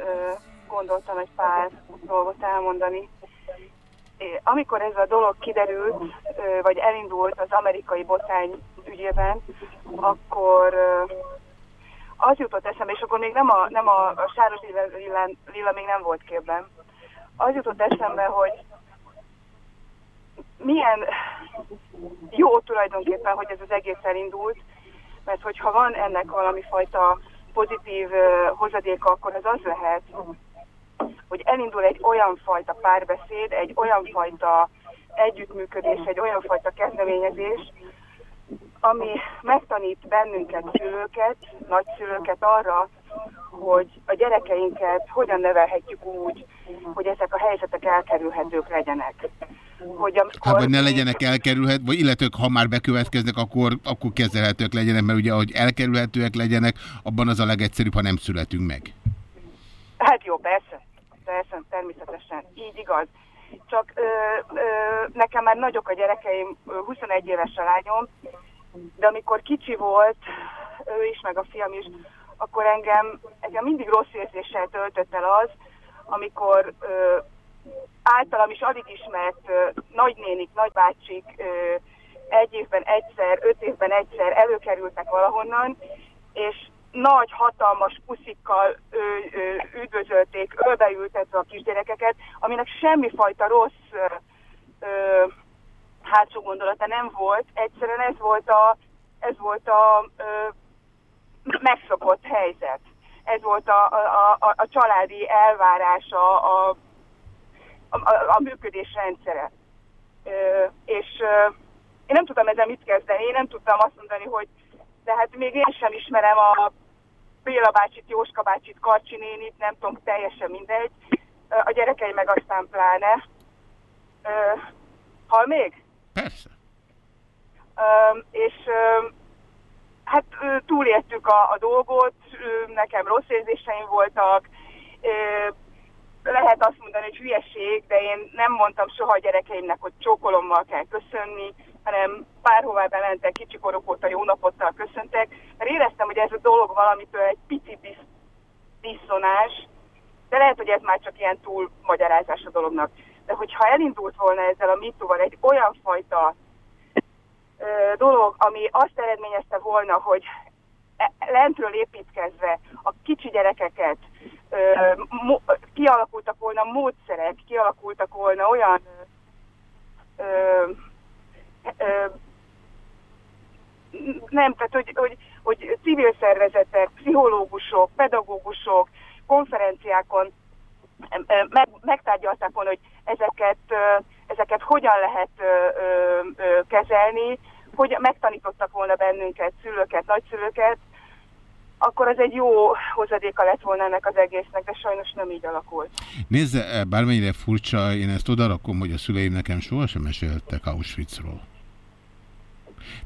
gondoltam egy pár dolgot elmondani. Amikor ez a dolog kiderült, vagy elindult az amerikai botrány ügyében, akkor az jutott eszembe, és akkor még nem a, nem a, a sáros lila, lila, még nem volt képben. Az jutott eszembe, hogy milyen jó tulajdonképpen, hogy ez az egész elindult, mert hogyha van ennek valami fajta pozitív hozadéka, akkor az az lehet, hogy elindul egy olyan fajta párbeszéd, egy olyan fajta együttműködés, egy olyan fajta kezdeményezés, ami megtanít bennünket, szülőket, nagyszülőket arra, hogy a gyerekeinket hogyan nevelhetjük úgy, hogy ezek a helyzetek elkerülhetők legyenek. Hogy amikor Hát, vagy ne legyenek elkerülhet, vagy illetve ha már bekövetkeznek, akkor, akkor kezelhetőek legyenek, mert ugye, hogy elkerülhetőek legyenek, abban az a legegyszerűbb, ha nem születünk meg. Hát jó, persze, persze, természetesen, így igaz. Csak ö, ö, nekem már nagyok a gyerekeim, ö, 21 éves a lányom, de amikor kicsi volt, ő is, meg a fiam is, akkor engem, engem mindig rossz érzéssel töltött el az, amikor ö, általam is alig ismert ö, nagynénik, nagybácsik ö, egy évben egyszer, öt évben egyszer előkerültek valahonnan, és nagy, hatalmas puszikkal ö, ö, üdvözölték, ölbeültetve a kisgyerekeket, aminek semmifajta rossz ö, ö, hátsó gondolata nem volt. Egyszerűen ez volt a, ez volt a ö, megszokott helyzet. Ez volt a, a, a, a családi elvárása, a, a, a, működés rendszere. Ö, és ö, én nem tudtam ezzel mit kezdeni, én nem tudtam azt mondani, hogy de hát még én sem ismerem a Béla bácsit, Jóska bácsit, Karcsi nénit, nem tudom, teljesen mindegy. A gyerekei meg aztán pláne. Ö, Hal még? Persze. Ö, és ö, hát túléltük a, a dolgot, nekem rossz érzéseim voltak, lehet azt mondani, hogy hülyeség, de én nem mondtam soha a gyerekeimnek, hogy csókolommal kell köszönni, hanem bárhová bementek, kicsikorok óta jó napottal köszöntek, mert éreztem, hogy ez a dolog valamitől egy pici disz, diszonás, de lehet, hogy ez már csak ilyen túlmagyarázás a dolognak. De hogyha elindult volna ezzel a mitóval egy olyan fajta ö, dolog, ami azt eredményezte volna, hogy e- lentről építkezve a kicsi gyerekeket ö, mo- kialakultak volna módszerek, kialakultak volna olyan ö, nem, tehát hogy, hogy, hogy civil szervezetek, pszichológusok, pedagógusok konferenciákon meg, megtárgyalták volna, hogy ezeket, ezeket hogyan lehet kezelni, hogy megtanítottak volna bennünket, szülőket, nagyszülőket, akkor az egy jó hozadéka lett volna ennek az egésznek, de sajnos nem így alakult. Nézze, bármennyire furcsa, én ezt odarakom, hogy a szüleim nekem sohasem meséltek Auschwitzról.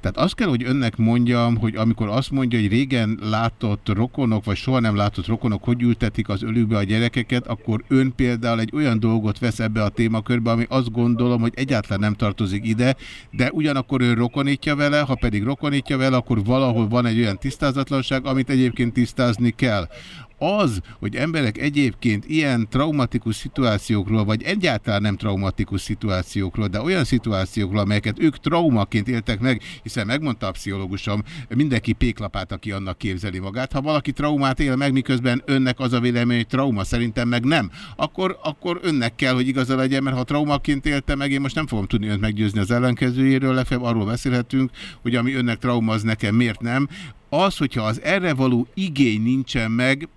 Tehát azt kell, hogy önnek mondjam, hogy amikor azt mondja, hogy régen látott rokonok, vagy soha nem látott rokonok, hogy ültetik az ölükbe a gyerekeket, akkor ön például egy olyan dolgot vesz ebbe a témakörbe, ami azt gondolom, hogy egyáltalán nem tartozik ide, de ugyanakkor ön rokonítja vele, ha pedig rokonítja vele, akkor valahol van egy olyan tisztázatlanság, amit egyébként tisztázni kell. Az, hogy emberek egyébként ilyen traumatikus szituációkról, vagy egyáltalán nem traumatikus szituációkról, de olyan szituációkról, amelyeket ők traumaként éltek meg, hiszen megmondta a pszichológusom, mindenki péklapát, aki annak képzeli magát. Ha valaki traumát él meg, miközben önnek az a vélemény, hogy trauma, szerintem meg nem, akkor, akkor önnek kell, hogy igaza legyen, mert ha traumaként élte meg, én most nem fogom tudni önt meggyőzni az ellenkezőjéről, legfeljebb arról beszélhetünk, hogy ami önnek trauma, az nekem miért nem Az, hogyha az erre való igény nincsen meg,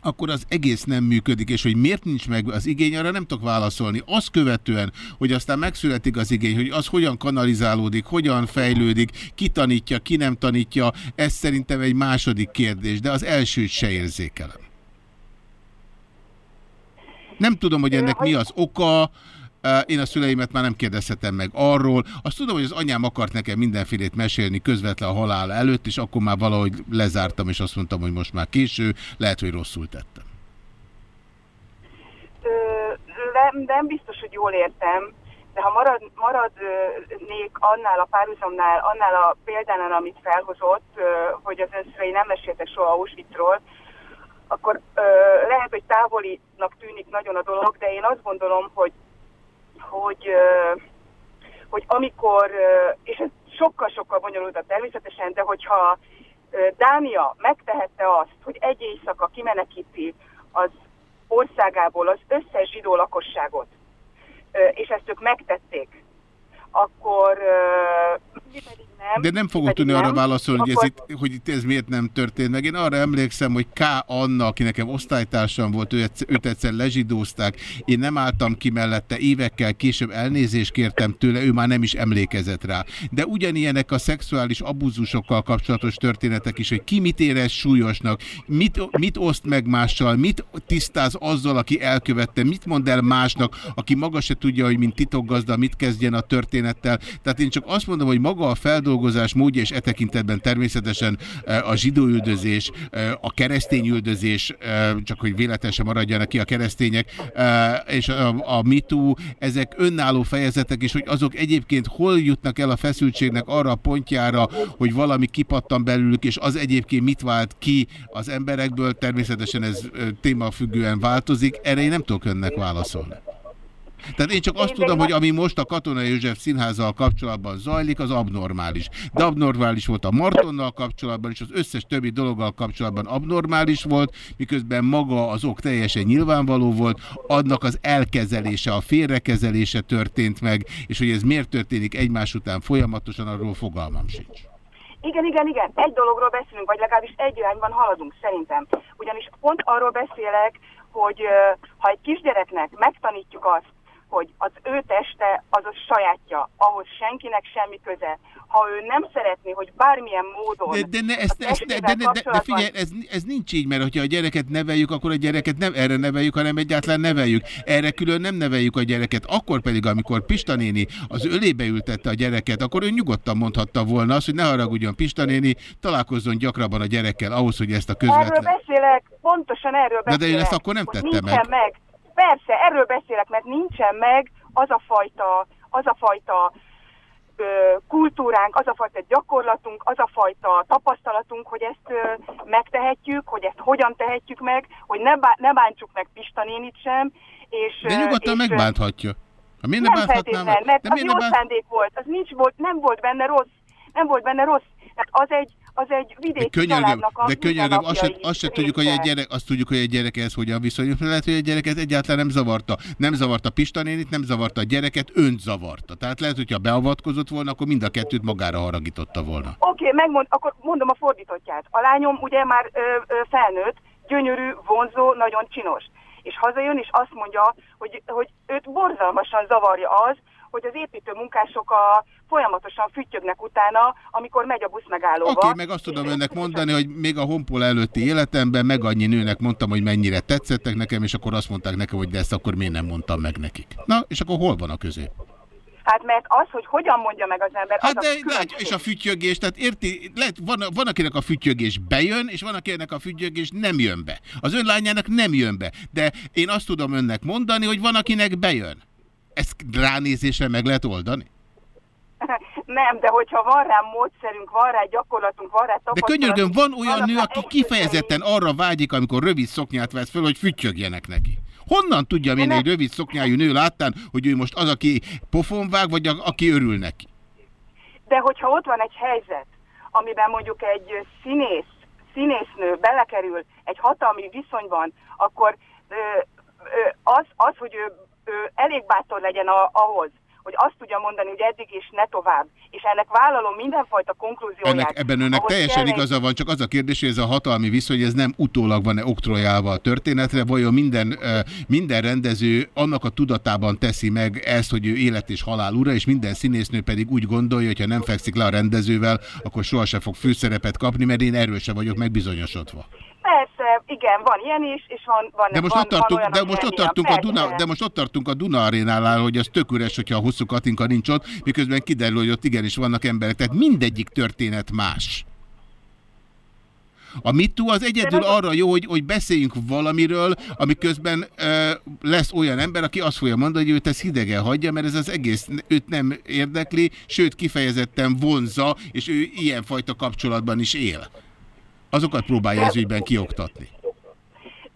akkor az egész nem működik, és hogy miért nincs meg az igény, arra nem tudok válaszolni. Azt követően, hogy aztán megszületik az igény, hogy az hogyan kanalizálódik, hogyan fejlődik, ki tanítja, ki nem tanítja, ez szerintem egy második kérdés, de az elsőt se érzékelem. Nem tudom, hogy ennek mi az oka, én a szüleimet már nem kérdezhetem meg arról. Azt tudom, hogy az anyám akart nekem mindenfélét mesélni közvetlen a halál előtt, és akkor már valahogy lezártam, és azt mondtam, hogy most már késő, lehet, hogy rosszul tettem. Nem, nem biztos, hogy jól értem, de ha marad, maradnék annál a párhuzamnál, annál a példánál, amit felhozott, hogy az önszülei nem meséltek soha Auschwitzról, akkor lehet, hogy távolinak tűnik nagyon a dolog, de én azt gondolom, hogy hogy, hogy amikor, és ez sokkal-sokkal bonyolultabb természetesen, de hogyha Dánia megtehette azt, hogy egy éjszaka kimenekíti az országából az összes zsidó lakosságot, és ezt ők megtették, akkor nem. De nem fogok tudni arra válaszolni, hogy, ez itt, hogy itt ez miért nem történt meg. Én arra emlékszem, hogy K. Anna, aki nekem osztálytársam volt, ő, őt egyszer lezsidózták, én nem álltam ki mellette, évekkel később elnézést kértem tőle, ő már nem is emlékezett rá. De ugyanilyenek a szexuális abúzusokkal kapcsolatos történetek is, hogy ki mit érez súlyosnak, mit, mit oszt meg mással, mit tisztáz azzal, aki elkövette, mit mond el másnak, aki maga se tudja, hogy mint titokgazda mit kezdjen a történettel. Tehát én csak azt mondom, hogy maga a feldolgozás módja, és e tekintetben természetesen e, a zsidóüldözés, e, a keresztényüldözés, e, csak hogy véletlenül maradjanak ki a keresztények, és a, MeToo, ezek önálló fejezetek, és hogy azok egyébként hol jutnak el a feszültségnek arra a pontjára, hogy valami kipattan belőlük, és az egyébként mit vált ki az emberekből, természetesen ez témafüggően változik, erre én nem tudok önnek válaszolni. Tehát én csak azt én tudom, hogy ami most a Katona József színházzal kapcsolatban zajlik, az abnormális. De abnormális volt a Martonnal kapcsolatban, és az összes többi dologgal kapcsolatban abnormális volt, miközben maga az ok teljesen nyilvánvaló volt, annak az elkezelése, a félrekezelése történt meg, és hogy ez miért történik egymás után folyamatosan, arról fogalmam sincs. Igen, igen, igen. Egy dologról beszélünk, vagy legalábbis egy irányban haladunk, szerintem. Ugyanis pont arról beszélek, hogy ha egy kisgyereknek megtanítjuk azt, hogy az ő teste az a sajátja, ahhoz senkinek semmi köze. Ha ő nem szeretné, hogy bármilyen módon... De, de, ne, ezt, ezt, de, de, de, de, de figyelj, ez, ez nincs így, mert hogyha a gyereket neveljük, akkor a gyereket nem erre neveljük, hanem egyáltalán neveljük. Erre külön nem neveljük a gyereket. Akkor pedig, amikor Pista néni az ölébe ültette a gyereket, akkor ő nyugodtan mondhatta volna azt, hogy ne haragudjon Pista néni, találkozzon gyakrabban a gyerekkel ahhoz, hogy ezt a közvetlen... Erről beszélek, pontosan erről beszélek. De, de én ezt akkor nem tettem meg. meg. Persze, erről beszélek, mert nincsen meg az a fajta, az a fajta ö, kultúránk, az a fajta gyakorlatunk, az a fajta tapasztalatunk, hogy ezt ö, megtehetjük, hogy ezt hogyan tehetjük meg, hogy ne, bá ne bántsuk meg Pista nénit sem. És, De nyugodtan és, megbánthatja. Ha miért nem feltétlenül, mert az jó bánt... szándék volt, az nincs volt, nem volt benne rossz, nem volt benne rossz. Tehát az egy, az egy vidéki de könyörgöm, De könyörgöm, azt se, azt se tudjuk, hogy egy gyerek, azt tudjuk, hogy egy gyerek ez hogyan viszonyul. Lehet, hogy egy gyereket egyáltalán nem zavarta. Nem zavarta Pista nénit, nem zavarta a gyereket, önt zavarta. Tehát lehet, hogyha beavatkozott volna, akkor mind a kettőt magára haragította volna. Oké, okay, megmond, akkor mondom a fordítottját. A lányom ugye már ö, ö, felnőtt, gyönyörű, vonzó, nagyon csinos. És hazajön, és azt mondja, hogy, hogy őt borzalmasan zavarja az, hogy az építő munkások a, folyamatosan füttyögnek utána, amikor megy a busz megállóba. Oké, okay, meg azt tudom önnek mondani, hogy még a honpol előtti életemben meg annyi nőnek mondtam, hogy mennyire tetszettek nekem, és akkor azt mondták nekem, hogy de ezt akkor miért nem mondtam meg nekik. Na, és akkor hol van a közé? Hát mert az, hogy hogyan mondja meg az ember, hát az de, a látja, és a füttyögés, tehát érti, lehet, van, van akinek a füttyögés bejön, és van akinek a füttyögés nem jön be. Az ön lányának nem jön be, de én azt tudom önnek mondani, hogy van akinek bejön. Ezt ránézésre meg lehet oldani? Nem, de hogyha van rá módszerünk, van rá gyakorlatunk, van rá tapasztalatunk... De könyörgöm, van olyan nő, aki kifejezetten arra vágyik, amikor rövid szoknyát vesz föl, hogy füttyögjenek neki. Honnan tudja én egy rövid szoknyájú nő láttán, hogy ő most az, aki pofon vág, vagy a, aki örül neki? De hogyha ott van egy helyzet, amiben mondjuk egy színész, színésznő belekerül egy hatalmi viszonyban, akkor ö, az, az, hogy ő, ő elég bátor legyen a, ahhoz, hogy azt tudja mondani, hogy eddig is ne tovább, és ennek vállalom mindenfajta konklúzióját. Ennek, ebben önnek teljesen kellene... igaza van, csak az a kérdés, hogy ez a hatalmi viszony, ez nem utólag van-e oktrojálva a történetre, vajon minden, minden rendező annak a tudatában teszi meg ezt, hogy ő élet és halál ura, és minden színésznő pedig úgy gondolja, hogy ha nem fekszik le a rendezővel, akkor sohasem fog főszerepet kapni, mert én erről sem vagyok megbizonyosodva. Persze, igen, van ilyen is, és van, van De most van, ott tartunk, van de most ott tartunk a Duna, de most ott tartunk a Duna arénálál, hogy az tök üres, hogyha a hosszú Katinka nincs ott, miközben kiderül, hogy ott igenis vannak emberek. Tehát mindegyik történet más. A MeToo az egyedül arra jó, hogy, hogy beszéljünk valamiről, amiközben ö, lesz olyan ember, aki azt fogja mondani, hogy őt ez hidegen hagyja, mert ez az egész őt nem érdekli, sőt kifejezetten vonza, és ő ilyenfajta kapcsolatban is él azokat próbálja ez ügyben kioktatni.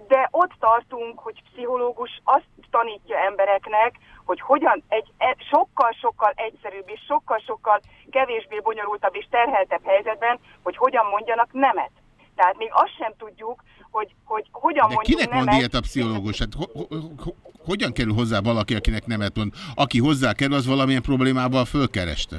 De ott tartunk, hogy pszichológus azt tanítja embereknek, hogy hogyan egy sokkal-sokkal egyszerűbb és sokkal-sokkal kevésbé bonyolultabb és terheltebb helyzetben, hogy hogyan mondjanak nemet. Tehát még azt sem tudjuk, hogy, hogy hogyan De mondjuk kinek nemet. mond ilyet a pszichológus? Hát, ho, ho, ho, hogyan kerül hozzá valaki, akinek nemet mond? Aki hozzá kerül, az valamilyen problémával fölkereste?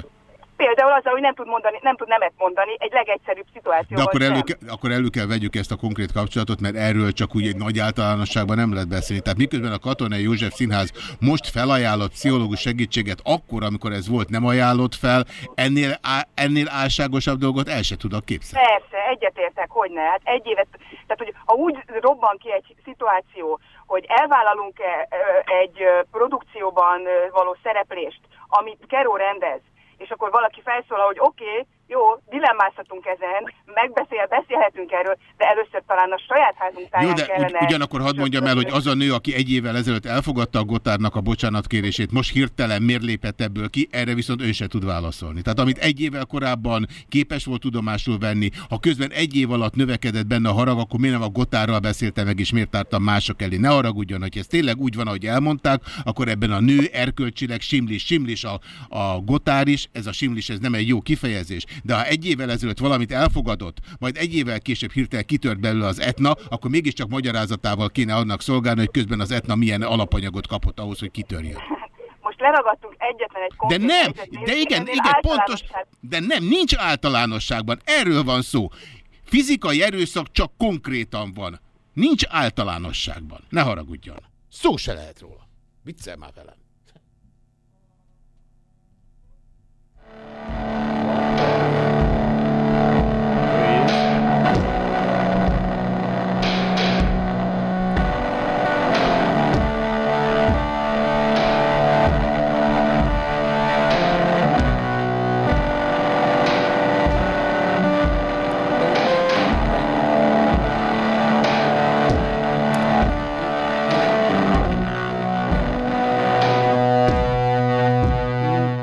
Például azzal, hogy nem tud, mondani, nem tud nemet mondani egy legegyszerűbb szituációban De akkor elő, ke, akkor elő kell vegyük ezt a konkrét kapcsolatot, mert erről csak úgy egy nagy általánosságban nem lehet beszélni. Tehát miközben a Katonai József Színház most felajánlott pszichológus segítséget, akkor, amikor ez volt, nem ajánlott fel, ennél, á, ennél álságosabb dolgot el se tudok képzelni. Persze, egyetértek, hogy ne. Hát egy évet, tehát hogy ha úgy robban ki egy szituáció, hogy elvállalunk-e egy produkcióban való szereplést, amit Keró rendez, és akkor valaki felszólal, hogy oké, okay, jó, dilemmázhatunk ezen, megbeszél, beszélhetünk erről, de először talán a saját házunk táján Jó, de kellene... Ugy, ugyanakkor hadd mondjam el, hogy az a nő, aki egy évvel ezelőtt elfogadta a Gotárnak a bocsánatkérését, most hirtelen miért lépett ebből ki, erre viszont ő se tud válaszolni. Tehát amit egy évvel korábban képes volt tudomásul venni, ha közben egy év alatt növekedett benne a harag, akkor miért nem a Gotárral beszélte meg, és miért tártam mások elé. Ne haragudjon, hogy ez tényleg úgy van, ahogy elmondták, akkor ebben a nő erkölcsileg simlis, simlis a, a Gotár is, ez a simlis, ez nem egy jó kifejezés, de ha egy évvel ezelőtt valamit elfogadott, majd egy évvel később hirtelen kitört belőle az etna, akkor mégiscsak magyarázatával kéne annak szolgálni, hogy közben az etna milyen alapanyagot kapott ahhoz, hogy kitörjön. Most leragadtunk egyetlen egy De nem, de igen, igen, pontos, de nem, nincs általánosságban, erről van szó. Fizikai erőszak csak konkrétan van. Nincs általánosságban. Ne haragudjon. Szó se lehet róla. Viccel már velem.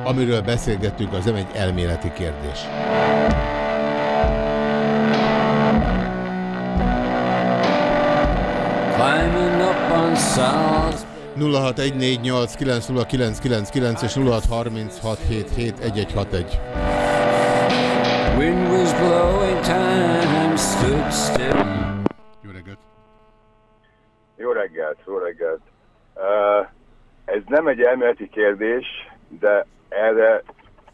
Amiről beszélgettünk, az nem egy elméleti kérdés. Climbing up on 0614890999 és 0636771161. Wind was blowing, time stood still. Jó reggelt! Jó reggelt, jó reggelt. Uh, ez nem egy elméleti kérdés, de erre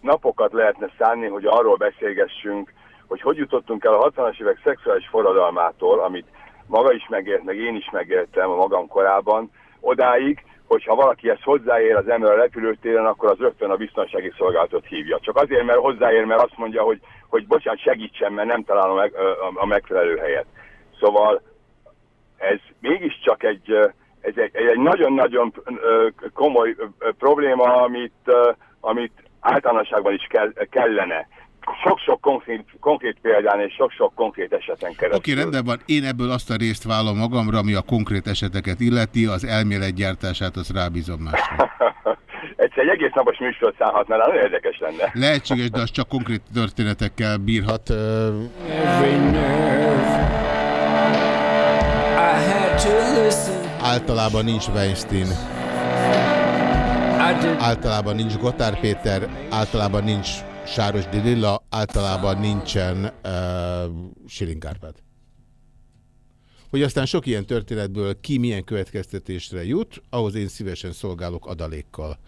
napokat lehetne szánni, hogy arról beszélgessünk, hogy hogy jutottunk el a 60-as évek szexuális forradalmától, amit maga is megélt, meg én is megéltem a magam korában, odáig, hogyha valaki ezt hozzáér az ember a repülőtéren, akkor az rögtön a biztonsági szolgálatot hívja. Csak azért, mert hozzáér, mert azt mondja, hogy, hogy bocsánat, segítsen, mert nem találom a megfelelő helyet. Szóval ez mégiscsak egy, ez egy nagyon-nagyon komoly probléma, amit, amit általánosságban is kell, kellene sok-sok konkrét, konkrét példán és sok-sok konkrét eseten keresztül. Oké, okay, rendben van. Én ebből azt a részt vállom magamra, ami a konkrét eseteket illeti, az elméletgyártását, azt rábízom másra. Egyszer egy egész napos műsort szállhatnál, nagyon érdekes lenne. Lehetséges, de az csak konkrét történetekkel bírhat. Általában nincs Weinstein. Általában nincs Gotár Péter, általában nincs Sáros Didilla, általában nincsen uh, Silinkárpád. Hogy aztán sok ilyen történetből ki milyen következtetésre jut, ahhoz én szívesen szolgálok adalékkal.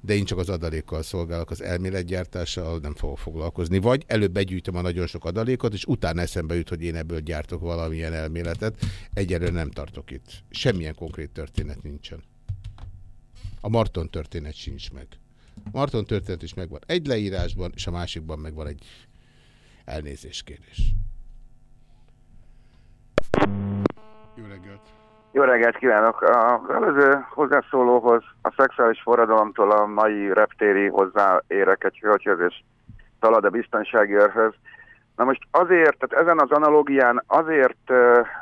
De én csak az adalékkal szolgálok, az elméletgyártással nem fogok foglalkozni. Vagy előbb begyűjtöm a nagyon sok adalékot, és utána eszembe jut, hogy én ebből gyártok valamilyen elméletet. Egyelőre nem tartok itt. Semmilyen konkrét történet nincsen. A Marton történet sincs meg. Marton történet is megvan egy leírásban, és a másikban megvan egy elnézéskérés. Jó reggelt! Jó reggelt kívánok! A előző hozzászólóhoz, a szexuális forradalomtól a mai reptéri hozzáérek egy hölgyhöz és talad a biztonsági őrhöz. Na most azért, tehát ezen az analógián azért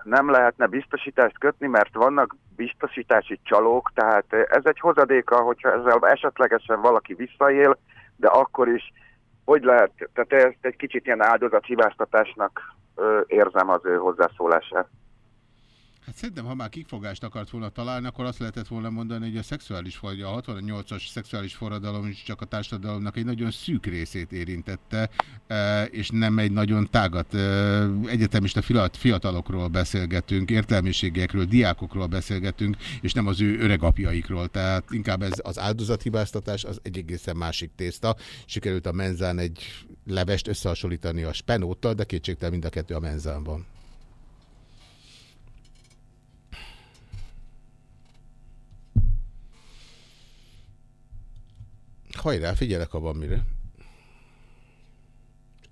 nem lehetne biztosítást kötni, mert vannak biztosítási csalók, tehát ez egy hozadéka, hogyha ezzel esetlegesen valaki visszaél, de akkor is hogy lehet, tehát ezt egy kicsit ilyen áldozathibáztatásnak érzem az ő hozzászólását. Hát szerintem, ha már kikfogást akart volna találni, akkor azt lehetett volna mondani, hogy a szexuális vagy a 68-as szexuális forradalom is csak a társadalomnak egy nagyon szűk részét érintette, e, és nem egy nagyon tágat. E, egyetemista fiatalokról beszélgetünk, értelmiségekről, diákokról beszélgetünk, és nem az ő öregapjaikról. Tehát inkább ez az áldozathibáztatás az egy egészen másik tészta. Sikerült a menzán egy levest összehasonlítani a spenóttal, de kétségtelen mind a kettő a menzán van. Hajrá, figyelek, ha van mire.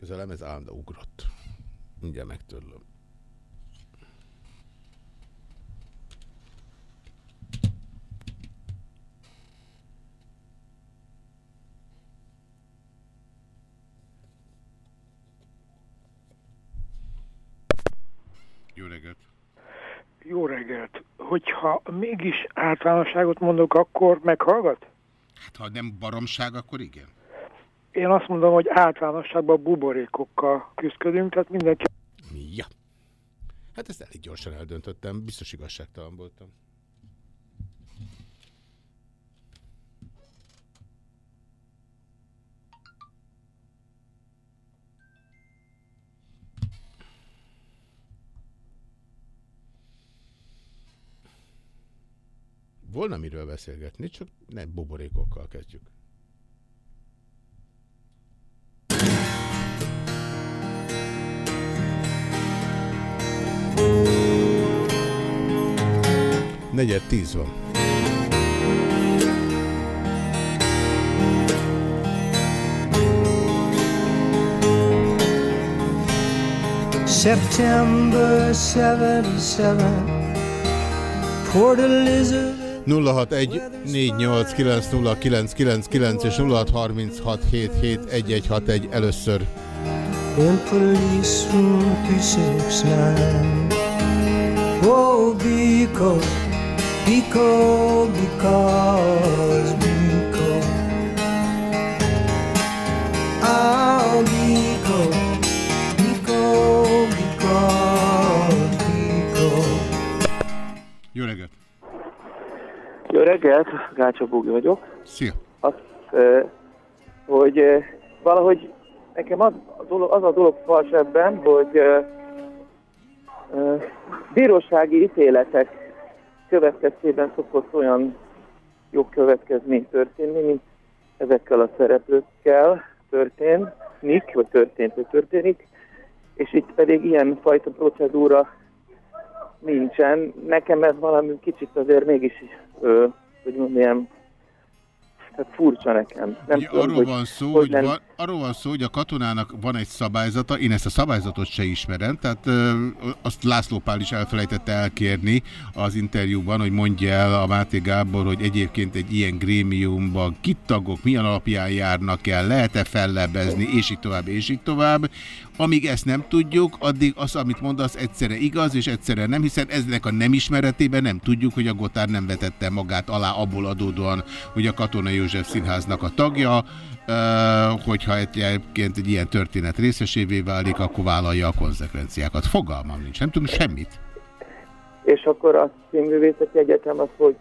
Ez a lemez állandó ugrott. Mindjárt megtörlöm. Jó reggelt! Jó reggelt! Hogyha mégis általánosságot mondok, akkor meghallgat? Hát ha nem baromság, akkor igen. Én azt mondom, hogy általánosságban buborékokkal küzdködünk, tehát mindenki... Ja. Hát ezt elég gyorsan eldöntöttem, biztos igazságtalan voltam. Volna miről beszélgetni, csak nem buborékokkal kezdjük. Negyed tíz van. September 77 Port Elizabeth 061 489 és 0636771161 először. In police room 369 Oh, because, because, because, because Oh, because, because, because, because Jó reggelt! Jó reggelt, Gácsa Búgi vagyok. Szia! Azt, hogy valahogy nekem az a dolog, az a dolog fals ebben, hogy bírósági ítéletek következtében szokott olyan jogkövetkezmény történni, mint ezekkel a szereplőkkel történik, vagy történt, vagy történik, és itt pedig ilyen fajta procedúra nincsen. Nekem ez valami kicsit azért mégis, ö, hogy mondjam, tehát furcsa nekem. Nem tudom, arról, hogy, van szó, hogy hogy van, arról van szó, hogy a katonának van egy szabályzata, én ezt a szabályzatot se ismerem, tehát ö, azt László Pál is elfelejtette elkérni az interjúban, hogy mondja el a Máté Gábor, hogy egyébként egy ilyen grémiumban kit tagok, milyen alapján járnak el, lehet-e fellebbezni, és így tovább, és így tovább. Amíg ezt nem tudjuk, addig az, amit mondasz, egyszerre igaz, és egyszerre nem, hiszen eznek a nem ismeretében nem tudjuk, hogy a Gotár nem vetette magát alá abból adódóan, hogy a Katona József Színháznak a tagja, hogyha egyébként egy ilyen történet részesévé válik, akkor vállalja a konzekvenciákat. Fogalmam nincs, nem tudom semmit. És akkor a színművészeti egyetem az, hogy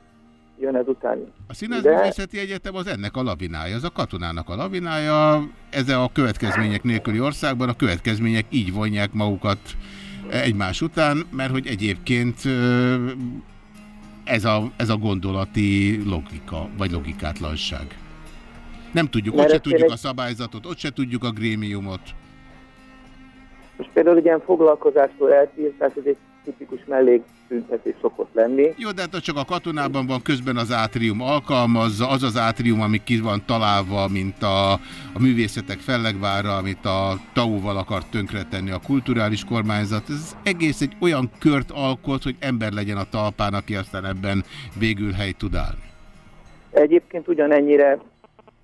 jön ez utáni. A Színházművészeti Egyetem az ennek a lavinája, az a katonának a lavinája, ez a következmények nélküli országban a következmények így vonják magukat egymás után, mert hogy egyébként ez a, ez a gondolati logika, vagy logikátlanság. Nem tudjuk, ott se tudjuk a szabályzatot, ott se tudjuk a grémiumot. Most például ilyen foglalkozástól eltiltás, ez egy tipikus melléktüntetés szokott lenni. Jó, de hát csak a katonában van, közben az átrium alkalmazza, az az átrium, ami ki van találva, mint a, a művészetek fellegvára, amit a TAU-val akart tönkretenni a kulturális kormányzat. Ez egész egy olyan kört alkot, hogy ember legyen a talpán, aki aztán ebben végül hely tud állni. Egyébként ugyanennyire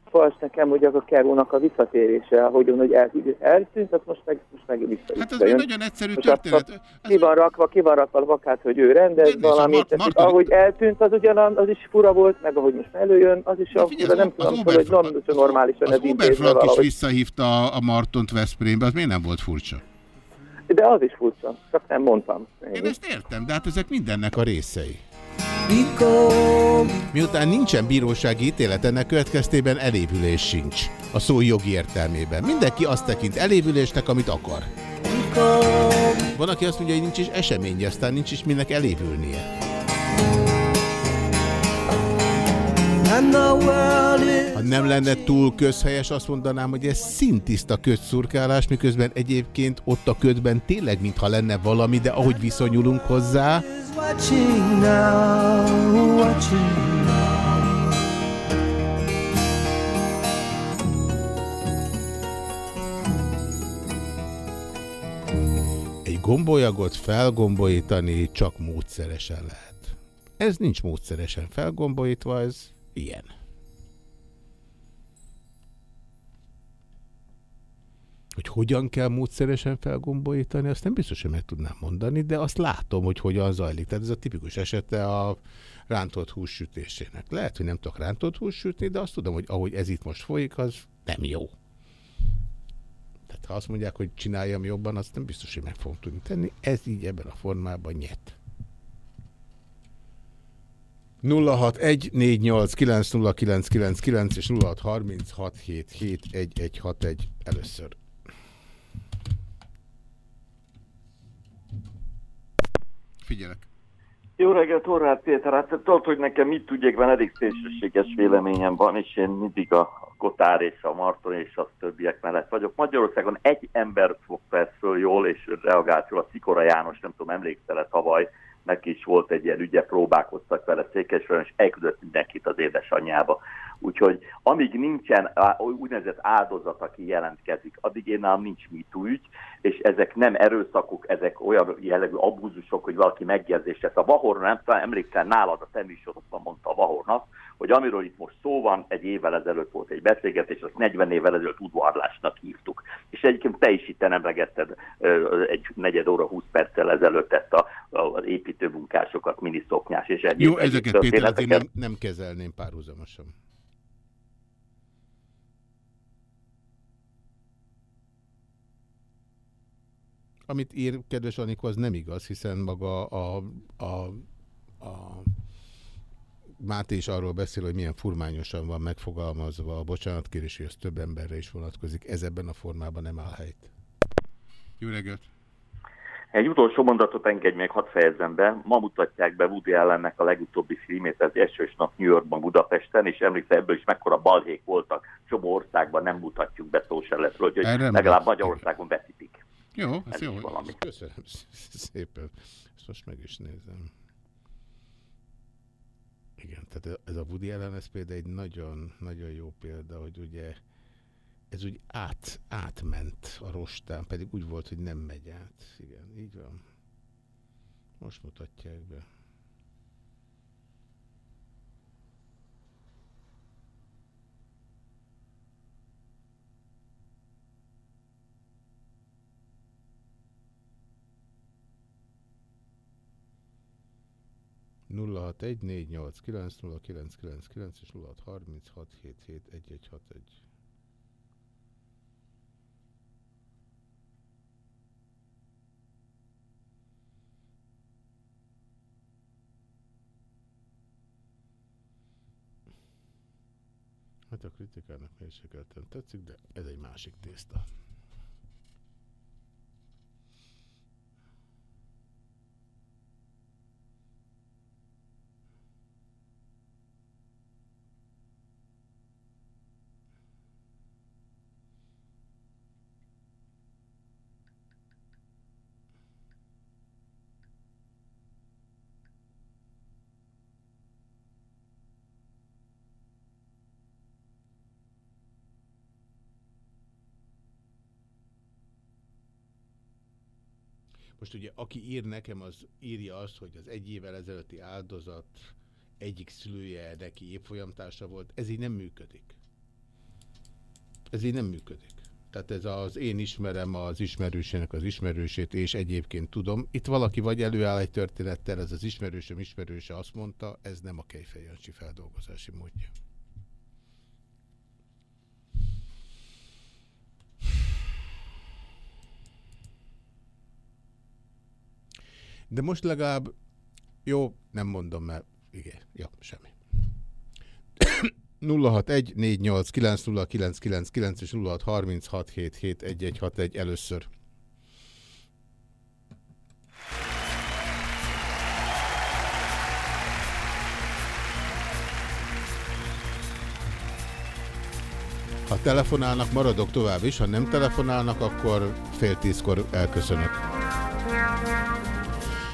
fals nekem, hogy az a kerónak a visszatérése, ahogy hogy el, eltűnt, hát most meg, most meg vissza, Hát ez egy nagyon egyszerű most történet. Ki van rakva, ki van rakva a vakát, hogy ő rendez de valamit, Mar Martoni... ahogy eltűnt, az ugyan az is fura volt, meg ahogy most előjön, az is a fura, nem tudom, az hogy nem normálisan az ez intézve is visszahívta a Martont Veszprémbe, az miért nem volt furcsa? De az is furcsa, csak nem mondtam. Én ezt értem, de hát ezek mindennek a részei. Miután nincsen bírósági ítélet, ennek következtében elévülés sincs. A szó jogi értelmében. Mindenki azt tekint elévülésnek, amit akar. Van, aki azt mondja, hogy nincs is esemény, aztán nincs is minek elévülnie. Ha nem lenne túl közhelyes, azt mondanám, hogy ez szintiszta ködszurkálás, miközben egyébként ott a ködben tényleg mintha lenne valami, de ahogy viszonyulunk hozzá... Egy gombolyagot felgombolítani csak módszeresen lehet. Ez nincs módszeresen felgombolítva, ez ilyen. Hogy hogyan kell módszeresen felgombolítani, azt nem biztos, hogy meg tudnám mondani, de azt látom, hogy hogyan zajlik. Tehát ez a tipikus esete a rántott hús sütésének. Lehet, hogy nem tudok rántott hús sütni, de azt tudom, hogy ahogy ez itt most folyik, az nem jó. Tehát ha azt mondják, hogy csináljam jobban, azt nem biztos, hogy meg fogom tudni tenni. Ez így ebben a formában nyet. 0614890999 és 0636771161 először. Figyelek. Jó reggelt, Horváth Péter. Hát tudod, hogy nekem mit van elég szélsőséges véleményem van, és én mindig a Kotár és a Marton és a többiek mellett vagyok. Magyarországon egy ember fog föl jól, és reagált jól a Szikora János, nem tudom, emlékszel-e tavaly, neki is volt egy ilyen ügye, próbálkoztak vele Székesföldön, és elküldött mindenkit az édesanyjába. Úgyhogy amíg nincsen úgynevezett áldozat, aki jelentkezik, addig én nálam nincs mitú ügy, és ezek nem erőszakok, ezek olyan jellegű abúzusok, hogy valaki megjegyzést tesz. A Vahorra nem talán emlékszel nálad a te mondta a Vahornak, hogy amiről itt most szó van, egy évvel ezelőtt volt egy beszélgetés, azt 40 évvel ezelőtt udvarlásnak hívtuk. És egyébként te is itt emlegetted egy negyed óra, 20 perccel ezelőtt ezt a, az építőmunkásokat, miniszoknyás és egyéb. Jó, ezeket Péter, én nem, nem kezelném párhuzamosan. Amit ír kedves Anikó, az nem igaz, hiszen maga a, a, a Máté is arról beszél, hogy milyen furmányosan van megfogalmazva a bocsánatkérés, hogy ez több emberre is vonatkozik. Ez ebben a formában nem áll helyt. Jó reggelt! Egy utolsó mondatot engedj meg, hadd fejezzem be. Ma mutatják be Woody ellennek a legutóbbi filmét, az esős nap New Yorkban, Budapesten, és emlékszel ebből is mekkora balhék voltak. Csomó országban nem mutatjuk be szó se lesz, hogy legalább Magyarországon vetítik. Jó, ez, ez jó. Köszönöm szépen. Ezt most meg is nézem. Tehát ez a Woody Allen, ez például egy nagyon, nagyon jó példa, hogy ugye ez úgy át, átment a rostán, pedig úgy volt, hogy nem megy át. Igen, így van. Most mutatják be. 0614890999 és 0636771161. Hát a kritikának mélységeten tetszik, de ez egy másik tészta. Most ugye, aki ír nekem, az írja azt, hogy az egy évvel ezelőtti áldozat egyik szülője neki évfolyamtársa volt. Ez így nem működik. Ez így nem működik. Tehát ez az én ismerem az ismerősének az ismerősét, és egyébként tudom. Itt valaki vagy előáll egy történettel, ez az ismerősöm ismerőse azt mondta, ez nem a Kejfejancsi feldolgozási módja. De most legalább, jó, nem mondom, mert igen, jó, semmi. 061 és 0636771161 először. Ha telefonálnak, maradok tovább is, ha nem telefonálnak, akkor fél tízkor elköszönök.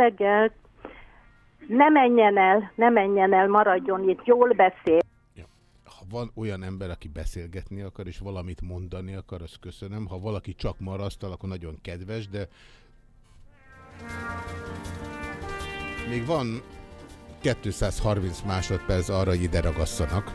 Reggelt. Ne menjen el, ne menjen el, maradjon itt, jól beszél. Ha van olyan ember, aki beszélgetni akar, és valamit mondani akar, azt köszönöm. Ha valaki csak marasztal, akkor nagyon kedves, de még van 230 másodperc arra, hogy ide ragasszanak.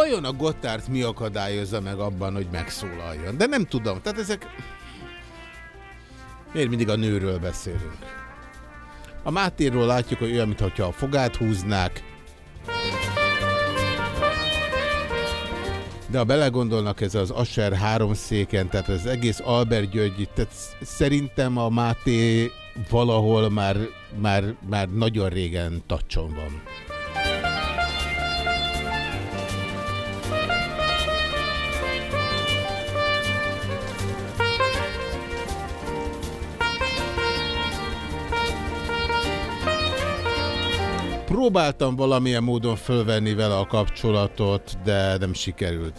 Vajon a Gotthard mi akadályozza meg abban, hogy megszólaljon? De nem tudom. Tehát ezek... Miért mindig a nőről beszélünk? A Mátéről látjuk, hogy olyan, mintha a fogát húznák. De ha belegondolnak, ez az Asher három széken, tehát az egész Albert György, tehát szerintem a Máté valahol már, már, már nagyon régen tacson van. Próbáltam valamilyen módon fölvenni vele a kapcsolatot, de nem sikerült.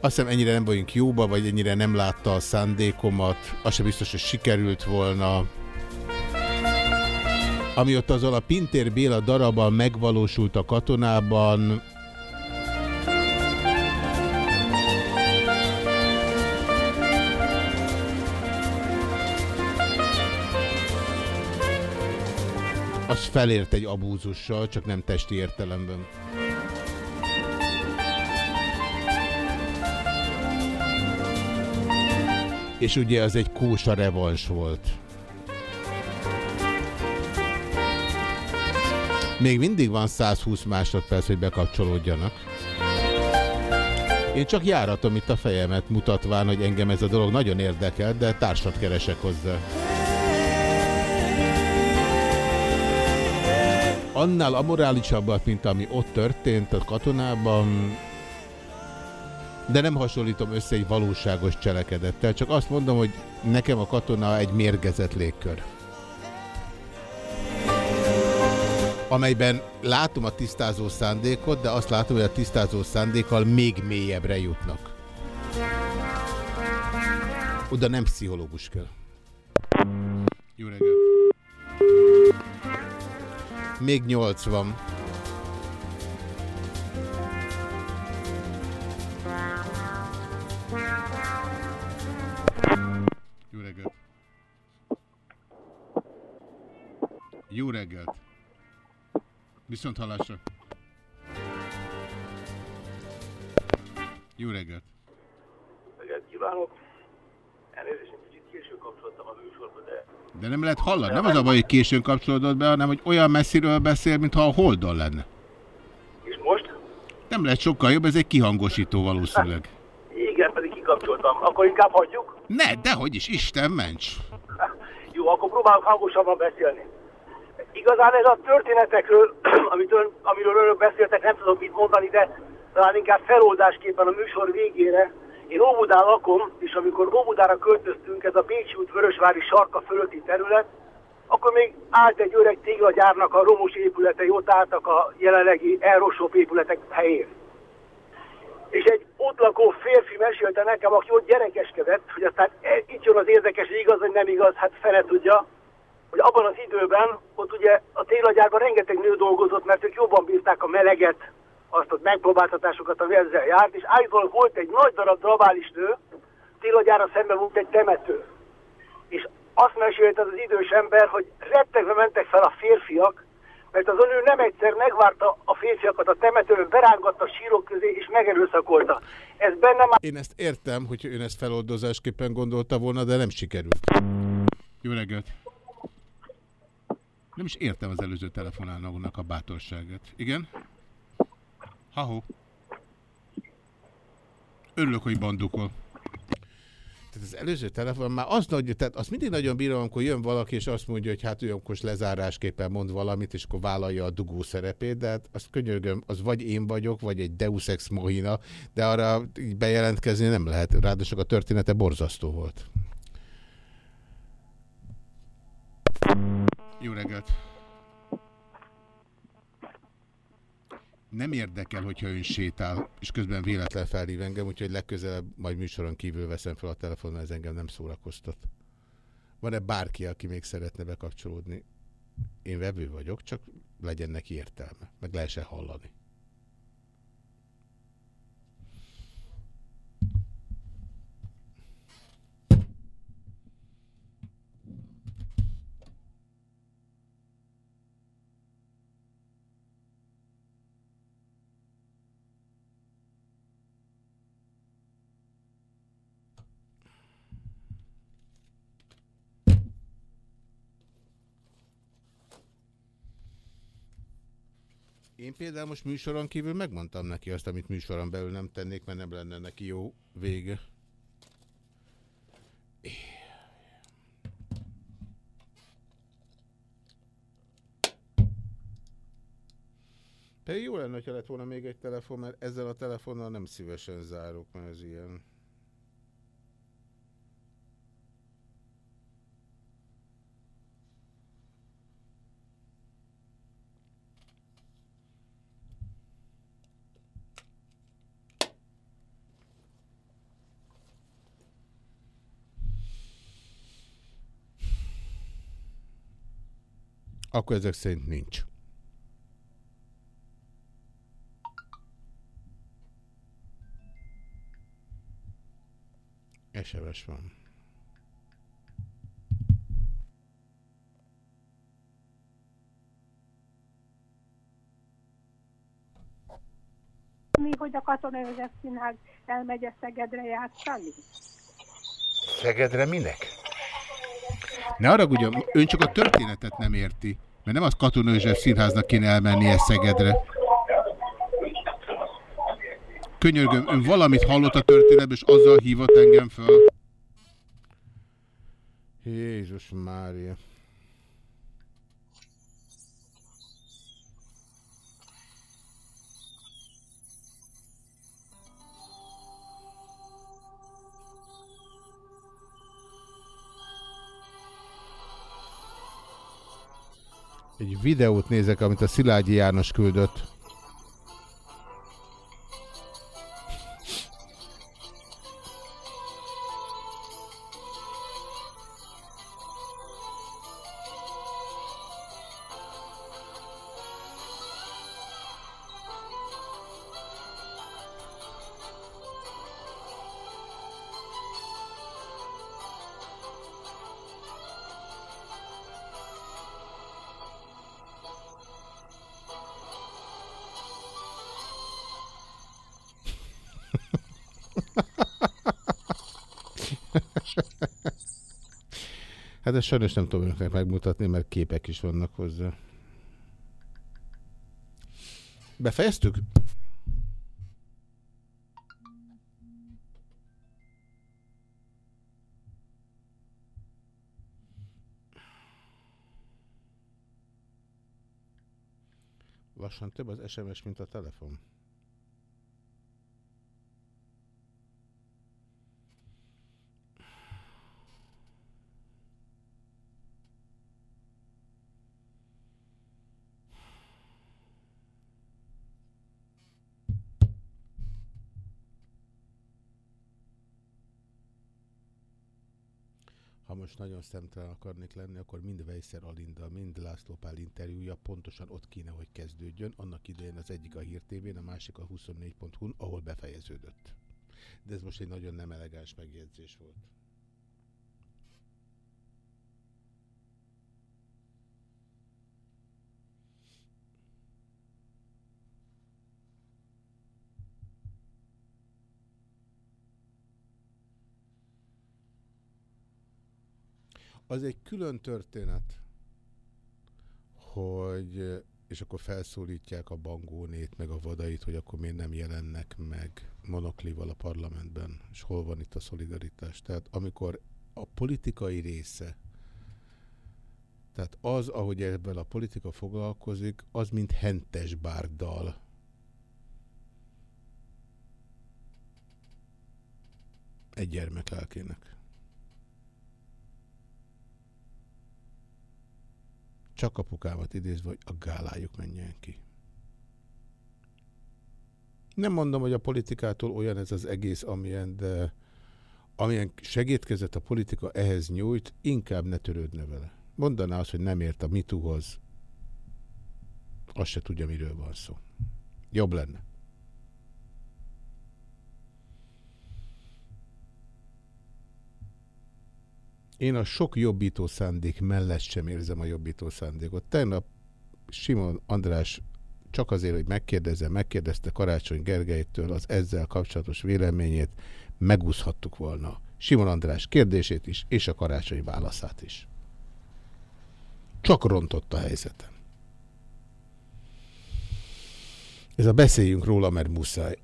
Azt hiszem ennyire nem vagyunk jóba, vagy ennyire nem látta a szándékomat. Az sem biztos, hogy sikerült volna. Ami ott azon a Pintér Béla darabban megvalósult a katonában, az felért egy abúzussal, csak nem testi értelemben. És ugye az egy kósa revans volt. Még mindig van 120 másodperc, hogy bekapcsolódjanak. Én csak járatom itt a fejemet mutatván, hogy engem ez a dolog nagyon érdekel, de társat keresek hozzá. Annál amorálisabbat, mint ami ott történt a katonában, de nem hasonlítom össze egy valóságos cselekedettel, csak azt mondom, hogy nekem a katona egy mérgezett légkör. Amelyben látom a tisztázó szándékot, de azt látom, hogy a tisztázó szándékkal még mélyebbre jutnak. Oda nem pszichológus kell. Jó reggelt! még 80. Jó reggelt! Jó reggelt! Viszont hallásra! Jó reggelt! Reggelt kívánok! Elnézést de... Nem lehet hallani. Nem az a baj, hogy későn kapcsolódott be, hanem hogy olyan messziről beszél, mintha a Holdon lenne. És most? Nem lehet sokkal jobb, ez egy kihangosító valószínűleg. Igen, pedig kikapcsoltam. Akkor inkább hagyjuk? Ne, dehogy is, Isten ments! Jó, akkor próbálok hangosabban beszélni. Igazán ez a történetekről, amitől, amiről önök beszéltek, nem tudok mit mondani, de talán inkább feloldásképpen a műsor végére. Én Óbudán lakom, és amikor Óbudára költöztünk, ez a Bécsi út Vörösvári sarka fölötti terület, akkor még állt egy öreg téglagyárnak a romos épületei, ott álltak a jelenlegi elrosóbb épületek helyén. És egy ott lakó férfi mesélte nekem, aki ott gyerekeskedett, hogy aztán e, itt jön az érdekes, hogy igaz, vagy nem igaz, hát fele tudja, hogy abban az időben ott ugye a téglagyárban rengeteg nő dolgozott, mert ők jobban bírták a meleget, azt a megpróbáltatásokat, ami ezzel járt, és állítólag volt egy nagy darab drabális nő, téglagyára szemben volt egy temető. És azt mesélte az, idős ember, hogy rettegve mentek fel a férfiak, mert az a nő nem egyszer megvárta a férfiakat a temetőn, berángatta a sírok közé, és megerőszakolta. Ez benne már... Én ezt értem, hogy ön ezt feloldozásképpen gondolta volna, de nem sikerült. Jó reggelt! Nem is értem az előző telefonálónak a bátorságát. Igen? Ha-ho. Örülök, hogy bandukol. Tehát az előző telefon már az nagy, tehát azt mindig nagyon bírom, amikor jön valaki, és azt mondja, hogy hát ő akkor lezárásképpen mond valamit, és akkor vállalja a dugó szerepét, de hát azt könyörgöm, az vagy én vagyok, vagy egy Deus Ex Mohina, de arra így bejelentkezni nem lehet. Ráadásul a története borzasztó volt. Jó reggelt! Nem érdekel, hogyha ön sétál, és közben véletlen felhív engem, úgyhogy legközelebb majd műsoron kívül veszem fel a telefonon, ez engem nem szórakoztat. Van-e bárki, aki még szeretne bekapcsolódni? Én vevő vagyok, csak legyen neki értelme, meg lehessen hallani. Én például most műsoron kívül megmondtam neki azt, amit műsoron belül nem tennék, mert nem lenne neki jó vége. Pedig jó lenne, ha lett volna még egy telefon, mert ezzel a telefonnal nem szívesen zárok, mert ez ilyen... Akkor ezek szerint nincs. SMS van. Mi, hogy a Katona József Színház elmegy a Szegedre játszani? Szegedre minek? Ne arra ugye, ön csak a történetet nem érti. Mert nem az Katona József színháznak kéne elmennie Szegedre. Könyörgöm, ön valamit hallott a történetben, és azzal hívott engem föl. Jézus Mária. Egy videót nézek, amit a Szilágyi János küldött. Ezt sajnos nem tudom önöknek megmutatni, mert képek is vannak hozzá. Befejeztük? Lassan több az SMS, mint a telefon. Ha most nagyon szemtelen akarnék lenni, akkor mind Vejszer Alinda, mind László Pál interjúja pontosan ott kéne, hogy kezdődjön. Annak idején az egyik a Hír TV-n, a másik a 24.hu-n, ahol befejeződött. De ez most egy nagyon nem elegáns megjegyzés volt. Az egy külön történet, hogy és akkor felszólítják a bangónét, meg a vadait, hogy akkor miért nem jelennek meg monoklival a parlamentben, és hol van itt a szolidaritás. Tehát amikor a politikai része, tehát az, ahogy ebben a politika foglalkozik, az mint hentes bárdal. Egy gyermeklelkének. Csak apukámat idézve, hogy a gálájuk menjen ki. Nem mondom, hogy a politikától olyan ez az egész, amilyen, de amilyen segítkezett a politika ehhez nyújt, inkább ne törődne vele. Mondaná azt, hogy nem ért a mituhoz, azt se tudja, miről van szó. Jobb lenne. Én a sok jobbító szándék mellett sem érzem a jobbító szándékot. Tegnap Simon András csak azért, hogy megkérdezze, megkérdezte Karácsony Gergelytől az ezzel kapcsolatos véleményét, megúszhattuk volna Simon András kérdését is, és a Karácsony válaszát is. Csak rontott a helyzeten. Ez a beszéljünk róla, mert muszáj.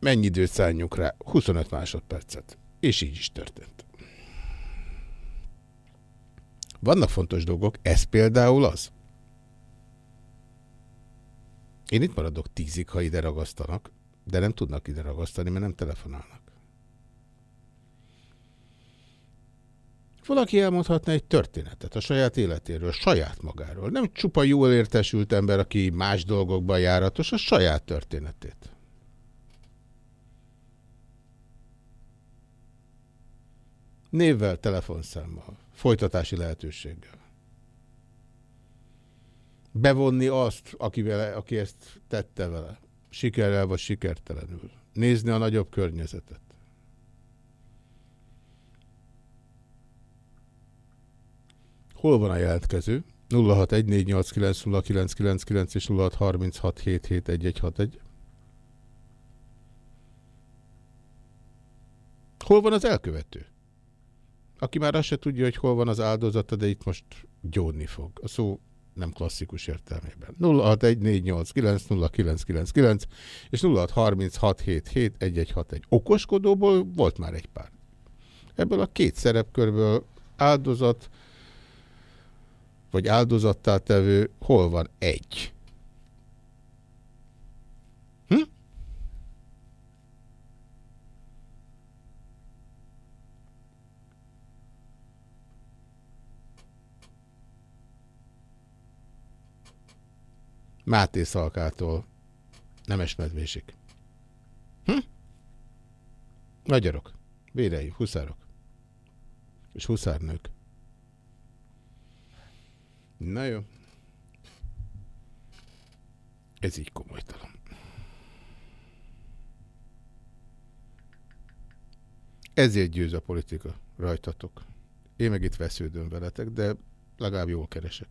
Mennyi időt szálljunk rá? 25 másodpercet. És így is történt. Vannak fontos dolgok, ez például az. Én itt maradok tízig, ha ide ragasztanak, de nem tudnak ide ragasztani, mert nem telefonálnak. Valaki elmondhatna egy történetet a saját életéről, saját magáról. Nem csupa jól értesült ember, aki más dolgokban járatos, a saját történetét. Névvel, telefonszámmal, folytatási lehetőséggel. Bevonni azt, akivel, aki ezt tette vele, sikerrel vagy sikertelenül. Nézni a nagyobb környezetet. Hol van a jelentkező? 0614890999 és 0636771161. Hol van az elkövető? Aki már azt se tudja, hogy hol van az áldozata, de itt most gyódni fog. A szó nem klasszikus értelmében. 0614890999 és 0636771161. Okoskodóból volt már egy pár. Ebből a két szerepkörből áldozat, vagy áldozattá tevő, hol van egy? Máté Szalkától Nemesmedvésig. Hm? Magyarok, vérei, huszárok és huszárnők. Na jó. Ez így komolytalan. Ezért győz a politika rajtatok. Én meg itt vesződöm veletek, de legalább jól keresek.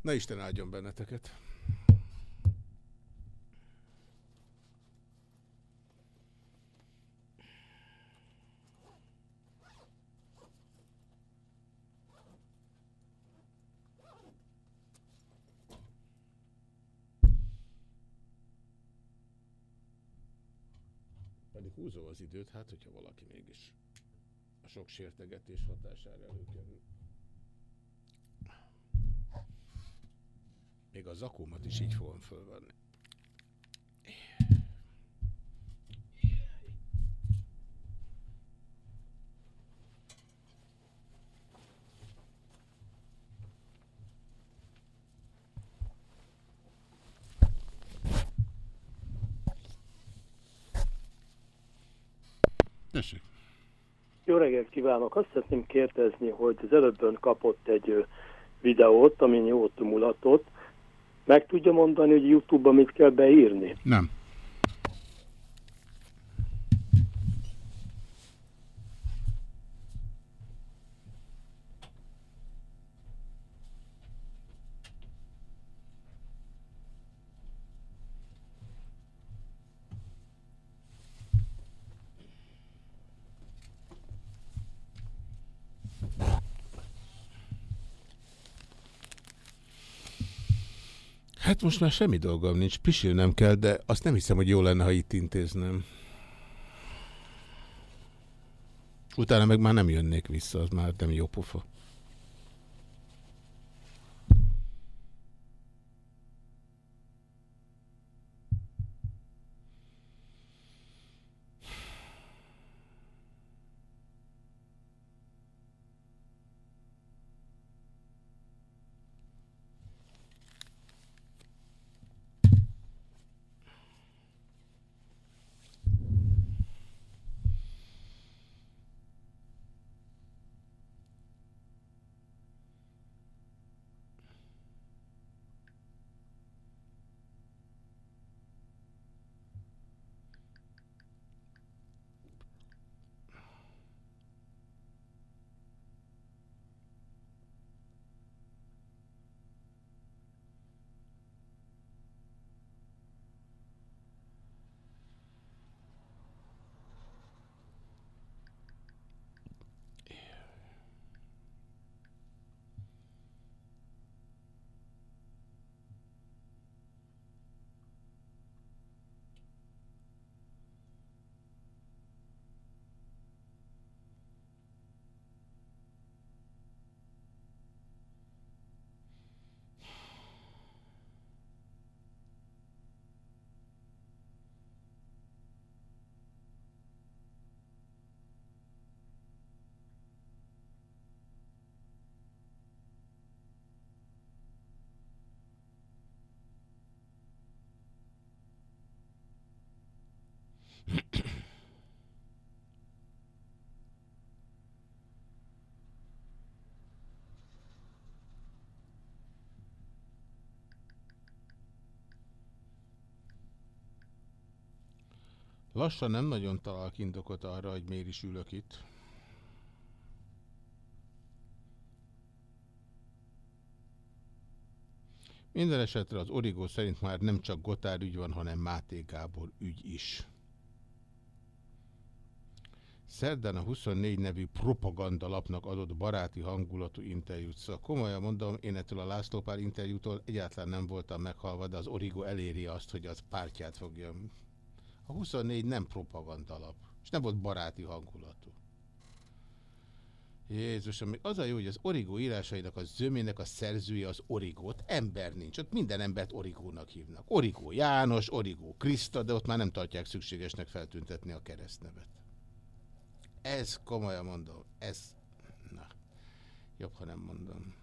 Na Isten áldjon benneteket! Húzom az időt, hát hogyha valaki mégis a sok sértegetés hatására előkerül. Még a zakómat is így fogom fölvenni. Tessék. Jó reggelt kívánok! Azt szeretném kérdezni, hogy az előbb kapott egy videót, amin jót mulatott. Meg tudja mondani, hogy YouTube-ban mit kell beírni? Nem. Hát most már semmi dolgom nincs, pisilnem kell, de azt nem hiszem, hogy jó lenne, ha itt intéznem. Utána meg már nem jönnék vissza, az már nem jó pofa. Lassan nem nagyon találok indokot arra, hogy miért is ülök itt. Minden esetre az Origó szerint már nem csak Gotár ügy van, hanem Máté Gábor ügy is. Szerdán a 24 nevű propagandalapnak adott baráti hangulatú interjút. Szóval komolyan mondom, én ettől a László Pár interjútól egyáltalán nem voltam meghalva, de az Origo eléri azt, hogy az pártját fogja. A 24 nem propagandalap, és nem volt baráti hangulatú. Jézusom, még az a jó, hogy az Origo írásainak, a zömének a szerzője az Origót, ember nincs, ott minden embert Origónak hívnak. Origó János, Origó Kriszta, de ott már nem tartják szükségesnek feltüntetni a keresztnevet. Ez komolyan mondom, ez... Na, jobb, ha nem mondom.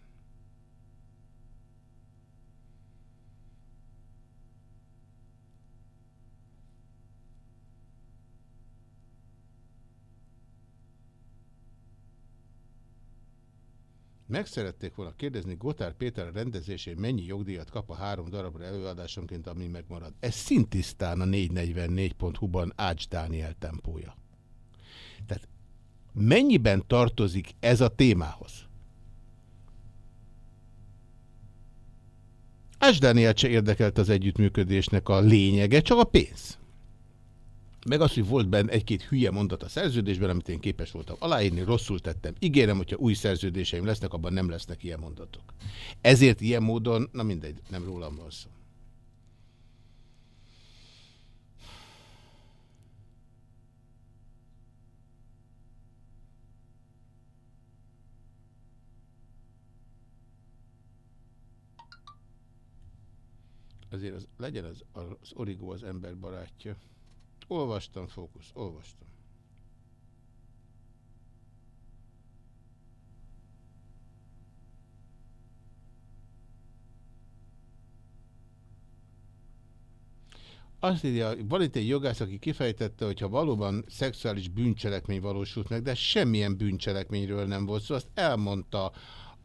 Meg szerették volna kérdezni Gotár Péter rendezésén mennyi jogdíjat kap a három darabra előadásonként, ami megmarad. Ez szintisztán a 444.hu-ban Ács Dániel tempója. Tehát mennyiben tartozik ez a témához? Ács Dániel se érdekelt az együttműködésnek a lényege, csak a pénz meg az, hogy volt benne egy-két hülye mondat a szerződésben, amit én képes voltam aláírni, rosszul tettem. Ígérem, hogyha új szerződéseim lesznek, abban nem lesznek ilyen mondatok. Ezért ilyen módon, na mindegy, nem rólam van szó. Azért az, legyen az, az origó az ember barátja. Olvastam, fókusz, olvastam. Azt írja, van itt egy jogász, aki kifejtette, hogy ha valóban szexuális bűncselekmény valósult meg, de semmilyen bűncselekményről nem volt szó, szóval azt elmondta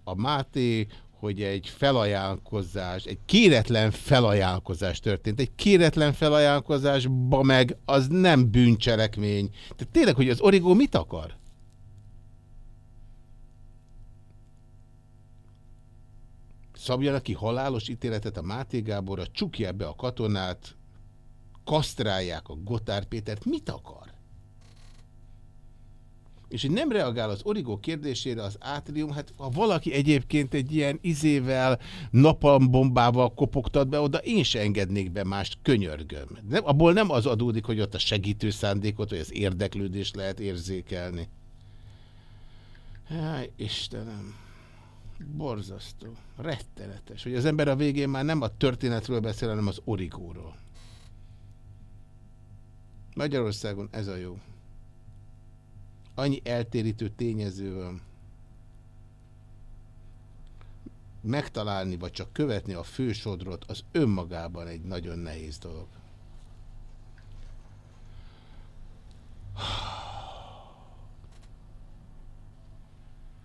a Máté, hogy egy felajánlkozás, egy kéretlen felajánlkozás történt. Egy kéretlen felajánlkozásba meg az nem bűncselekmény. Tehát tényleg, hogy az origó mit akar? Szabjanak ki halálos ítéletet a Máté Gáborra, csukják be a katonát, kasztrálják a Gotár Pétert. Mit akar? És hogy nem reagál az origó kérdésére az átrium, hát ha valaki egyébként egy ilyen izével, napalmbombával kopogtat be oda, én se engednék be mást, könyörgöm. Nem, abból nem az adódik, hogy ott a segítő szándékot, vagy az érdeklődést lehet érzékelni. Háj, Istenem, borzasztó, rettenetes, hogy az ember a végén már nem a történetről beszél, hanem az origóról. Magyarországon ez a jó annyi eltérítő tényező van. Megtalálni, vagy csak követni a fősodrot, az önmagában egy nagyon nehéz dolog.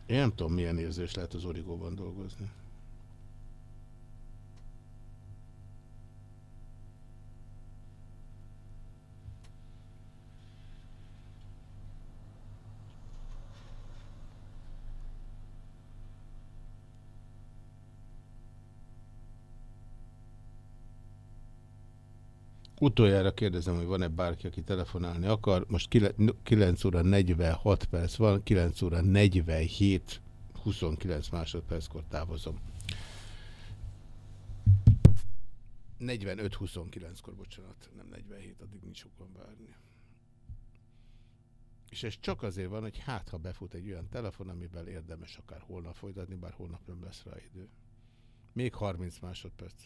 Én nem tudom, milyen érzés lehet az origóban dolgozni. Utoljára kérdezem, hogy van-e bárki, aki telefonálni akar. Most 9 óra 46 perc van, 9 óra 47, 29 másodperckor távozom. 45-29-kor, bocsánat, nem 47, addig nincs okon várni. És ez csak azért van, hogy hát, ha befut egy olyan telefon, amivel érdemes akár holnap folytatni, bár holnap nem lesz rá idő. Még 30 másodperc.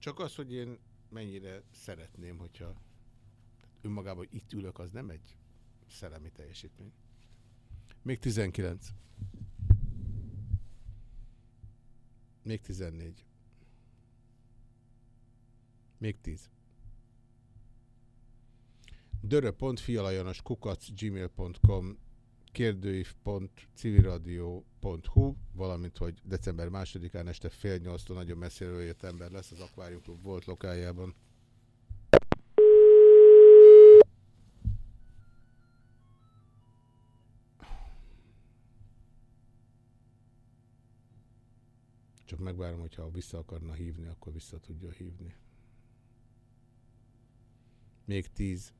Csak az, hogy én mennyire szeretném, hogyha önmagában, hogy itt ülök, az nem egy szellemi teljesítmény. Még 19. Még 14. Még 10. dörö.fialajanos kérdőív.civilradio.hu, valamint, hogy december másodikán este fél nyolctól nagyon messziről jött ember lesz az Aquarium Club volt lokájában. Csak megvárom, hogyha vissza akarna hívni, akkor vissza tudja hívni. Még tíz.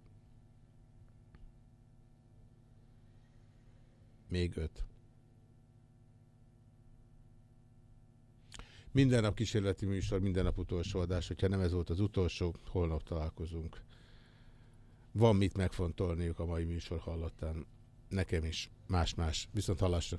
Még öt. Minden nap kísérleti műsor, minden nap utolsó adás. Hogyha nem ez volt az utolsó, holnap találkozunk. Van mit megfontolniuk a mai műsor hallottán. Nekem is. Más-más. Viszont hallásra.